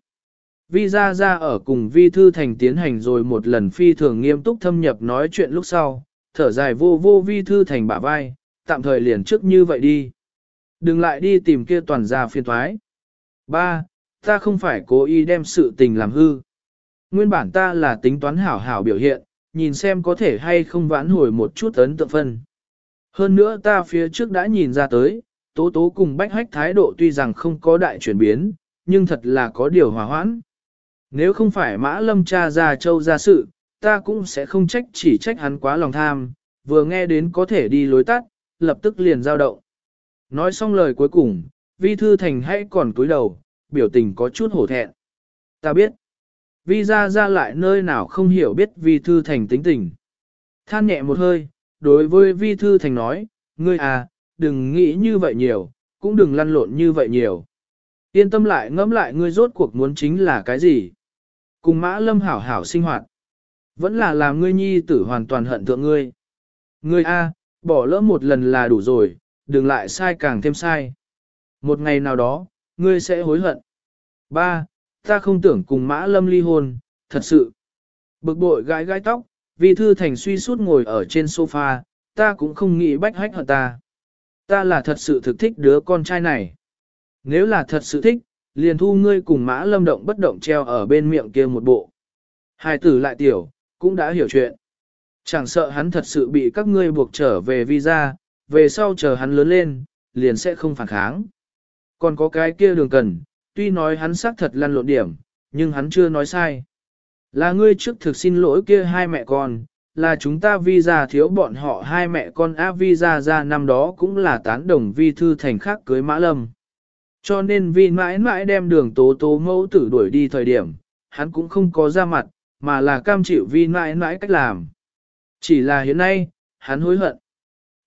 Vi ra ra ở cùng Vi Thư Thành tiến hành rồi một lần phi thường nghiêm túc thâm nhập nói chuyện lúc sau, thở dài vô vô Vi Thư Thành bả vai, tạm thời liền trước như vậy đi. Đừng lại đi tìm kia toàn gia phiên thoái. Ba, ta không phải cố ý đem sự tình làm hư. Nguyên bản ta là tính toán hảo hảo biểu hiện, nhìn xem có thể hay không vãn hồi một chút ấn tượng phân. Hơn nữa ta phía trước đã nhìn ra tới, tố tố cùng bách hách thái độ tuy rằng không có đại chuyển biến, nhưng thật là có điều hòa hoãn. Nếu không phải mã lâm cha ra châu ra sự, ta cũng sẽ không trách chỉ trách hắn quá lòng tham, vừa nghe đến có thể đi lối tắt, lập tức liền giao động. Nói xong lời cuối cùng, vi thư thành hãy còn cúi đầu, biểu tình có chút hổ thẹn. Ta biết, vi ra ra lại nơi nào không hiểu biết vi thư thành tính tình. Than nhẹ một hơi, đối với vi thư thành nói, ngươi à, đừng nghĩ như vậy nhiều, cũng đừng lăn lộn như vậy nhiều. Yên tâm lại ngẫm lại ngươi rốt cuộc muốn chính là cái gì. Cùng mã lâm hảo hảo sinh hoạt. Vẫn là làm ngươi nhi tử hoàn toàn hận thượng ngươi. Ngươi A, bỏ lỡ một lần là đủ rồi, đừng lại sai càng thêm sai. Một ngày nào đó, ngươi sẽ hối hận. Ba, ta không tưởng cùng mã lâm ly hôn, thật sự. Bực bội gãi gãi tóc, vì thư thành suy suốt ngồi ở trên sofa, ta cũng không nghĩ bách hách hận ta. Ta là thật sự thực thích đứa con trai này. Nếu là thật sự thích, liền thu ngươi cùng mã lâm động bất động treo ở bên miệng kia một bộ. Hai tử lại tiểu, cũng đã hiểu chuyện. Chẳng sợ hắn thật sự bị các ngươi buộc trở về visa, về sau chờ hắn lớn lên, liền sẽ không phản kháng. Còn có cái kia đường cần, tuy nói hắn xác thật lăn lộn điểm, nhưng hắn chưa nói sai. Là ngươi trước thực xin lỗi kia hai mẹ con, là chúng ta visa thiếu bọn họ hai mẹ con áp visa ra năm đó cũng là tán đồng vi thư thành khác cưới mã lâm. Cho nên vì mãi mãi đem đường tố tố mẫu tử đuổi đi thời điểm, hắn cũng không có ra mặt, mà là cam chịu vì mãi mãi cách làm. Chỉ là hiện nay, hắn hối hận.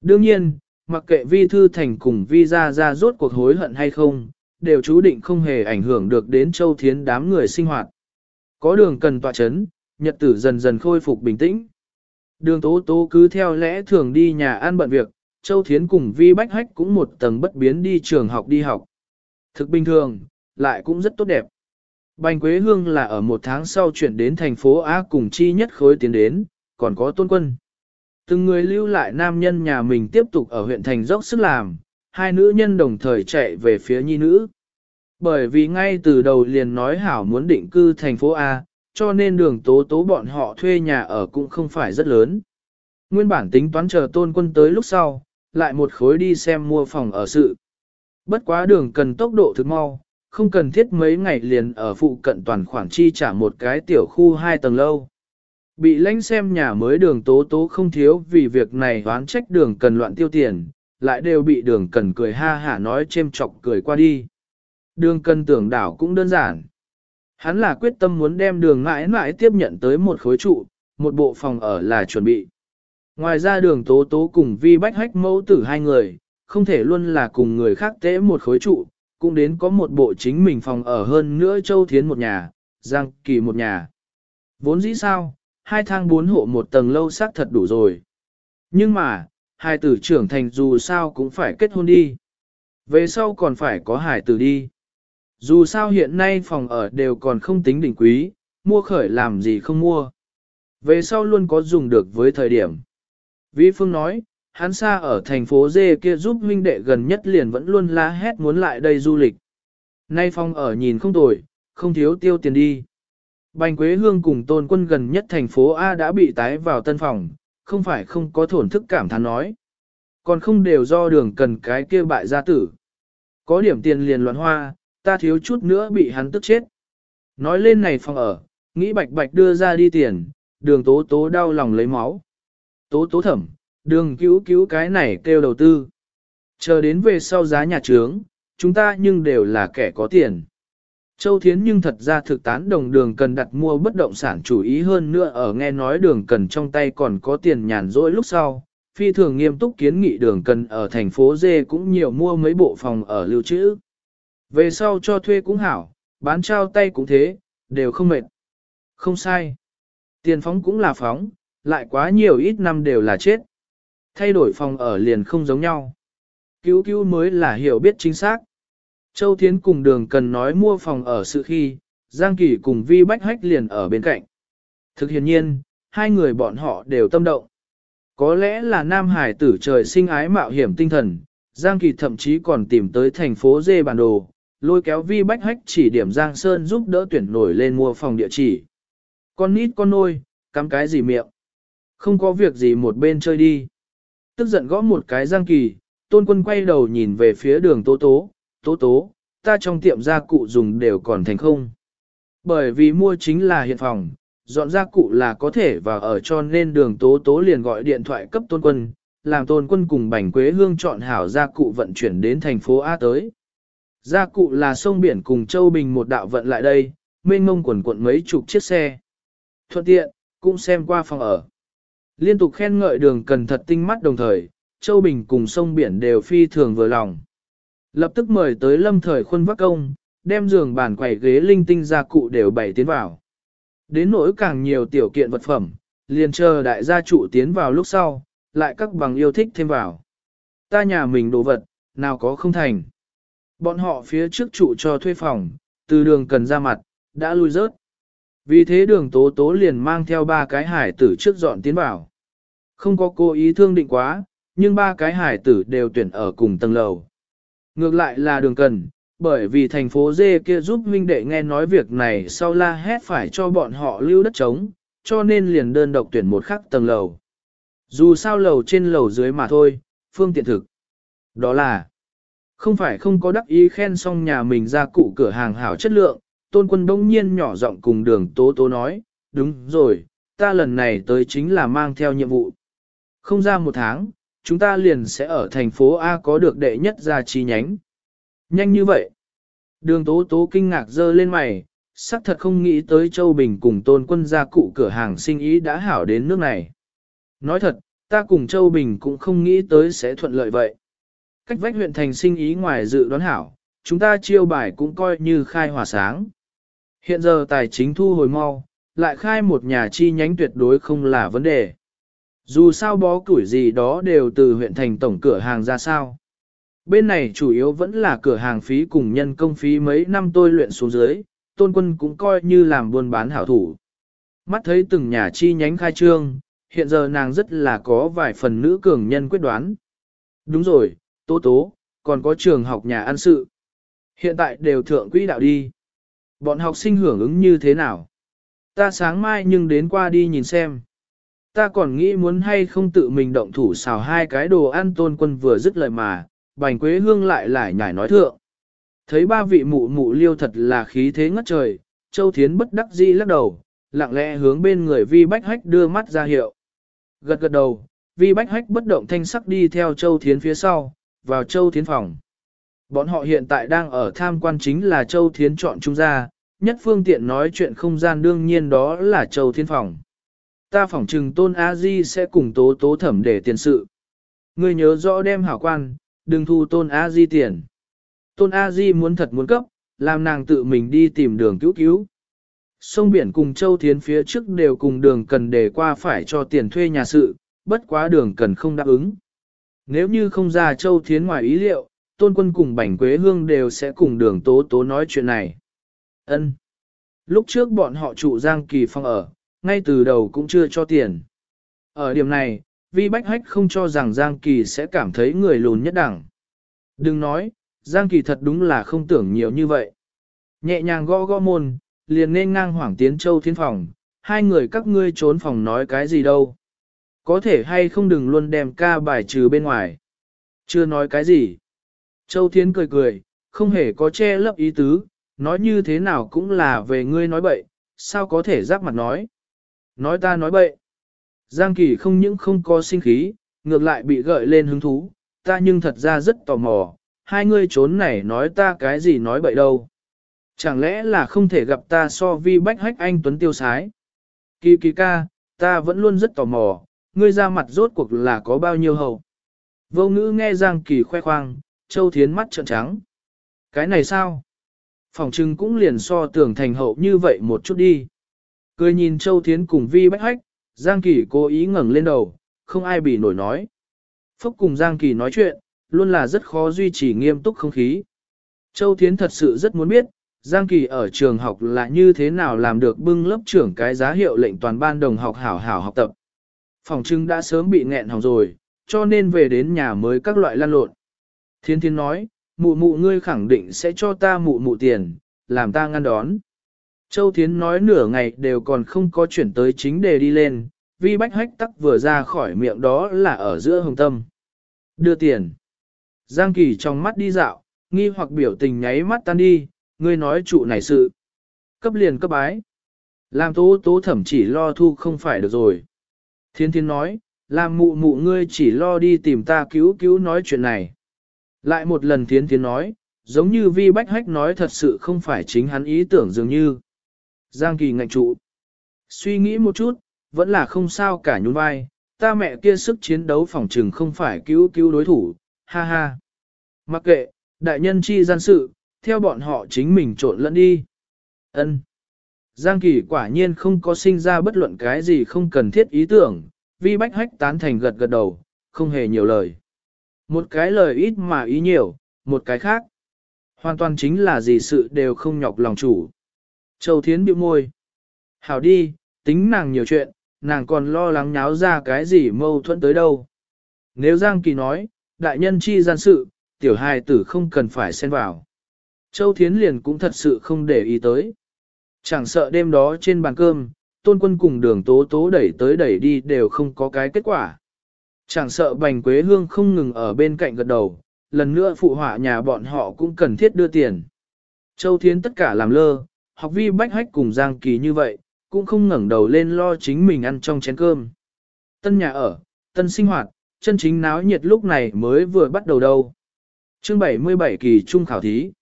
Đương nhiên, mặc kệ vi thư thành cùng vi ra ra rốt cuộc hối hận hay không, đều chú định không hề ảnh hưởng được đến châu thiến đám người sinh hoạt. Có đường cần tọa chấn, nhật tử dần dần khôi phục bình tĩnh. Đường tố tố cứ theo lẽ thường đi nhà ăn bận việc, châu thiến cùng vi bách hách cũng một tầng bất biến đi trường học đi học. Thực bình thường, lại cũng rất tốt đẹp. Bành Quế Hương là ở một tháng sau chuyển đến thành phố Á cùng chi nhất khối tiến đến, còn có tôn quân. Từng người lưu lại nam nhân nhà mình tiếp tục ở huyện thành dốc sức làm, hai nữ nhân đồng thời chạy về phía nhi nữ. Bởi vì ngay từ đầu liền nói hảo muốn định cư thành phố A, cho nên đường tố tố bọn họ thuê nhà ở cũng không phải rất lớn. Nguyên bản tính toán chờ tôn quân tới lúc sau, lại một khối đi xem mua phòng ở sự. Bất quá đường cần tốc độ thực mau, không cần thiết mấy ngày liền ở phụ cận toàn khoản chi trả một cái tiểu khu hai tầng lâu. Bị lãnh xem nhà mới đường tố tố không thiếu vì việc này oán trách đường cần loạn tiêu tiền, lại đều bị đường cần cười ha hả nói chêm chọc cười qua đi. Đường cần tưởng đảo cũng đơn giản. Hắn là quyết tâm muốn đem đường mãi mãi tiếp nhận tới một khối trụ, một bộ phòng ở là chuẩn bị. Ngoài ra đường tố tố cùng vi bách hách mẫu tử hai người, không thể luôn là cùng người khác tễ một khối trụ, cũng đến có một bộ chính mình phòng ở hơn nữa châu thiến một nhà, giang kỳ một nhà. Vốn dĩ sao, hai thang bốn hộ một tầng lâu xác thật đủ rồi. Nhưng mà, hai tử trưởng thành dù sao cũng phải kết hôn đi. Về sau còn phải có hải tử đi. Dù sao hiện nay phòng ở đều còn không tính đỉnh quý, mua khởi làm gì không mua. Về sau luôn có dùng được với thời điểm. Vĩ Phương nói, hắn xa ở thành phố Dê kia giúp huynh đệ gần nhất liền vẫn luôn la hét muốn lại đây du lịch. Nay phong ở nhìn không tồi, không thiếu tiêu tiền đi. Bành Quế Hương cùng tôn quân gần nhất thành phố A đã bị tái vào tân phòng, không phải không có thổn thức cảm thán nói. Còn không đều do đường cần cái kia bại gia tử. Có điểm tiền liền loạn hoa, ta thiếu chút nữa bị hắn tức chết. Nói lên này phòng ở, nghĩ bạch bạch đưa ra đi tiền, đường tố tố đau lòng lấy máu. Tố tố thẩm, đường cứu cứu cái này kêu đầu tư. Chờ đến về sau giá nhà trướng, chúng ta nhưng đều là kẻ có tiền. Châu Thiến nhưng thật ra thực tán đồng đường cần đặt mua bất động sản chủ ý hơn nữa ở nghe nói đường cần trong tay còn có tiền nhàn rỗi lúc sau. Phi thường nghiêm túc kiến nghị đường cần ở thành phố Dê cũng nhiều mua mấy bộ phòng ở lưu trữ. Về sau cho thuê cũng hảo, bán trao tay cũng thế, đều không mệt. Không sai. Tiền phóng cũng là phóng, lại quá nhiều ít năm đều là chết. Thay đổi phòng ở liền không giống nhau. Cứu cứu mới là hiểu biết chính xác. Châu Thiến cùng đường cần nói mua phòng ở sự khi, Giang Kỳ cùng Vi Bách Hách liền ở bên cạnh. Thực hiện nhiên, hai người bọn họ đều tâm động. Có lẽ là nam hải tử trời sinh ái mạo hiểm tinh thần, Giang Kỳ thậm chí còn tìm tới thành phố Dê bản đồ, lôi kéo Vi Bách Hách chỉ điểm Giang Sơn giúp đỡ tuyển nổi lên mua phòng địa chỉ. Con nít con nôi, cắm cái gì miệng? Không có việc gì một bên chơi đi. Tức giận gõ một cái Giang Kỳ, tôn quân quay đầu nhìn về phía đường tố tố, tố tố, ta trong tiệm gia cụ dùng đều còn thành không. Bởi vì mua chính là hiện phòng, dọn gia cụ là có thể và ở cho nên đường tố tố liền gọi điện thoại cấp tôn quân, làm tôn quân cùng bành quế hương chọn hảo gia cụ vận chuyển đến thành phố A tới. Gia cụ là sông biển cùng Châu Bình một đạo vận lại đây, mênh ngông quần quận mấy chục chiếc xe. Thuận tiện, cũng xem qua phòng ở. Liên tục khen ngợi đường cần thật tinh mắt đồng thời, Châu Bình cùng sông biển đều phi thường vừa lòng. Lập tức mời tới lâm thời khuân vắc công, đem giường bàn quầy ghế linh tinh gia cụ đều bày tiến vào. Đến nỗi càng nhiều tiểu kiện vật phẩm, liền chờ đại gia trụ tiến vào lúc sau, lại các bằng yêu thích thêm vào. Ta nhà mình đồ vật, nào có không thành. Bọn họ phía trước trụ cho thuê phòng, từ đường cần ra mặt, đã lui rớt. Vì thế đường tố tố liền mang theo ba cái hải tử trước dọn tiến vào. Không có cố ý thương định quá, nhưng ba cái hải tử đều tuyển ở cùng tầng lầu. Ngược lại là đường cần, bởi vì thành phố dê kia giúp huynh đệ nghe nói việc này sau la hét phải cho bọn họ lưu đất trống, cho nên liền đơn độc tuyển một khắc tầng lầu. Dù sao lầu trên lầu dưới mà thôi, phương tiện thực. Đó là, không phải không có đắc ý khen xong nhà mình ra cụ cửa hàng hảo chất lượng, tôn quân đông nhiên nhỏ giọng cùng đường tố tố nói, đúng rồi, ta lần này tới chính là mang theo nhiệm vụ. Không ra một tháng, chúng ta liền sẽ ở thành phố A có được đệ nhất gia chi nhánh. Nhanh như vậy. Đường tố tố kinh ngạc dơ lên mày, sắc thật không nghĩ tới Châu Bình cùng tôn quân gia cụ cửa hàng sinh ý đã hảo đến nước này. Nói thật, ta cùng Châu Bình cũng không nghĩ tới sẽ thuận lợi vậy. Cách vách huyện thành sinh ý ngoài dự đoán hảo, chúng ta chiêu bài cũng coi như khai hỏa sáng. Hiện giờ tài chính thu hồi mau, lại khai một nhà chi nhánh tuyệt đối không là vấn đề. Dù sao bó củi gì đó đều từ huyện thành tổng cửa hàng ra sao. Bên này chủ yếu vẫn là cửa hàng phí cùng nhân công phí mấy năm tôi luyện xuống dưới, tôn quân cũng coi như làm buôn bán hảo thủ. Mắt thấy từng nhà chi nhánh khai trương, hiện giờ nàng rất là có vài phần nữ cường nhân quyết đoán. Đúng rồi, tố tố, còn có trường học nhà ăn sự. Hiện tại đều thượng quỹ đạo đi. Bọn học sinh hưởng ứng như thế nào? Ta sáng mai nhưng đến qua đi nhìn xem. Ta còn nghĩ muốn hay không tự mình động thủ xào hai cái đồ ăn tôn quân vừa dứt lời mà, bành quế hương lại lại nhảy nói thượng. Thấy ba vị mụ mụ liêu thật là khí thế ngất trời, châu thiến bất đắc dĩ lắc đầu, lặng lẽ hướng bên người vi bách hách đưa mắt ra hiệu. Gật gật đầu, vi bách hách bất động thanh sắc đi theo châu thiến phía sau, vào châu thiến phòng. Bọn họ hiện tại đang ở tham quan chính là châu thiến chọn trung gia, nhất phương tiện nói chuyện không gian đương nhiên đó là châu thiến phòng. Ta phỏng trừng tôn A Di sẽ cùng tố tố thẩm để tiền sự. Ngươi nhớ rõ đem hảo quan, đừng thu tôn A Di tiền. Tôn A Di muốn thật muốn cấp, làm nàng tự mình đi tìm đường cứu cứu. Sông biển cùng châu thiến phía trước đều cùng đường cần để qua phải cho tiền thuê nhà sự, bất quá đường cần không đáp ứng. Nếu như không ra châu thiến ngoài ý liệu, tôn quân cùng bảnh quế hương đều sẽ cùng đường tố tố nói chuyện này. Ân. Lúc trước bọn họ trụ Giang Kỳ Phong ở, ngay từ đầu cũng chưa cho tiền. Ở điểm này, Vi Bách Hách không cho rằng Giang Kỳ sẽ cảm thấy người lùn nhất đẳng. Đừng nói, Giang Kỳ thật đúng là không tưởng nhiều như vậy. Nhẹ nhàng gõ gõ môn, liền nên ngang hoảng tiến châu thiên phòng, hai người các ngươi trốn phòng nói cái gì đâu. Có thể hay không đừng luôn đem ca bài trừ bên ngoài. Chưa nói cái gì. Châu Thiến cười cười, không hề có che lấp ý tứ, nói như thế nào cũng là về ngươi nói bậy, sao có thể giáp mặt nói. Nói ta nói bậy. Giang Kỳ không những không có sinh khí, ngược lại bị gợi lên hứng thú, ta nhưng thật ra rất tò mò, hai ngươi trốn này nói ta cái gì nói bậy đâu. Chẳng lẽ là không thể gặp ta so vi bách hách anh Tuấn Tiêu Sái? Kỳ kỳ ca, ta vẫn luôn rất tò mò, ngươi ra mặt rốt cuộc là có bao nhiêu hầu. Vô ngữ nghe Giang Kỳ khoe khoang, Châu Thiến mắt trợn trắng. Cái này sao? Phòng trưng cũng liền so tưởng thành hậu như vậy một chút đi. Cười nhìn Châu Thiến cùng vi bách hách, Giang Kỳ cố ý ngẩng lên đầu, không ai bị nổi nói. Phúc cùng Giang Kỳ nói chuyện, luôn là rất khó duy trì nghiêm túc không khí. Châu Thiến thật sự rất muốn biết, Giang Kỳ ở trường học là như thế nào làm được bưng lớp trưởng cái giá hiệu lệnh toàn ban đồng học hảo hảo học tập. Phòng trưng đã sớm bị nghẹn hỏng rồi, cho nên về đến nhà mới các loại lan lộn. Thiên Thiên nói, mụ mụ ngươi khẳng định sẽ cho ta mụ mụ tiền, làm ta ngăn đón. Châu Thiến nói nửa ngày đều còn không có chuyển tới chính đề đi lên, vi bách hách tắc vừa ra khỏi miệng đó là ở giữa hồng tâm. Đưa tiền. Giang Kỳ trong mắt đi dạo, nghi hoặc biểu tình nháy mắt tan đi, ngươi nói trụ này sự. Cấp liền cấp ái. Làm tố tố thẩm chỉ lo thu không phải được rồi. Thiên thiên nói, làm mụ mụ ngươi chỉ lo đi tìm ta cứu cứu nói chuyện này. Lại một lần thiên thiên nói, giống như vi bách hách nói thật sự không phải chính hắn ý tưởng dường như. Giang kỳ ngạnh trụ. Suy nghĩ một chút, vẫn là không sao cả nhún vai, ta mẹ kia sức chiến đấu phòng trừng không phải cứu cứu đối thủ, ha ha. Mặc kệ, đại nhân chi gian sự, theo bọn họ chính mình trộn lẫn đi. Ân. Giang Kỳ quả nhiên không có sinh ra bất luận cái gì không cần thiết ý tưởng, vi bách hách tán thành gật gật đầu, không hề nhiều lời. Một cái lời ít mà ý nhiều, một cái khác. Hoàn toàn chính là gì sự đều không nhọc lòng chủ. Châu Thiến bĩu môi. Hảo đi, tính nàng nhiều chuyện, nàng còn lo lắng nháo ra cái gì mâu thuẫn tới đâu. Nếu Giang Kỳ nói, đại nhân chi gian sự, tiểu hài tử không cần phải xen vào. Châu Thiến liền cũng thật sự không để ý tới. Chẳng sợ đêm đó trên bàn cơm, tôn quân cùng đường tố tố đẩy tới đẩy đi đều không có cái kết quả. Chẳng sợ bành quế hương không ngừng ở bên cạnh gật đầu, lần nữa phụ họa nhà bọn họ cũng cần thiết đưa tiền. Châu Thiến tất cả làm lơ, học vi bách hách cùng Giang Kỳ như vậy, cũng không ngẩng đầu lên lo chính mình ăn trong chén cơm. Tân nhà ở, tân sinh hoạt, chân chính náo nhiệt lúc này mới vừa bắt đầu đâu. Chương 77 kỳ trung khảo thí.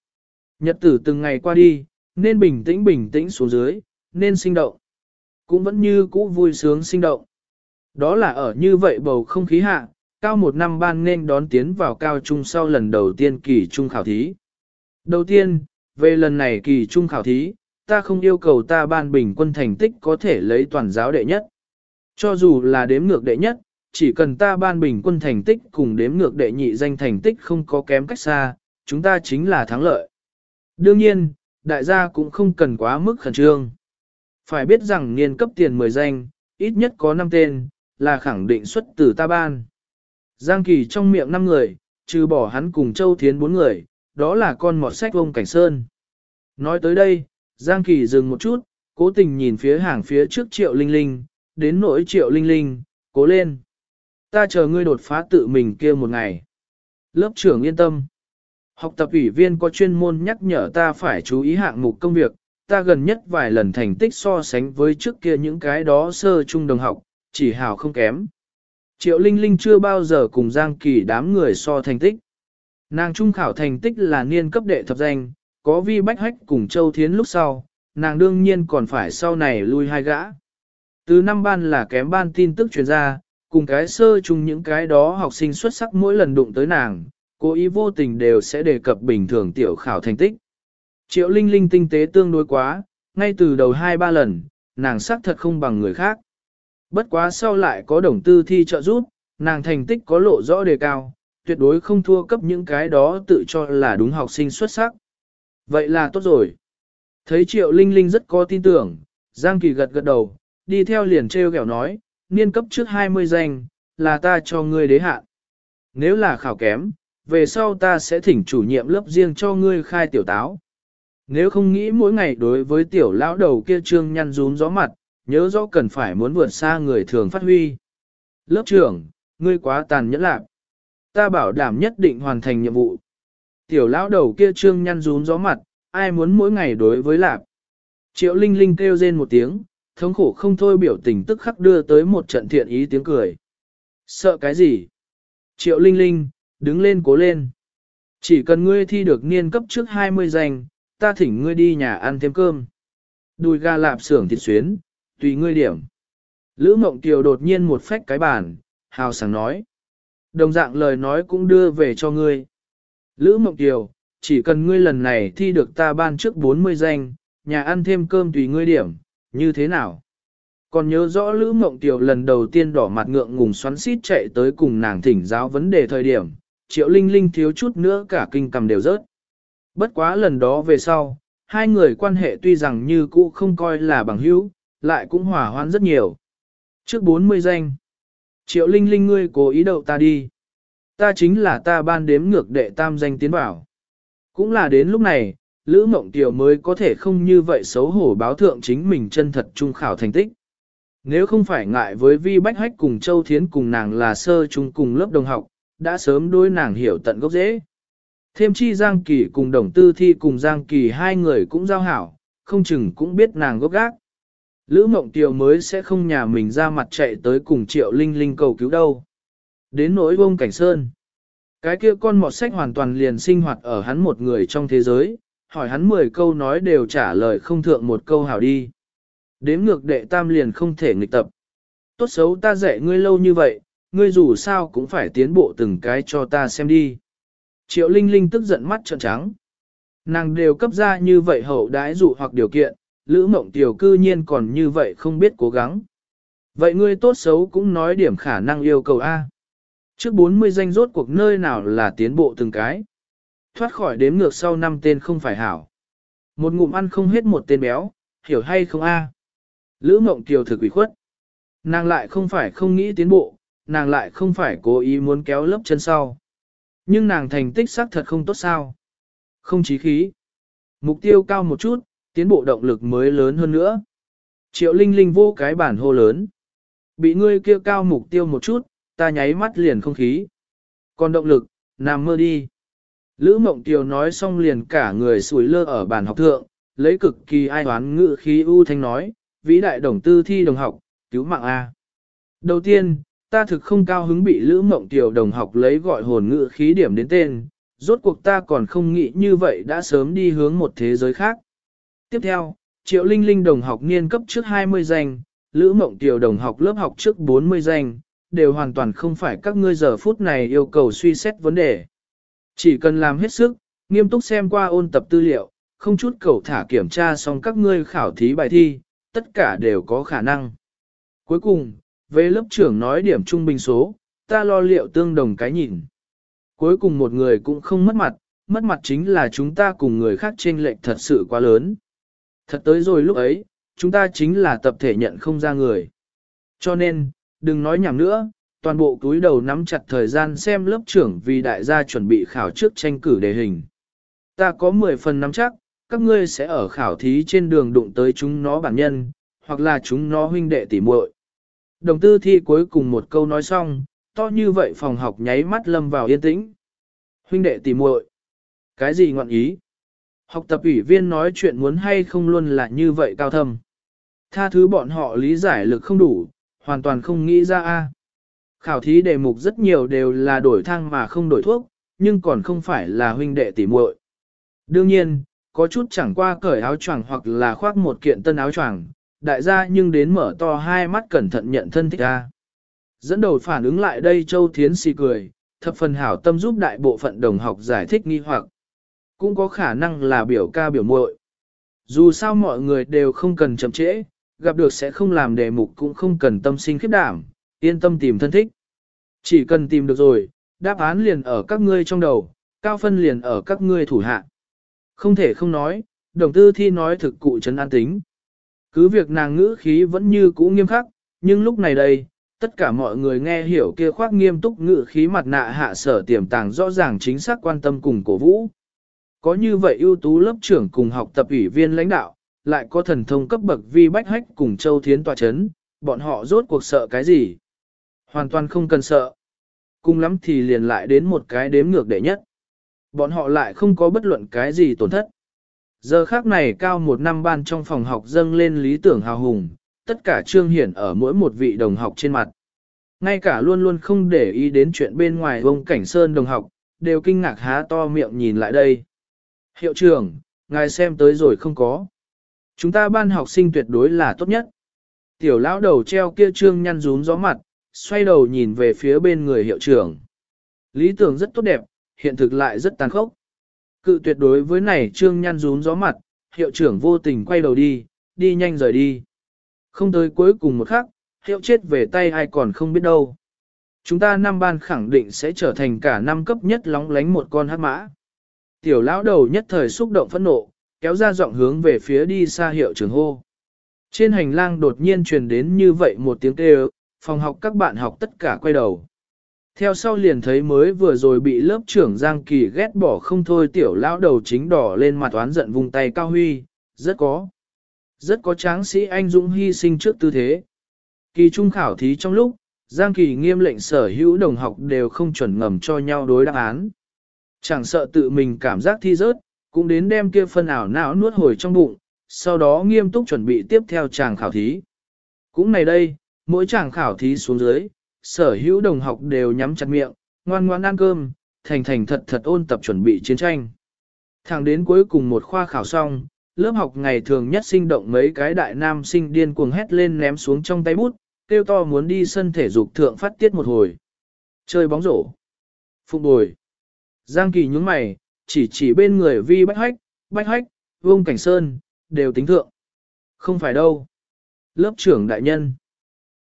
Nhật tử từng ngày qua đi, nên bình tĩnh bình tĩnh xuống dưới, nên sinh động. Cũng vẫn như cũ vui sướng sinh động. Đó là ở như vậy bầu không khí hạ, cao một năm ban nên đón tiến vào cao trung sau lần đầu tiên kỳ trung khảo thí. Đầu tiên, về lần này kỳ trung khảo thí, ta không yêu cầu ta ban bình quân thành tích có thể lấy toàn giáo đệ nhất. Cho dù là đếm ngược đệ nhất, chỉ cần ta ban bình quân thành tích cùng đếm ngược đệ nhị danh thành tích không có kém cách xa, chúng ta chính là thắng lợi. Đương nhiên, đại gia cũng không cần quá mức khẩn trương. Phải biết rằng niên cấp tiền 10 danh, ít nhất có 5 tên, là khẳng định xuất từ ta ban. Giang Kỳ trong miệng 5 người, trừ bỏ hắn cùng Châu Thiến 4 người, đó là con mọt sách vông cảnh sơn. Nói tới đây, Giang Kỳ dừng một chút, cố tình nhìn phía hàng phía trước Triệu Linh Linh, đến nỗi Triệu Linh Linh, cố lên. Ta chờ ngươi đột phá tự mình kia một ngày. Lớp trưởng yên tâm. Học tập ủy viên có chuyên môn nhắc nhở ta phải chú ý hạng mục công việc, ta gần nhất vài lần thành tích so sánh với trước kia những cái đó sơ trung đồng học, chỉ hào không kém. Triệu Linh Linh chưa bao giờ cùng Giang Kỳ đám người so thành tích. Nàng trung khảo thành tích là niên cấp đệ thập danh, có vi bách hách cùng Châu Thiến lúc sau, nàng đương nhiên còn phải sau này lui hai gã. Từ năm ban là kém ban tin tức truyền ra, cùng cái sơ chung những cái đó học sinh xuất sắc mỗi lần đụng tới nàng, cố ý vô tình đều sẽ đề cập bình thường tiểu khảo thành tích. Triệu Linh Linh tinh tế tương đối quá, ngay từ đầu hai ba lần, nàng xác thật không bằng người khác. Bất quá sau lại có đồng tư thi trợ giúp, nàng thành tích có lộ rõ đề cao, tuyệt đối không thua cấp những cái đó tự cho là đúng học sinh xuất sắc. Vậy là tốt rồi. Thấy Triệu Linh Linh rất có tin tưởng, Giang Kỳ gật gật đầu, đi theo liền treo kẹo nói, niên cấp trước 20 danh, là ta cho ngươi đế hạn. Nếu là khảo kém, về sau ta sẽ thỉnh chủ nhiệm lớp riêng cho ngươi khai tiểu táo. Nếu không nghĩ mỗi ngày đối với tiểu lão đầu kia trương nhăn rún gió mặt, nhớ rõ cần phải muốn vượt xa người thường phát huy. Lớp trưởng, ngươi quá tàn nhẫn lạc. Ta bảo đảm nhất định hoàn thành nhiệm vụ. Tiểu lão đầu kia trương nhăn rún gió mặt, ai muốn mỗi ngày đối với lạc. Triệu Linh Linh kêu rên một tiếng, thống khổ không thôi biểu tình tức khắc đưa tới một trận thiện ý tiếng cười. Sợ cái gì? Triệu Linh Linh, đứng lên cố lên. Chỉ cần ngươi thi được niên cấp trước 20 danh, ta thỉnh ngươi đi nhà ăn thêm cơm. Đùi gà lạp xưởng thịt xuyến, tùy ngươi điểm. Lữ Mộng Kiều đột nhiên một phách cái bàn, hào sảng nói. Đồng dạng lời nói cũng đưa về cho ngươi. Lữ Mộng Kiều, chỉ cần ngươi lần này thi được ta ban trước 40 danh, nhà ăn thêm cơm tùy ngươi điểm, như thế nào? Còn nhớ rõ Lữ Mộng Kiều lần đầu tiên đỏ mặt ngượng ngùng xoắn xít chạy tới cùng nàng thỉnh giáo vấn đề thời điểm, Triệu Linh Linh thiếu chút nữa cả kinh cầm đều rớt. Bất quá lần đó về sau, hai người quan hệ tuy rằng như cũ không coi là bằng hữu, lại cũng hòa hoãn rất nhiều. Trước 40 danh, Triệu Linh Linh ngươi cố ý đậu ta đi. Ta chính là ta ban đếm ngược đệ tam danh tiến bảo. Cũng là đến lúc này, Lữ Mộng Tiểu mới có thể không như vậy xấu hổ báo thượng chính mình chân thật trung khảo thành tích. Nếu không phải ngại với Vi Bách Hách cùng Châu Thiến cùng nàng là sơ chung cùng lớp đồng học, đã sớm đối nàng hiểu tận gốc dễ. Thêm chi Giang Kỳ cùng Đồng Tư Thi cùng Giang Kỳ hai người cũng giao hảo, không chừng cũng biết nàng gốc gác. Lữ Mộng Tiều mới sẽ không nhà mình ra mặt chạy tới cùng Triệu Linh Linh cầu cứu đâu. Đến nỗi bông cảnh sơn. Cái kia con mọt sách hoàn toàn liền sinh hoạt ở hắn một người trong thế giới, hỏi hắn 10 câu nói đều trả lời không thượng một câu hảo đi. Đếm ngược đệ tam liền không thể nghịch tập. Tốt xấu ta dạy ngươi lâu như vậy, ngươi dù sao cũng phải tiến bộ từng cái cho ta xem đi. Triệu Linh Linh tức giận mắt trợn trắng. Nàng đều cấp ra như vậy hậu đãi dụ hoặc điều kiện, Lữ Mộng Tiểu cư nhiên còn như vậy không biết cố gắng. Vậy ngươi tốt xấu cũng nói điểm khả năng yêu cầu A. Trước 40 danh rốt cuộc nơi nào là tiến bộ từng cái. Thoát khỏi đếm ngược sau năm tên không phải hảo. Một ngụm ăn không hết một tên béo, hiểu hay không A. Lữ Mộng Tiểu thực ủy khuất. Nàng lại không phải không nghĩ tiến bộ, nàng lại không phải cố ý muốn kéo lớp chân sau. Nhưng nàng thành tích xác thật không tốt sao. Không chí khí. Mục tiêu cao một chút, tiến bộ động lực mới lớn hơn nữa. Triệu Linh Linh vô cái bản hô lớn. Bị ngươi kia cao mục tiêu một chút, ta nháy mắt liền không khí. Còn động lực, nằm mơ đi. Lữ Mộng Tiều nói xong liền cả người sủi lơ ở bàn học thượng, lấy cực kỳ ai hoán ngự khí ưu thanh nói, vĩ đại đồng tư thi đồng học, cứu mạng A. Đầu tiên, ta thực không cao hứng bị Lữ Mộng Tiều đồng học lấy gọi hồn ngự khí điểm đến tên, rốt cuộc ta còn không nghĩ như vậy đã sớm đi hướng một thế giới khác. Tiếp theo, Triệu Linh Linh đồng học niên cấp trước 20 danh, Lữ Mộng Tiều đồng học lớp học trước 40 danh, đều hoàn toàn không phải các ngươi giờ phút này yêu cầu suy xét vấn đề. Chỉ cần làm hết sức, nghiêm túc xem qua ôn tập tư liệu, không chút cầu thả kiểm tra xong các ngươi khảo thí bài thi, tất cả đều có khả năng. Cuối cùng, về lớp trưởng nói điểm trung bình số, ta lo liệu tương đồng cái nhìn. Cuối cùng một người cũng không mất mặt, mất mặt chính là chúng ta cùng người khác chênh lệch thật sự quá lớn. Thật tới rồi lúc ấy, chúng ta chính là tập thể nhận không ra người. Cho nên, đừng nói nhảm nữa, toàn bộ túi đầu nắm chặt thời gian xem lớp trưởng vì đại gia chuẩn bị khảo trước tranh cử đề hình. Ta có 10 phần nắm chắc, các ngươi sẽ ở khảo thí trên đường đụng tới chúng nó bản nhân, hoặc là chúng nó huynh đệ tỉ muội. Đồng tư thi cuối cùng một câu nói xong, to như vậy phòng học nháy mắt lâm vào yên tĩnh. Huynh đệ tỉ muội, cái gì ngọn ý? Học tập ủy viên nói chuyện muốn hay không luôn là như vậy cao thâm. Tha thứ bọn họ lý giải lực không đủ, hoàn toàn không nghĩ ra a. Khảo thí đề mục rất nhiều đều là đổi thang mà không đổi thuốc, nhưng còn không phải là huynh đệ tỉ muội. Đương nhiên, có chút chẳng qua cởi áo choàng hoặc là khoác một kiện tân áo choàng, đại gia nhưng đến mở to hai mắt cẩn thận nhận thân thích ra. Dẫn đầu phản ứng lại đây Châu Thiến xì cười, thập phần hảo tâm giúp đại bộ phận đồng học giải thích nghi hoặc. Cũng có khả năng là biểu ca biểu muội. Dù sao mọi người đều không cần chậm trễ, gặp được sẽ không làm đề mục cũng không cần tâm sinh khiếp đảm, yên tâm tìm thân thích. Chỉ cần tìm được rồi, đáp án liền ở các ngươi trong đầu, cao phân liền ở các ngươi thủ hạ. Không thể không nói, đồng tư thi nói thực cụ trấn an tính. Cứ việc nàng ngữ khí vẫn như cũ nghiêm khắc, nhưng lúc này đây, tất cả mọi người nghe hiểu kia khoác nghiêm túc ngữ khí mặt nạ hạ sở tiềm tàng rõ ràng chính xác quan tâm cùng cổ vũ. Có như vậy ưu tú lớp trưởng cùng học tập ủy viên lãnh đạo, lại có thần thông cấp bậc vi bách hách cùng châu thiến tòa chấn, bọn họ rốt cuộc sợ cái gì? Hoàn toàn không cần sợ. Cùng lắm thì liền lại đến một cái đếm ngược đệ nhất. Bọn họ lại không có bất luận cái gì tổn thất. Giờ khác này cao một năm ban trong phòng học dâng lên lý tưởng hào hùng, tất cả trương hiển ở mỗi một vị đồng học trên mặt. Ngay cả luôn luôn không để ý đến chuyện bên ngoài ông Cảnh Sơn đồng học, đều kinh ngạc há to miệng nhìn lại đây. Hiệu trưởng, ngài xem tới rồi không có. Chúng ta ban học sinh tuyệt đối là tốt nhất. Tiểu lão đầu treo kia trương nhăn rún gió mặt, xoay đầu nhìn về phía bên người hiệu trưởng. Lý tưởng rất tốt đẹp, hiện thực lại rất tàn khốc. Cự tuyệt đối với này trương nhăn rún gió mặt, hiệu trưởng vô tình quay đầu đi, đi nhanh rời đi. Không tới cuối cùng một khắc, hiệu chết về tay ai còn không biết đâu. Chúng ta năm ban khẳng định sẽ trở thành cả năm cấp nhất lóng lánh một con hát mã. Tiểu lão đầu nhất thời xúc động phẫn nộ, kéo ra giọng hướng về phía đi xa hiệu trường hô. Trên hành lang đột nhiên truyền đến như vậy một tiếng kêu, phòng học các bạn học tất cả quay đầu. Theo sau liền thấy mới vừa rồi bị lớp trưởng Giang Kỳ ghét bỏ không thôi tiểu lão đầu chính đỏ lên mặt oán giận vùng tay cao huy, rất có. Rất có tráng sĩ anh dũng hy sinh trước tư thế. Kỳ trung khảo thí trong lúc, Giang Kỳ nghiêm lệnh sở hữu đồng học đều không chuẩn ngầm cho nhau đối đáp án. Chẳng sợ tự mình cảm giác thi rớt, cũng đến đem kia phân ảo não nuốt hồi trong bụng, sau đó nghiêm túc chuẩn bị tiếp theo chàng khảo thí. Cũng này đây, mỗi chàng khảo thí xuống dưới, sở hữu đồng học đều nhắm chặt miệng, ngoan ngoan ăn cơm, thành thành thật thật ôn tập chuẩn bị chiến tranh. Thẳng đến cuối cùng một khoa khảo xong, lớp học ngày thường nhất sinh động mấy cái đại nam sinh điên cuồng hét lên ném xuống trong tay bút, kêu to muốn đi sân thể dục thượng phát tiết một hồi. Chơi bóng rổ. Phục bồi. Giang Kỳ nhúng mày, chỉ chỉ bên người vi bách hách, bách hách, vương cảnh sơn, đều tính thượng. Không phải đâu. Lớp trưởng đại nhân.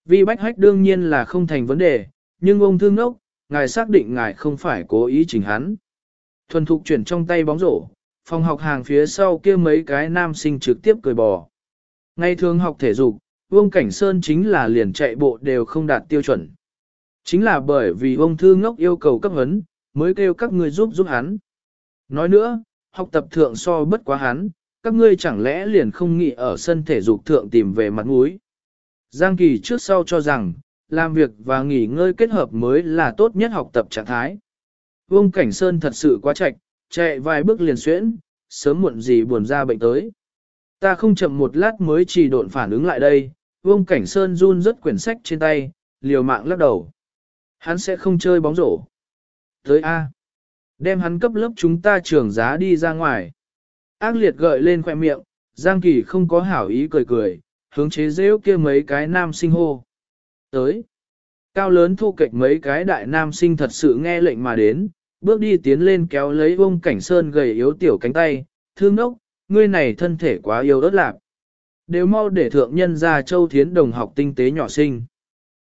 Vi bách hách đương nhiên là không thành vấn đề, nhưng ông thương nốc, ngài xác định ngài không phải cố ý chỉnh hắn. Thuần thục chuyển trong tay bóng rổ, phòng học hàng phía sau kia mấy cái nam sinh trực tiếp cười bò. Ngày thường học thể dục, Vương Cảnh Sơn chính là liền chạy bộ đều không đạt tiêu chuẩn. Chính là bởi vì ông thư ngốc yêu cầu cấp hấn, mới kêu các ngươi giúp giúp hắn. Nói nữa, học tập thượng so bất quá hắn, các ngươi chẳng lẽ liền không nghĩ ở sân thể dục thượng tìm về mặt mũi. Giang Kỳ trước sau cho rằng, làm việc và nghỉ ngơi kết hợp mới là tốt nhất học tập trạng thái. Vương Cảnh Sơn thật sự quá chạch, chạy vài bước liền xuyễn, sớm muộn gì buồn ra bệnh tới. Ta không chậm một lát mới chỉ độn phản ứng lại đây, Vương Cảnh Sơn run rất quyển sách trên tay, liều mạng lắc đầu. Hắn sẽ không chơi bóng rổ. Tới A. Đem hắn cấp lớp chúng ta trưởng giá đi ra ngoài. Ác liệt gợi lên khoẻ miệng, Giang Kỳ không có hảo ý cười cười, hướng chế rêu kia mấy cái nam sinh hô. Tới. Cao lớn thu kịch mấy cái đại nam sinh thật sự nghe lệnh mà đến, bước đi tiến lên kéo lấy ông cảnh sơn gầy yếu tiểu cánh tay, thương nốc, ngươi này thân thể quá yếu ớt lạc. Đều mau để thượng nhân ra châu thiến đồng học tinh tế nhỏ sinh.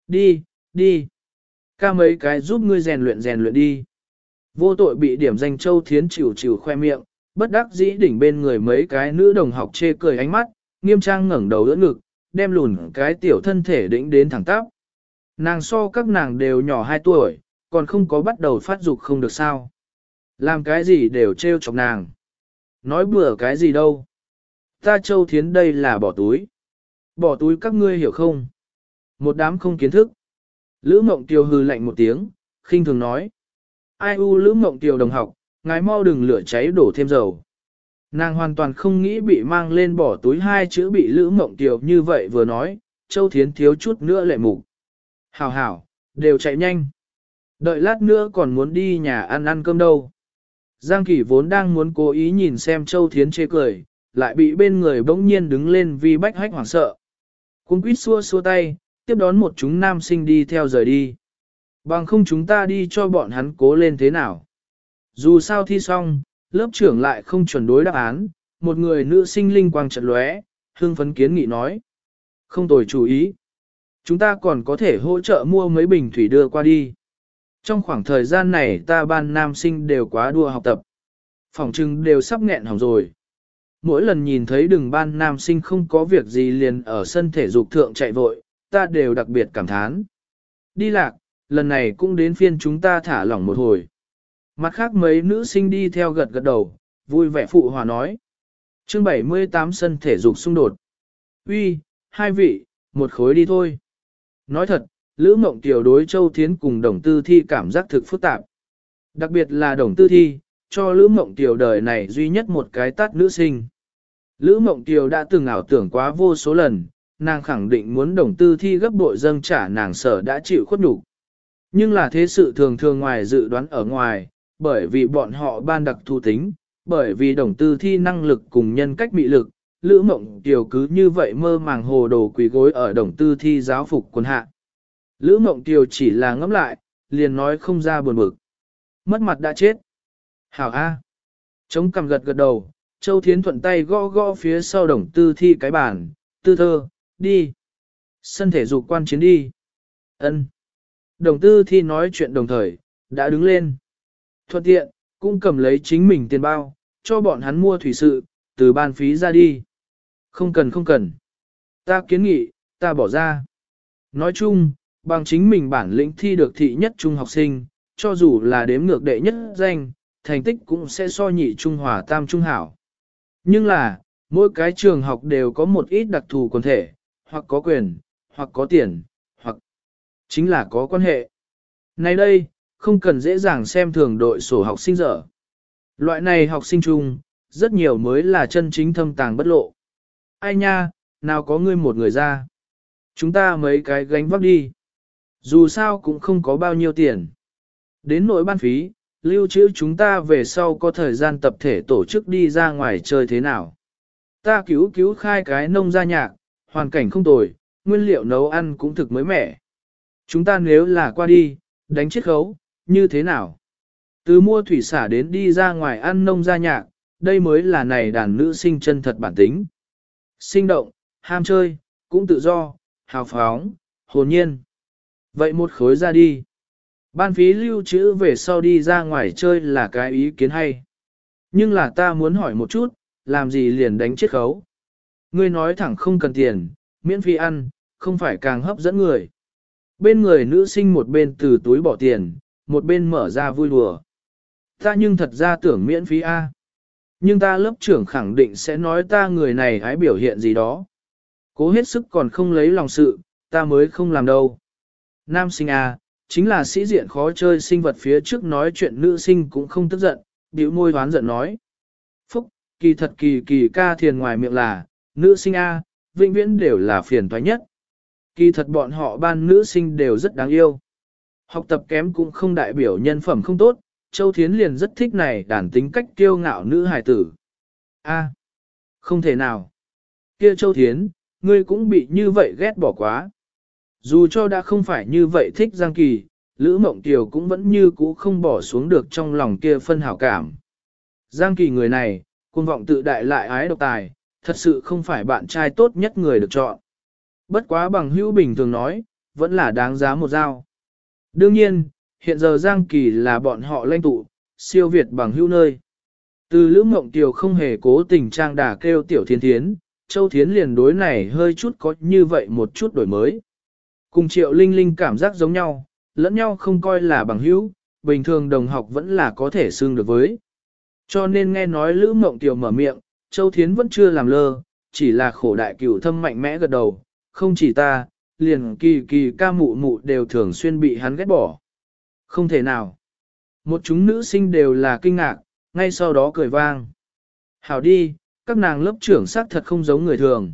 Đi, đi. Ca mấy cái giúp ngươi rèn luyện rèn luyện đi. Vô tội bị điểm danh châu thiến chịu chịu khoe miệng, bất đắc dĩ đỉnh bên người mấy cái nữ đồng học chê cười ánh mắt, nghiêm trang ngẩng đầu đỡ ngực, đem lùn cái tiểu thân thể đỉnh đến thẳng tắp. Nàng so các nàng đều nhỏ 2 tuổi, còn không có bắt đầu phát dục không được sao. Làm cái gì đều trêu chọc nàng. Nói bừa cái gì đâu. Ta châu thiến đây là bỏ túi. Bỏ túi các ngươi hiểu không? Một đám không kiến thức. Lữ mộng tiêu hư lạnh một tiếng, khinh thường nói. Ai u lữ mộng tiểu đồng học, ngài mau đừng lửa cháy đổ thêm dầu. Nàng hoàn toàn không nghĩ bị mang lên bỏ túi hai chữ bị lữ mộng tiểu như vậy vừa nói, châu thiến thiếu chút nữa lệ mục. Hảo hảo, đều chạy nhanh. Đợi lát nữa còn muốn đi nhà ăn ăn cơm đâu. Giang Kỳ vốn đang muốn cố ý nhìn xem Châu Thiến chê cười, lại bị bên người bỗng nhiên đứng lên vì bách hách hoảng sợ. Cung quýt xua xua tay, tiếp đón một chúng nam sinh đi theo rời đi. Bằng không chúng ta đi cho bọn hắn cố lên thế nào. Dù sao thi xong, lớp trưởng lại không chuẩn đối đáp án, một người nữ sinh linh quang trận lóe, hương phấn kiến nghị nói. Không tồi chú ý. Chúng ta còn có thể hỗ trợ mua mấy bình thủy đưa qua đi. Trong khoảng thời gian này ta ban nam sinh đều quá đua học tập. Phòng trưng đều sắp nghẹn hỏng rồi. mỗi lần nhìn thấy đường ban nam sinh không có việc gì liền ở sân thể dục thượng chạy vội, ta đều đặc biệt cảm thán. Đi lạc, lần này cũng đến phiên chúng ta thả lỏng một hồi. Mặt khác mấy nữ sinh đi theo gật gật đầu, vui vẻ phụ hòa nói. chương 78 sân thể dục xung đột. Uy, hai vị, một khối đi thôi. Nói thật, Lữ Mộng Tiểu đối Châu Thiến cùng Đồng Tư Thi cảm giác thực phức tạp. Đặc biệt là Đồng Tư Thi, cho Lữ Mộng Tiểu đời này duy nhất một cái tát nữ sinh. Lữ Mộng Tiểu đã từng ảo tưởng quá vô số lần, nàng khẳng định muốn Đồng Tư Thi gấp bội dâng trả nàng sở đã chịu khuất nhục. Nhưng là thế sự thường thường ngoài dự đoán ở ngoài, bởi vì bọn họ ban đặc thu tính, bởi vì đồng tư thi năng lực cùng nhân cách bị lực, Lữ Mộng Kiều cứ như vậy mơ màng hồ đồ quỳ gối ở đồng tư thi giáo phục quân hạ. Lữ Mộng Kiều chỉ là ngẫm lại, liền nói không ra buồn bực. Mất mặt đã chết. Hảo A. Chống cằm gật gật đầu, Châu Thiến thuận tay gõ gõ phía sau đồng tư thi cái bàn, tư thơ, đi. Sân thể dục quan chiến đi. ân Đồng tư thi nói chuyện đồng thời, đã đứng lên. Thuận tiện, cũng cầm lấy chính mình tiền bao, cho bọn hắn mua thủy sự, từ ban phí ra đi. Không cần không cần. Ta kiến nghị, ta bỏ ra. Nói chung, bằng chính mình bản lĩnh thi được thị nhất trung học sinh, cho dù là đếm ngược đệ nhất danh, thành tích cũng sẽ so nhị trung hòa tam trung hảo. Nhưng là, mỗi cái trường học đều có một ít đặc thù quần thể, hoặc có quyền, hoặc có tiền, chính là có quan hệ. Này đây, không cần dễ dàng xem thường đội sổ học sinh dở. Loại này học sinh chung, rất nhiều mới là chân chính thâm tàng bất lộ. Ai nha, nào có ngươi một người ra. Chúng ta mấy cái gánh vác đi. Dù sao cũng không có bao nhiêu tiền. Đến nỗi ban phí, lưu trữ chúng ta về sau có thời gian tập thể tổ chức đi ra ngoài chơi thế nào. Ta cứu cứu khai cái nông gia nhạc, hoàn cảnh không tồi, nguyên liệu nấu ăn cũng thực mới mẻ. Chúng ta nếu là qua đi, đánh chết khấu, như thế nào? Từ mua thủy xả đến đi ra ngoài ăn nông gia nhạc, đây mới là này đàn nữ sinh chân thật bản tính. Sinh động, ham chơi, cũng tự do, hào phóng, hồn nhiên. Vậy một khối ra đi. Ban phí lưu trữ về sau đi ra ngoài chơi là cái ý kiến hay. Nhưng là ta muốn hỏi một chút, làm gì liền đánh chết khấu. Ngươi nói thẳng không cần tiền, miễn phí ăn, không phải càng hấp dẫn người. Bên người nữ sinh một bên từ túi bỏ tiền, một bên mở ra vui đùa. Ta nhưng thật ra tưởng miễn phí A. Nhưng ta lớp trưởng khẳng định sẽ nói ta người này hãy biểu hiện gì đó. Cố hết sức còn không lấy lòng sự, ta mới không làm đâu. Nam sinh A, chính là sĩ diện khó chơi sinh vật phía trước nói chuyện nữ sinh cũng không tức giận, bĩu môi hoán giận nói. Phúc, kỳ thật kỳ kỳ ca thiền ngoài miệng là, nữ sinh A, vĩnh viễn đều là phiền toái nhất. Kỳ thật bọn họ ban nữ sinh đều rất đáng yêu. Học tập kém cũng không đại biểu nhân phẩm không tốt, Châu Thiến liền rất thích này đàn tính cách kiêu ngạo nữ hài tử. A, không thể nào. Kia Châu Thiến, ngươi cũng bị như vậy ghét bỏ quá. Dù cho đã không phải như vậy thích Giang Kỳ, Lữ Mộng Kiều cũng vẫn như cũ không bỏ xuống được trong lòng kia phân hảo cảm. Giang Kỳ người này, cuồng vọng tự đại lại ái độc tài, thật sự không phải bạn trai tốt nhất người được chọn. Bất quá bằng hữu bình thường nói, vẫn là đáng giá một dao. Đương nhiên, hiện giờ Giang Kỳ là bọn họ lãnh tụ, siêu việt bằng hữu nơi. Từ Lữ Mộng Tiều không hề cố tình trang đà kêu Tiểu Thiên Thiến, Châu Thiến liền đối này hơi chút có như vậy một chút đổi mới. Cùng Triệu Linh Linh cảm giác giống nhau, lẫn nhau không coi là bằng hữu, bình thường đồng học vẫn là có thể xương được với. Cho nên nghe nói Lữ Mộng Tiều mở miệng, Châu Thiến vẫn chưa làm lơ, chỉ là khổ đại cửu thâm mạnh mẽ gật đầu, không chỉ ta, liền kỳ kỳ ca mụ mụ đều thường xuyên bị hắn ghét bỏ. Không thể nào. Một chúng nữ sinh đều là kinh ngạc, ngay sau đó cười vang. Hảo đi, các nàng lớp trưởng sắc thật không giống người thường.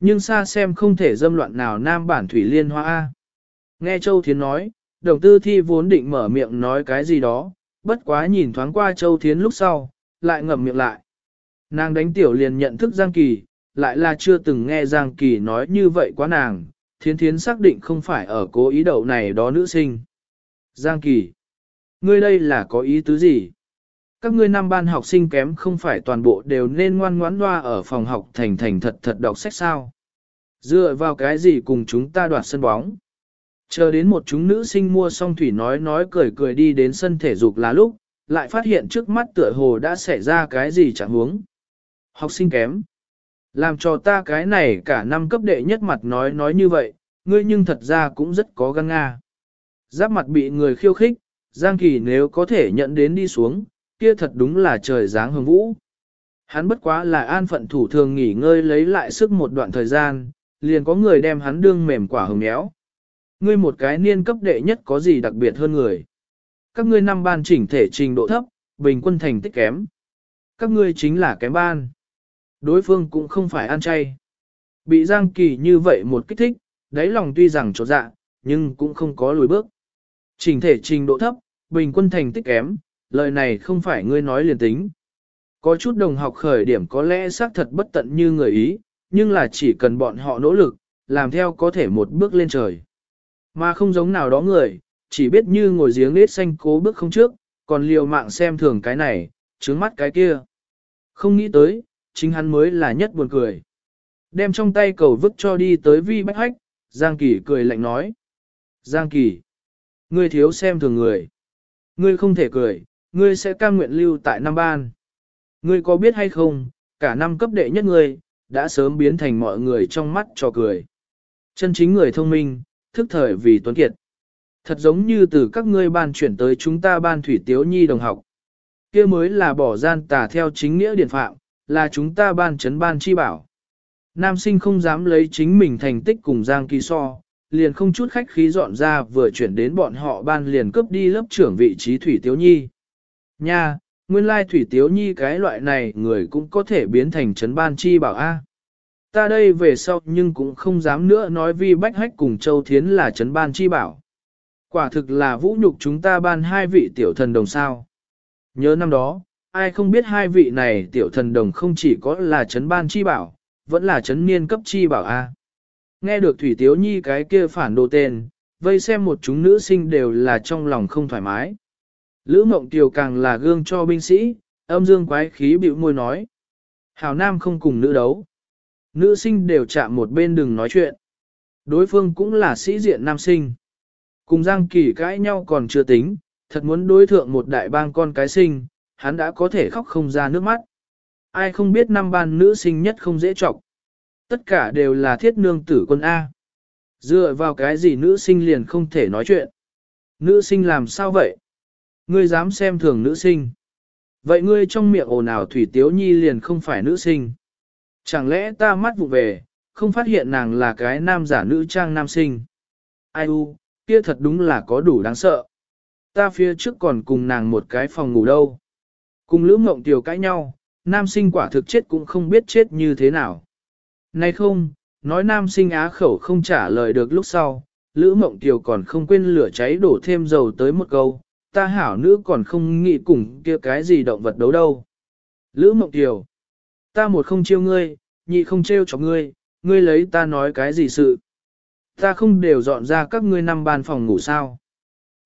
Nhưng xa xem không thể dâm loạn nào nam bản thủy liên hoa A. Nghe Châu Thiến nói, đồng tư thi vốn định mở miệng nói cái gì đó, bất quá nhìn thoáng qua Châu Thiến lúc sau, lại ngậm miệng lại. Nàng đánh tiểu liền nhận thức Giang Kỳ, lại là chưa từng nghe Giang Kỳ nói như vậy quá nàng, thiến thiến xác định không phải ở cố ý đậu này đó nữ sinh. Giang Kỳ, ngươi đây là có ý tứ gì? Các ngươi năm ban học sinh kém không phải toàn bộ đều nên ngoan ngoãn loa ở phòng học thành thành thật thật đọc sách sao? Dựa vào cái gì cùng chúng ta đoạt sân bóng? Chờ đến một chúng nữ sinh mua xong thủy nói nói cười cười đi đến sân thể dục là lúc, lại phát hiện trước mắt tựa hồ đã xảy ra cái gì chẳng huống. Học sinh kém. Làm cho ta cái này cả năm cấp đệ nhất mặt nói nói như vậy, ngươi nhưng thật ra cũng rất có gan nga. Giáp mặt bị người khiêu khích, Giang Kỳ nếu có thể nhận đến đi xuống, kia thật đúng là trời dáng hương vũ. Hắn bất quá là an phận thủ thường nghỉ ngơi lấy lại sức một đoạn thời gian, liền có người đem hắn đương mềm quả hồng méo. Ngươi một cái niên cấp đệ nhất có gì đặc biệt hơn người. Các ngươi năm ban chỉnh thể trình độ thấp, bình quân thành tích kém. Các ngươi chính là kém ban. Đối phương cũng không phải ăn chay. Bị Giang Kỳ như vậy một kích thích, đáy lòng tuy rằng trột dạ, nhưng cũng không có lùi bước. Trình thể trình độ thấp, bình quân thành tích kém, lời này không phải ngươi nói liền tính. Có chút đồng học khởi điểm có lẽ xác thật bất tận như người ý, nhưng là chỉ cần bọn họ nỗ lực, làm theo có thể một bước lên trời. Mà không giống nào đó người, chỉ biết như ngồi giếng nết xanh cố bước không trước, còn liều mạng xem thường cái này, trướng mắt cái kia. Không nghĩ tới, chính hắn mới là nhất buồn cười. Đem trong tay cầu vứt cho đi tới vi bách hách, Giang Kỳ cười lạnh nói. Giang Kỳ, ngươi thiếu xem thường người. Ngươi không thể cười, ngươi sẽ cam nguyện lưu tại năm ban. Ngươi có biết hay không, cả năm cấp đệ nhất ngươi, đã sớm biến thành mọi người trong mắt cho cười. Chân chính người thông minh, thức thời vì tuấn kiệt. Thật giống như từ các ngươi ban chuyển tới chúng ta ban thủy tiếu nhi đồng học. kia mới là bỏ gian tà theo chính nghĩa điện phạm, là chúng ta ban chấn ban chi bảo. Nam sinh không dám lấy chính mình thành tích cùng Giang Kỳ so, liền không chút khách khí dọn ra vừa chuyển đến bọn họ ban liền cướp đi lớp trưởng vị trí Thủy Tiếu Nhi. Nha, nguyên lai Thủy Tiếu Nhi cái loại này người cũng có thể biến thành chấn ban chi bảo A. Ta đây về sau nhưng cũng không dám nữa nói vì bách hách cùng Châu Thiến là chấn ban chi bảo. Quả thực là vũ nhục chúng ta ban hai vị tiểu thần đồng sao. Nhớ năm đó, ai không biết hai vị này tiểu thần đồng không chỉ có là chấn ban chi bảo, vẫn là chấn niên cấp chi bảo A. Nghe được Thủy Tiếu Nhi cái kia phản đồ tên, vây xem một chúng nữ sinh đều là trong lòng không thoải mái. Lữ Mộng Tiều càng là gương cho binh sĩ, âm dương quái khí bĩu môi nói. Hảo Nam không cùng nữ đấu. Nữ sinh đều chạm một bên đừng nói chuyện. Đối phương cũng là sĩ diện nam sinh. Cùng Giang Kỳ cãi nhau còn chưa tính, thật muốn đối thượng một đại bang con cái sinh, hắn đã có thể khóc không ra nước mắt. Ai không biết năm ban nữ sinh nhất không dễ trọng. Tất cả đều là thiết nương tử quân A. Dựa vào cái gì nữ sinh liền không thể nói chuyện. Nữ sinh làm sao vậy? Ngươi dám xem thường nữ sinh. Vậy ngươi trong miệng ồn ào Thủy Tiếu Nhi liền không phải nữ sinh. Chẳng lẽ ta mắt vụ về, không phát hiện nàng là cái nam giả nữ trang nam sinh. Ai u, kia thật đúng là có đủ đáng sợ. Ta phía trước còn cùng nàng một cái phòng ngủ đâu. Cùng Lữ Mộng Tiểu cãi nhau, nam sinh quả thực chết cũng không biết chết như thế nào. Này không, nói nam sinh á khẩu không trả lời được lúc sau, Lữ Mộng Tiểu còn không quên lửa cháy đổ thêm dầu tới một câu, ta hảo nữ còn không nghĩ cùng kia cái gì động vật đấu đâu. Lữ Mộng Tiểu, ta một không chiêu ngươi, nhị không trêu cho ngươi, ngươi lấy ta nói cái gì sự. Ta không đều dọn ra các ngươi năm bàn phòng ngủ sao.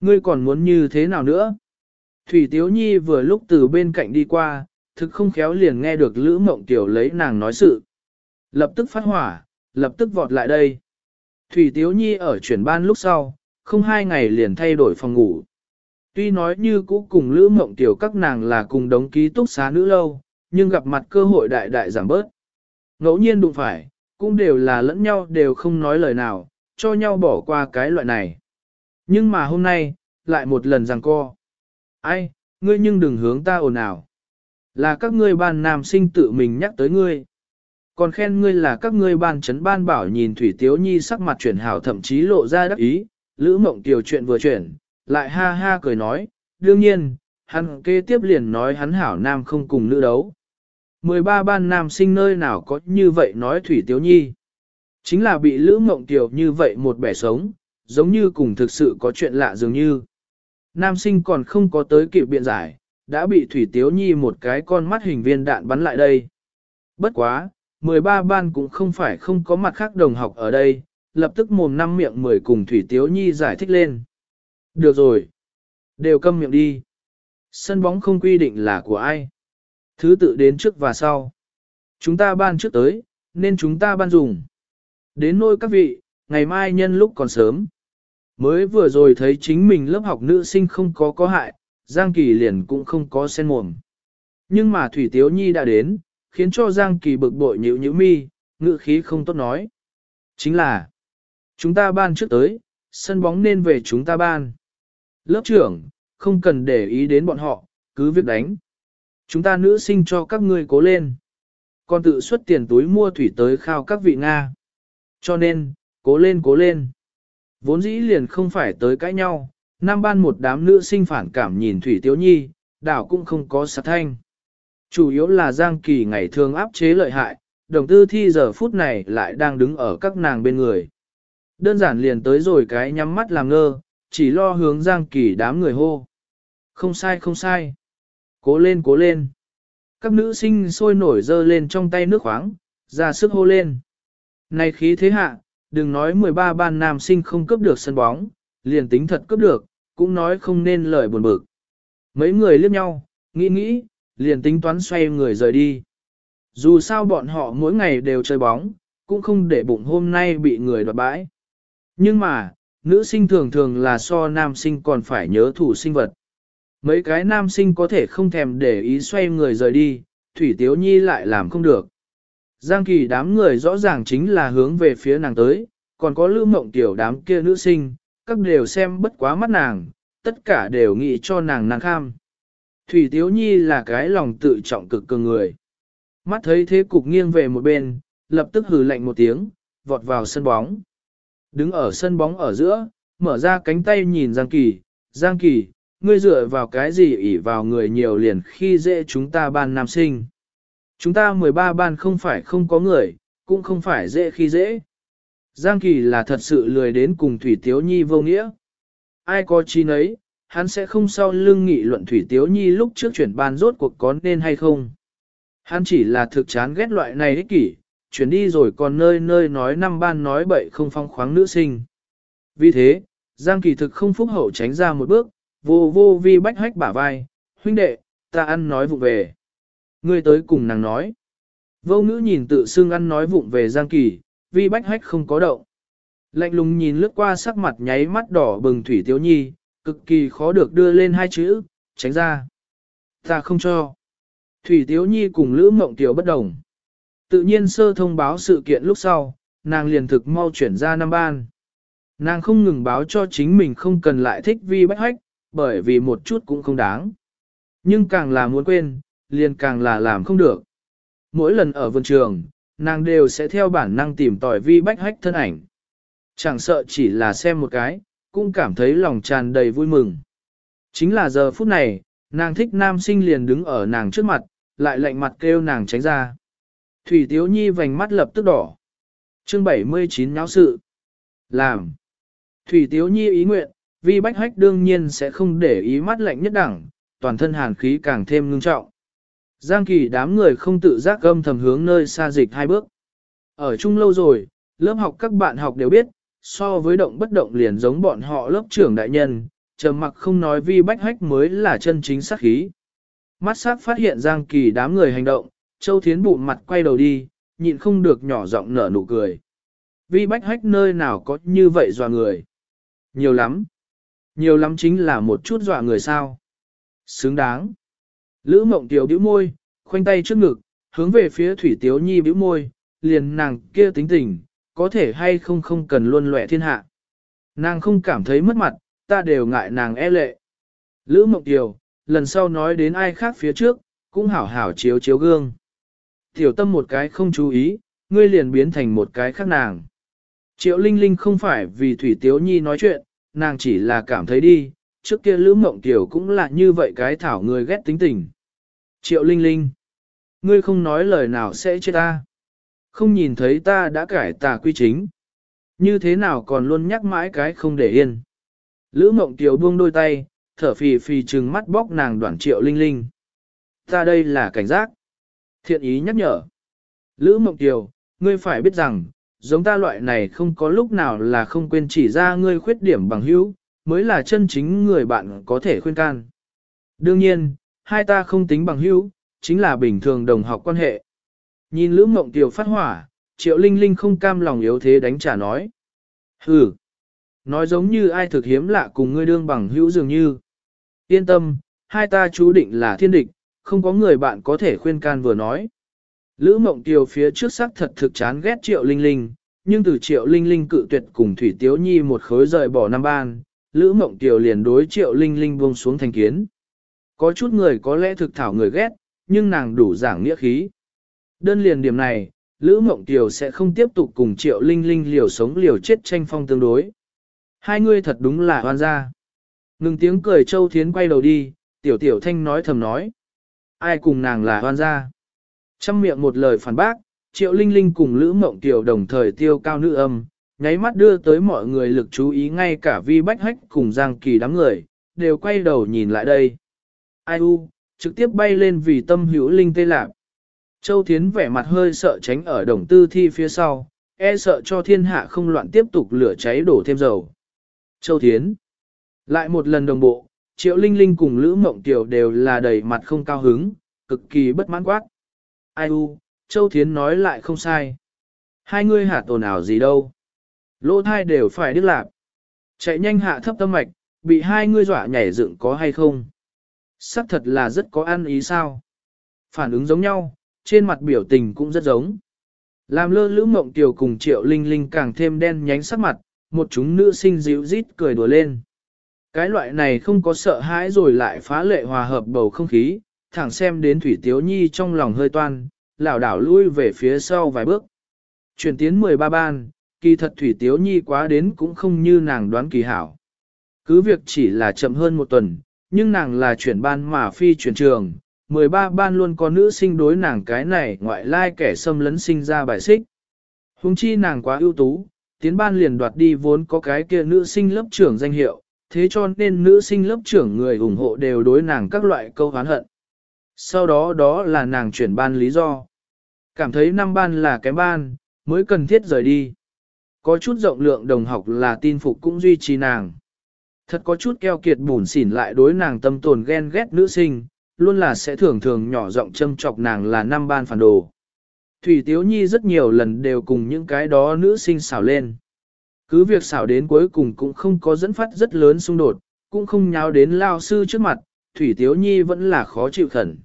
Ngươi còn muốn như thế nào nữa? Thủy Tiếu Nhi vừa lúc từ bên cạnh đi qua, thực không khéo liền nghe được Lữ Mộng Tiểu lấy nàng nói sự. Lập tức phát hỏa, lập tức vọt lại đây. Thủy Tiếu Nhi ở chuyển ban lúc sau, không hai ngày liền thay đổi phòng ngủ. Tuy nói như cũ cùng Lữ Mộng Tiểu các nàng là cùng đống ký túc xá nữ lâu, nhưng gặp mặt cơ hội đại đại giảm bớt. Ngẫu nhiên đụng phải, cũng đều là lẫn nhau đều không nói lời nào, cho nhau bỏ qua cái loại này. Nhưng mà hôm nay, lại một lần rằng co. Ai, ngươi nhưng đừng hướng ta ồn ào. Là các ngươi ban nam sinh tự mình nhắc tới ngươi. Còn khen ngươi là các ngươi ban chấn ban bảo nhìn Thủy Tiếu Nhi sắc mặt chuyển hảo thậm chí lộ ra đắc ý, Lữ Mộng Tiểu chuyện vừa chuyển, lại ha ha cười nói, đương nhiên, hắn kế tiếp liền nói hắn hảo nam không cùng nữ đấu. 13 ban nam sinh nơi nào có như vậy nói Thủy Tiếu Nhi. Chính là bị Lữ Mộng Tiểu như vậy một bẻ sống, giống như cùng thực sự có chuyện lạ dường như. Nam sinh còn không có tới kịp biện giải, đã bị Thủy Tiếu Nhi một cái con mắt hình viên đạn bắn lại đây. Bất quá, 13 ban cũng không phải không có mặt khác đồng học ở đây, lập tức mồm năm miệng mười cùng Thủy Tiếu Nhi giải thích lên. Được rồi. Đều câm miệng đi. Sân bóng không quy định là của ai. Thứ tự đến trước và sau. Chúng ta ban trước tới, nên chúng ta ban dùng. Đến nôi các vị, ngày mai nhân lúc còn sớm. Mới vừa rồi thấy chính mình lớp học nữ sinh không có có hại, Giang Kỳ liền cũng không có sen mồm. Nhưng mà Thủy Tiếu Nhi đã đến, khiến cho Giang Kỳ bực bội nhữ nhữ mi, ngự khí không tốt nói. Chính là, chúng ta ban trước tới, sân bóng nên về chúng ta ban. Lớp trưởng, không cần để ý đến bọn họ, cứ việc đánh. Chúng ta nữ sinh cho các ngươi cố lên. Còn tự xuất tiền túi mua thủy tới khao các vị Nga. Cho nên, cố lên cố lên. Vốn dĩ liền không phải tới cãi nhau, nam ban một đám nữ sinh phản cảm nhìn Thủy Tiếu Nhi, đảo cũng không có sát thanh. Chủ yếu là Giang Kỳ ngày thường áp chế lợi hại, đồng tư thi giờ phút này lại đang đứng ở các nàng bên người. Đơn giản liền tới rồi cái nhắm mắt làm ngơ, chỉ lo hướng Giang Kỳ đám người hô. Không sai không sai. Cố lên cố lên. Các nữ sinh sôi nổi dơ lên trong tay nước khoáng, ra sức hô lên. Này khí thế hạ, đừng nói 13 ban nam sinh không cướp được sân bóng, liền tính thật cướp được, cũng nói không nên lời buồn bực. Mấy người liếc nhau, nghĩ nghĩ, liền tính toán xoay người rời đi. Dù sao bọn họ mỗi ngày đều chơi bóng, cũng không để bụng hôm nay bị người đoạt bãi. Nhưng mà, nữ sinh thường thường là so nam sinh còn phải nhớ thủ sinh vật. Mấy cái nam sinh có thể không thèm để ý xoay người rời đi, Thủy Tiếu Nhi lại làm không được. Giang Kỳ đám người rõ ràng chính là hướng về phía nàng tới, còn có lưu mộng tiểu đám kia nữ sinh, các đều xem bất quá mắt nàng, tất cả đều nghĩ cho nàng nàng kham. Thủy Tiếu Nhi là cái lòng tự trọng cực cường người. Mắt thấy thế cục nghiêng về một bên, lập tức hừ lạnh một tiếng, vọt vào sân bóng. Đứng ở sân bóng ở giữa, mở ra cánh tay nhìn Giang Kỳ, Giang Kỳ, ngươi dựa vào cái gì ỷ vào người nhiều liền khi dễ chúng ta ban nam sinh. Chúng ta 13 ban không phải không có người, cũng không phải dễ khi dễ. Giang Kỳ là thật sự lười đến cùng Thủy Tiếu Nhi vô nghĩa. Ai có chi nấy, hắn sẽ không sau lưng nghị luận Thủy Tiếu Nhi lúc trước chuyển ban rốt cuộc có nên hay không. Hắn chỉ là thực chán ghét loại này ích kỷ, chuyển đi rồi còn nơi nơi nói năm ban nói bậy không phong khoáng nữ sinh. Vì thế, Giang Kỳ thực không phúc hậu tránh ra một bước, vô vô vi bách hách bả vai, huynh đệ, ta ăn nói vụ về. Ngươi tới cùng nàng nói. Vô ngữ nhìn tự xưng ăn nói vụng về Giang Kỳ, vi bách hách không có động. Lạnh lùng nhìn lướt qua sắc mặt nháy mắt đỏ bừng thủy tiếu nhi, cực kỳ khó được đưa lên hai chữ, tránh ra. Ta không cho. Thủy tiếu nhi cùng lữ mộng tiểu bất đồng. Tự nhiên sơ thông báo sự kiện lúc sau, nàng liền thực mau chuyển ra năm ban. Nàng không ngừng báo cho chính mình không cần lại thích vi bách hách, bởi vì một chút cũng không đáng. Nhưng càng là muốn quên, liền càng là làm không được. Mỗi lần ở vườn trường, nàng đều sẽ theo bản năng tìm tòi vi bách hách thân ảnh. Chẳng sợ chỉ là xem một cái, cũng cảm thấy lòng tràn đầy vui mừng. Chính là giờ phút này, nàng thích nam sinh liền đứng ở nàng trước mặt, lại lạnh mặt kêu nàng tránh ra. Thủy Tiếu Nhi vành mắt lập tức đỏ. Chương 79 nháo sự. Làm. Thủy Tiếu Nhi ý nguyện, vi bách hách đương nhiên sẽ không để ý mắt lạnh nhất đẳng, toàn thân hàn khí càng thêm ngưng trọng. Giang kỳ đám người không tự giác gâm thầm hướng nơi xa dịch hai bước. Ở chung lâu rồi, lớp học các bạn học đều biết, so với động bất động liền giống bọn họ lớp trưởng đại nhân, trầm mặc không nói vi bách hách mới là chân chính sát khí. Mắt sắc phát hiện Giang kỳ đám người hành động, Châu Thiến bụng mặt quay đầu đi, nhịn không được nhỏ giọng nở nụ cười. Vi bách hách nơi nào có như vậy dọa người. Nhiều lắm. Nhiều lắm chính là một chút dọa người sao. Xứng đáng. Lữ mộng tiểu bĩu môi, khoanh tay trước ngực, hướng về phía thủy tiếu nhi bĩu môi, liền nàng kia tính tình, có thể hay không không cần luôn lệ thiên hạ. Nàng không cảm thấy mất mặt, ta đều ngại nàng e lệ. Lữ mộng tiểu, lần sau nói đến ai khác phía trước, cũng hảo hảo chiếu chiếu gương. Tiểu tâm một cái không chú ý, ngươi liền biến thành một cái khác nàng. Triệu Linh Linh không phải vì Thủy Tiếu Nhi nói chuyện, nàng chỉ là cảm thấy đi, trước kia Lữ Mộng Tiểu cũng là như vậy cái thảo người ghét tính tình. Triệu Linh Linh, ngươi không nói lời nào sẽ chết ta. Không nhìn thấy ta đã cải tà quy chính. Như thế nào còn luôn nhắc mãi cái không để yên. Lữ Mộng Tiểu buông đôi tay, thở phì phì trừng mắt bóc nàng đoạn Triệu Linh Linh. Ta đây là cảnh giác. Thiện ý nhắc nhở. Lữ Mộng Tiểu, ngươi phải biết rằng, giống ta loại này không có lúc nào là không quên chỉ ra ngươi khuyết điểm bằng hữu, mới là chân chính người bạn có thể khuyên can. Đương nhiên, hai ta không tính bằng hữu, chính là bình thường đồng học quan hệ. Nhìn Lữ Mộng Tiểu phát hỏa, Triệu Linh Linh không cam lòng yếu thế đánh trả nói. Hừ, nói giống như ai thực hiếm lạ cùng ngươi đương bằng hữu dường như. Yên tâm, hai ta chú định là thiên địch, không có người bạn có thể khuyên can vừa nói. Lữ Mộng Tiểu phía trước sắc thật thực chán ghét Triệu Linh Linh, nhưng từ Triệu Linh Linh cự tuyệt cùng Thủy Tiếu Nhi một khối rời bỏ năm ban, Lữ Mộng Tiểu liền đối Triệu Linh Linh buông xuống thành kiến. Có chút người có lẽ thực thảo người ghét, nhưng nàng đủ giảng nghĩa khí. Đơn liền điểm này, Lữ Mộng tiểu sẽ không tiếp tục cùng Triệu Linh Linh liều sống liều chết tranh phong tương đối. Hai người thật đúng là hoan gia. Ngừng tiếng cười Châu Thiến quay đầu đi, tiểu tiểu thanh nói thầm nói. Ai cùng nàng là hoan gia? Trăm miệng một lời phản bác, Triệu Linh Linh cùng Lữ Mộng tiểu đồng thời tiêu cao nữ âm, nháy mắt đưa tới mọi người lực chú ý ngay cả vi bách hách cùng Giang Kỳ đám người, đều quay đầu nhìn lại đây. Ai u, trực tiếp bay lên vì tâm hữu linh tê lạc. Châu Thiến vẻ mặt hơi sợ tránh ở đồng tư thi phía sau, e sợ cho thiên hạ không loạn tiếp tục lửa cháy đổ thêm dầu. Châu Thiến lại một lần đồng bộ, Triệu Linh Linh cùng Lữ Mộng Tiểu đều là đầy mặt không cao hứng, cực kỳ bất mãn quát. Ai u, Châu Thiến nói lại không sai. Hai ngươi hạ tồn ảo gì đâu. Lỗ thai đều phải đứt lạc. Chạy nhanh hạ thấp tâm mạch, bị hai ngươi dọa nhảy dựng có hay không? Sắc thật là rất có ăn ý sao. Phản ứng giống nhau, trên mặt biểu tình cũng rất giống. Làm lơ lữ mộng tiểu cùng triệu linh linh càng thêm đen nhánh sắc mặt, một chúng nữ sinh dịu rít cười đùa lên. Cái loại này không có sợ hãi rồi lại phá lệ hòa hợp bầu không khí, thẳng xem đến Thủy Tiếu Nhi trong lòng hơi toan, lảo đảo lui về phía sau vài bước. Chuyển tiến 13 ban, kỳ thật Thủy Tiếu Nhi quá đến cũng không như nàng đoán kỳ hảo. Cứ việc chỉ là chậm hơn một tuần, nhưng nàng là chuyển ban mà phi chuyển trường, 13 ban luôn có nữ sinh đối nàng cái này ngoại lai kẻ xâm lấn sinh ra bài xích. Hùng chi nàng quá ưu tú, tiến ban liền đoạt đi vốn có cái kia nữ sinh lớp trưởng danh hiệu, thế cho nên nữ sinh lớp trưởng người ủng hộ đều đối nàng các loại câu hán hận. Sau đó đó là nàng chuyển ban lý do. Cảm thấy năm ban là cái ban, mới cần thiết rời đi. Có chút rộng lượng đồng học là tin phục cũng duy trì nàng. Thật có chút keo kiệt bùn xỉn lại đối nàng tâm tồn ghen ghét nữ sinh, luôn là sẽ thường thường nhỏ giọng châm chọc nàng là năm ban phản đồ. Thủy Tiếu Nhi rất nhiều lần đều cùng những cái đó nữ sinh xảo lên. Cứ việc xảo đến cuối cùng cũng không có dẫn phát rất lớn xung đột, cũng không nháo đến lao sư trước mặt, Thủy Tiếu Nhi vẫn là khó chịu khẩn.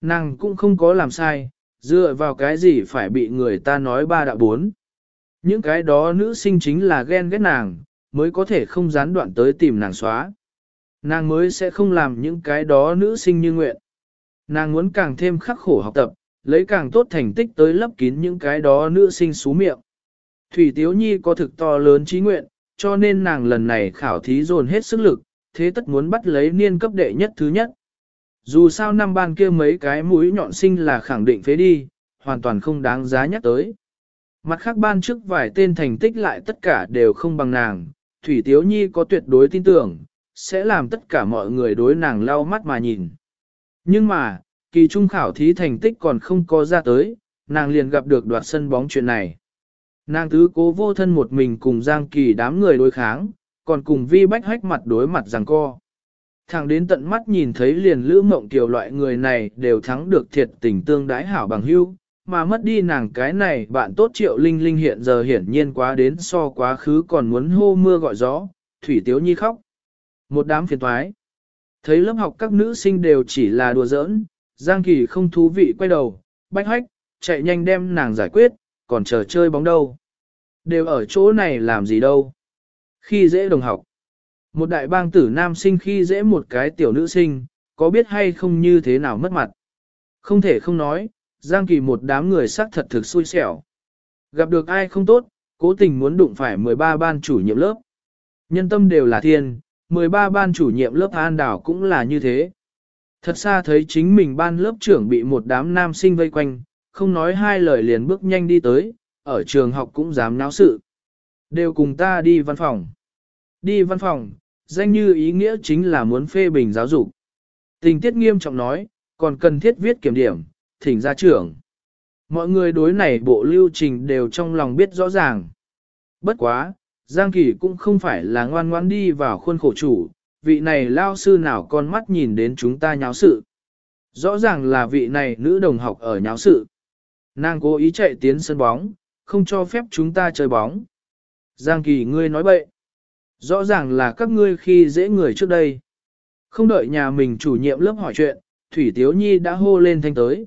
Nàng cũng không có làm sai, dựa vào cái gì phải bị người ta nói ba đạo bốn. Những cái đó nữ sinh chính là ghen ghét nàng, mới có thể không gián đoạn tới tìm nàng xóa. Nàng mới sẽ không làm những cái đó nữ sinh như nguyện. Nàng muốn càng thêm khắc khổ học tập, lấy càng tốt thành tích tới lấp kín những cái đó nữ sinh xú miệng. Thủy Tiếu Nhi có thực to lớn trí nguyện, cho nên nàng lần này khảo thí dồn hết sức lực, thế tất muốn bắt lấy niên cấp đệ nhất thứ nhất. Dù sao năm ban kia mấy cái mũi nhọn sinh là khẳng định phế đi, hoàn toàn không đáng giá nhắc tới. Mặt khác ban trước vài tên thành tích lại tất cả đều không bằng nàng, Thủy Tiếu Nhi có tuyệt đối tin tưởng, sẽ làm tất cả mọi người đối nàng lau mắt mà nhìn. Nhưng mà, kỳ trung khảo thí thành tích còn không có ra tới, nàng liền gặp được đoạt sân bóng chuyện này. Nàng tứ cố vô thân một mình cùng Giang Kỳ đám người đối kháng, còn cùng vi bách hách mặt đối mặt rằng co. Thẳng đến tận mắt nhìn thấy liền lữ mộng tiểu loại người này đều thắng được thiệt tình tương đái hảo bằng hưu, mà mất đi nàng cái này bạn tốt triệu linh linh hiện giờ hiển nhiên quá đến so quá khứ còn muốn hô mưa gọi gió, thủy tiếu nhi khóc. Một đám phiền thoái. Thấy lớp học các nữ sinh đều chỉ là đùa giỡn, Giang Kỳ không thú vị quay đầu, bách hách, chạy nhanh đem nàng giải quyết, còn chờ chơi bóng đâu. Đều ở chỗ này làm gì đâu. Khi dễ đồng học. Một đại bang tử nam sinh khi dễ một cái tiểu nữ sinh, có biết hay không như thế nào mất mặt. Không thể không nói, Giang Kỳ một đám người sắc thật thực xui xẻo. Gặp được ai không tốt, cố tình muốn đụng phải 13 ban chủ nhiệm lớp. Nhân tâm đều là thiên, 13 ban chủ nhiệm lớp an đảo cũng là như thế. Thật xa thấy chính mình ban lớp trưởng bị một đám nam sinh vây quanh, không nói hai lời liền bước nhanh đi tới, ở trường học cũng dám náo sự. Đều cùng ta đi văn phòng. Đi văn phòng, danh như ý nghĩa chính là muốn phê bình giáo dục. Tình tiết nghiêm trọng nói, còn cần thiết viết kiểm điểm, thỉnh ra trưởng. Mọi người đối này bộ lưu trình đều trong lòng biết rõ ràng. Bất quá, Giang Kỳ cũng không phải là ngoan ngoan đi vào khuôn khổ chủ, vị này lao sư nào con mắt nhìn đến chúng ta nháo sự. Rõ ràng là vị này nữ đồng học ở nháo sự. Nàng cố ý chạy tiến sân bóng, không cho phép chúng ta chơi bóng. Giang Kỳ ngươi nói bậy. Rõ ràng là các ngươi khi dễ người trước đây. Không đợi nhà mình chủ nhiệm lớp hỏi chuyện, Thủy Tiếu Nhi đã hô lên thanh tới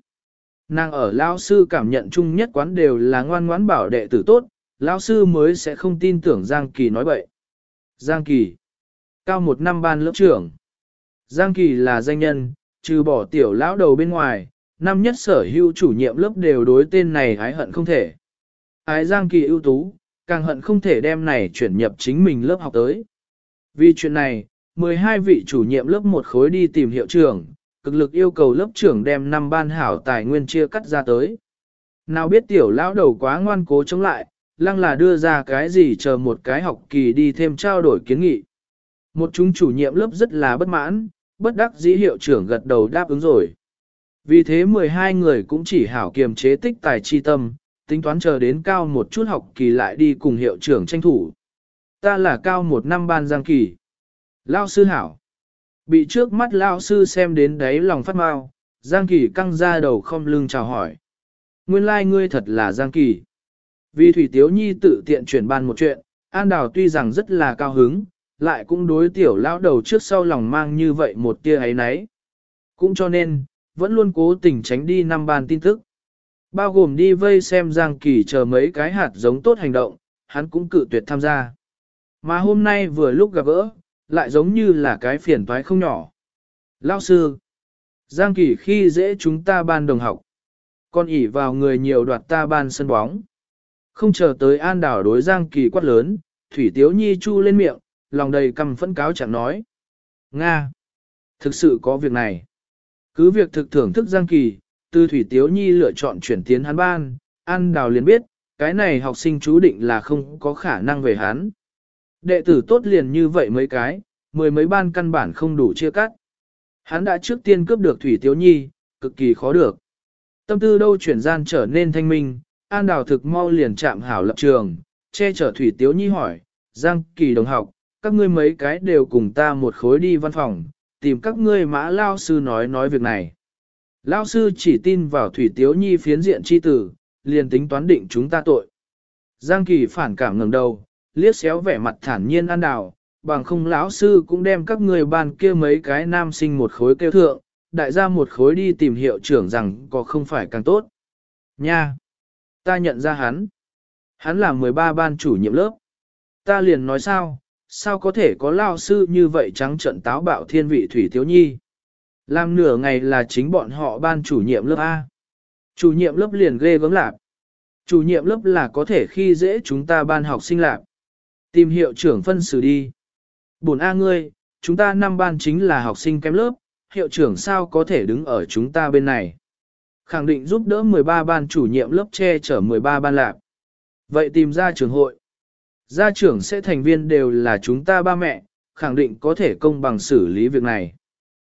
nàng ở lao sư cảm nhận chung nhất quán đều là ngoan ngoãn bảo đệ tử tốt, lao sư mới sẽ không tin tưởng Giang Kỳ nói bậy. Giang Kỳ, cao một năm ban lớp trưởng. Giang Kỳ là danh nhân, trừ bỏ tiểu lão đầu bên ngoài, năm nhất sở hữu chủ nhiệm lớp đều đối tên này ái hận không thể. Ái Giang Kỳ ưu tú, càng hận không thể đem này chuyển nhập chính mình lớp học tới. Vì chuyện này, 12 vị chủ nhiệm lớp một khối đi tìm hiệu trưởng, cực lực yêu cầu lớp trưởng đem năm ban hảo tài nguyên chia cắt ra tới. Nào biết tiểu lão đầu quá ngoan cố chống lại, lăng là đưa ra cái gì chờ một cái học kỳ đi thêm trao đổi kiến nghị. Một chúng chủ nhiệm lớp rất là bất mãn, bất đắc dĩ hiệu trưởng gật đầu đáp ứng rồi. Vì thế 12 người cũng chỉ hảo kiềm chế tích tài chi tâm, tính toán chờ đến cao một chút học kỳ lại đi cùng hiệu trưởng tranh thủ. Ta là cao một năm ban giang kỳ. Lao sư hảo. Bị trước mắt Lao sư xem đến đấy lòng phát mau, Giang Kỳ căng ra đầu không lưng chào hỏi. Nguyên lai like ngươi thật là Giang Kỳ. Vì Thủy Tiếu Nhi tự tiện chuyển ban một chuyện, An Đào tuy rằng rất là cao hứng, lại cũng đối tiểu lão đầu trước sau lòng mang như vậy một tia ấy nấy. Cũng cho nên, vẫn luôn cố tình tránh đi năm ban tin tức. Bao gồm đi vây xem Giang Kỳ chờ mấy cái hạt giống tốt hành động, hắn cũng cự tuyệt tham gia. Mà hôm nay vừa lúc gặp gỡ, lại giống như là cái phiền toái không nhỏ. Lao sư, Giang Kỳ khi dễ chúng ta ban đồng học, con ỉ vào người nhiều đoạt ta ban sân bóng. Không chờ tới an đảo đối Giang Kỳ quát lớn, Thủy Tiếu Nhi chu lên miệng, lòng đầy căm phẫn cáo chẳng nói. Nga! Thực sự có việc này. Cứ việc thực thưởng thức Giang Kỳ, từ Thủy Tiếu Nhi lựa chọn chuyển tiến hắn ban, An Đào liền biết, cái này học sinh chú định là không có khả năng về hắn. Đệ tử tốt liền như vậy mấy cái, mười mấy ban căn bản không đủ chia cắt. Hắn đã trước tiên cướp được Thủy Tiếu Nhi, cực kỳ khó được. Tâm tư đâu chuyển gian trở nên thanh minh, An Đào thực mau liền chạm hảo lập trường, che chở Thủy Tiếu Nhi hỏi, Giang Kỳ đồng học, các ngươi mấy cái đều cùng ta một khối đi văn phòng, tìm các ngươi mã lao sư nói nói việc này. Lao sư chỉ tin vào Thủy Tiếu Nhi phiến diện chi tử, liền tính toán định chúng ta tội. Giang Kỳ phản cảm ngẩng đầu, liếc xéo vẻ mặt thản nhiên an đào, bằng không lão sư cũng đem các người ban kia mấy cái nam sinh một khối kêu thượng, đại gia một khối đi tìm hiệu trưởng rằng có không phải càng tốt. Nha! Ta nhận ra hắn. Hắn là 13 ban chủ nhiệm lớp. Ta liền nói sao, sao có thể có lao sư như vậy trắng trận táo bạo thiên vị Thủy thiếu Nhi. Làm nửa ngày là chính bọn họ ban chủ nhiệm lớp A. Chủ nhiệm lớp liền ghê gớm lạp. Chủ nhiệm lớp là có thể khi dễ chúng ta ban học sinh lạp. Tìm hiệu trưởng phân xử đi. Bổn A ngươi, chúng ta năm ban chính là học sinh kém lớp, hiệu trưởng sao có thể đứng ở chúng ta bên này. Khẳng định giúp đỡ 13 ban chủ nhiệm lớp che chở 13 ban lạc, Vậy tìm ra trường hội. Gia trưởng sẽ thành viên đều là chúng ta ba mẹ, khẳng định có thể công bằng xử lý việc này.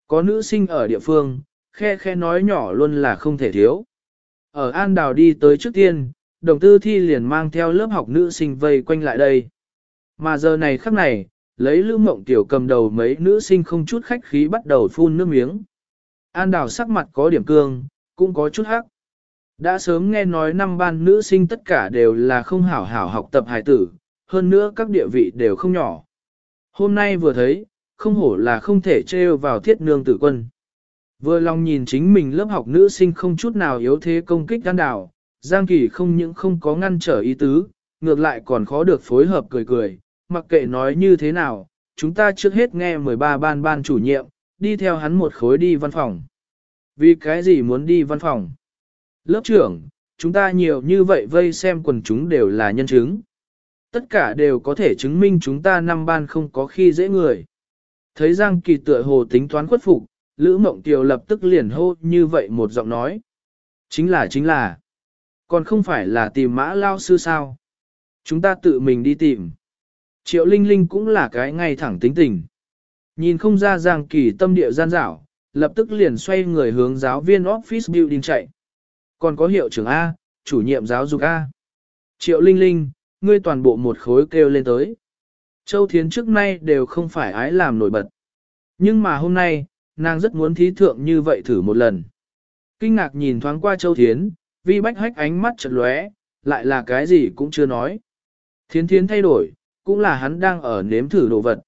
Có nữ sinh ở địa phương, khe khe nói nhỏ luôn là không thể thiếu. Ở An Đào đi tới trước tiên, đồng tư thi liền mang theo lớp học nữ sinh vây quanh lại đây. Mà giờ này khắc này, lấy lữ mộng tiểu cầm đầu mấy nữ sinh không chút khách khí bắt đầu phun nước miếng. An Đào sắc mặt có điểm cương, cũng có chút hắc. Đã sớm nghe nói năm ban nữ sinh tất cả đều là không hảo hảo học tập hài tử, hơn nữa các địa vị đều không nhỏ. Hôm nay vừa thấy, không hổ là không thể trêu vào thiết nương tử quân. Vừa lòng nhìn chính mình lớp học nữ sinh không chút nào yếu thế công kích An đảo, Giang Kỳ không những không có ngăn trở ý tứ, ngược lại còn khó được phối hợp cười cười, mặc kệ nói như thế nào, chúng ta trước hết nghe 13 ban ban chủ nhiệm, đi theo hắn một khối đi văn phòng. Vì cái gì muốn đi văn phòng? Lớp trưởng, chúng ta nhiều như vậy vây xem quần chúng đều là nhân chứng. Tất cả đều có thể chứng minh chúng ta năm ban không có khi dễ người. Thấy Giang Kỳ tựa hồ tính toán khuất phục, Lữ Mộng Tiều lập tức liền hô như vậy một giọng nói. Chính là chính là. Còn không phải là tìm mã lao sư sao. Chúng ta tự mình đi tìm. Triệu Linh Linh cũng là cái ngay thẳng tính tình. Nhìn không ra Giang Kỳ tâm địa gian dảo, lập tức liền xoay người hướng giáo viên office building chạy. Còn có hiệu trưởng A, chủ nhiệm giáo dục A. Triệu Linh Linh, ngươi toàn bộ một khối kêu lên tới. Châu Thiến trước nay đều không phải ái làm nổi bật. Nhưng mà hôm nay, nàng rất muốn thí thượng như vậy thử một lần. Kinh ngạc nhìn thoáng qua Châu Thiến, vi bách hách ánh mắt chật lóe, lại là cái gì cũng chưa nói. Thiến thiến thay đổi, cũng là hắn đang ở nếm thử đồ vật.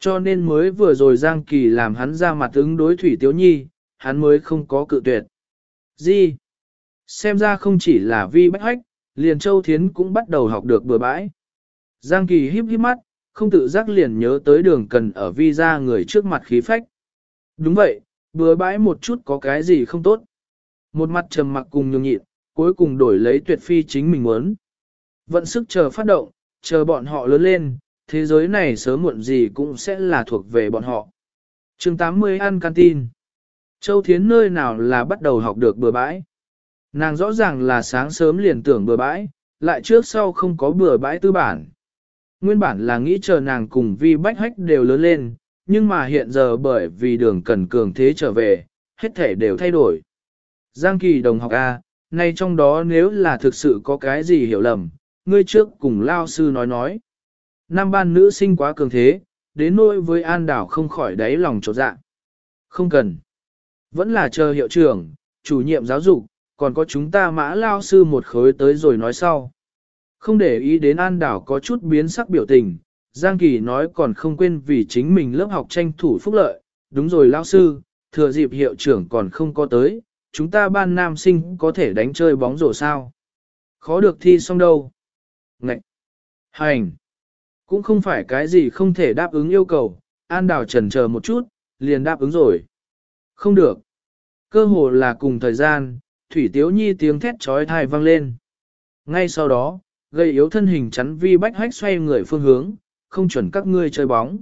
Cho nên mới vừa rồi Giang Kỳ làm hắn ra mặt ứng đối Thủy Tiếu Nhi, hắn mới không có cự tuyệt. Gì? Xem ra không chỉ là vi bách hách, liền châu thiến cũng bắt đầu học được bừa bãi. Giang kỳ híp híp mắt, không tự giác liền nhớ tới đường cần ở vi ra người trước mặt khí phách. Đúng vậy, bừa bãi một chút có cái gì không tốt. Một mặt trầm mặc cùng nhường nhịn, cuối cùng đổi lấy tuyệt phi chính mình muốn. Vận sức chờ phát động, chờ bọn họ lớn lên, thế giới này sớm muộn gì cũng sẽ là thuộc về bọn họ. chương 80 ăn canteen. Châu Thiến nơi nào là bắt đầu học được bừa bãi. Nàng rõ ràng là sáng sớm liền tưởng bừa bãi, lại trước sau không có bừa bãi tư bản. Nguyên bản là nghĩ chờ nàng cùng vi bách hách đều lớn lên, nhưng mà hiện giờ bởi vì đường cần cường thế trở về, hết thể đều thay đổi. Giang kỳ đồng học A, nay trong đó nếu là thực sự có cái gì hiểu lầm, ngươi trước cùng lao sư nói nói. nam ban nữ sinh quá cường thế, đến nỗi với an đảo không khỏi đáy lòng trột dạ. Không cần. Vẫn là chờ hiệu trưởng, chủ nhiệm giáo dục, còn có chúng ta mã lao sư một khối tới rồi nói sau. Không để ý đến an đảo có chút biến sắc biểu tình, Giang Kỳ nói còn không quên vì chính mình lớp học tranh thủ phúc lợi. Đúng rồi lao sư, thừa dịp hiệu trưởng còn không có tới, chúng ta ban nam sinh có thể đánh chơi bóng rổ sao? Khó được thi xong đâu. Ngậy! Hành! Cũng không phải cái gì không thể đáp ứng yêu cầu, An Đào trần chờ một chút, liền đáp ứng rồi. Không được. Cơ hồ là cùng thời gian, Thủy Tiếu Nhi tiếng thét trói thai vang lên. Ngay sau đó, gây yếu thân hình chắn vi bách hách xoay người phương hướng, không chuẩn các ngươi chơi bóng.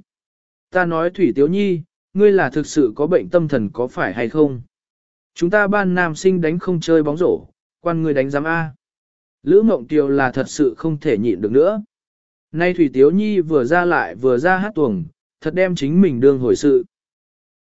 Ta nói Thủy Tiếu Nhi, ngươi là thực sự có bệnh tâm thần có phải hay không? Chúng ta ban nam sinh đánh không chơi bóng rổ, quan ngươi đánh giám A. Lữ Mộng Tiều là thật sự không thể nhịn được nữa. Nay Thủy Tiếu Nhi vừa ra lại vừa ra hát tuồng, thật đem chính mình đương hồi sự.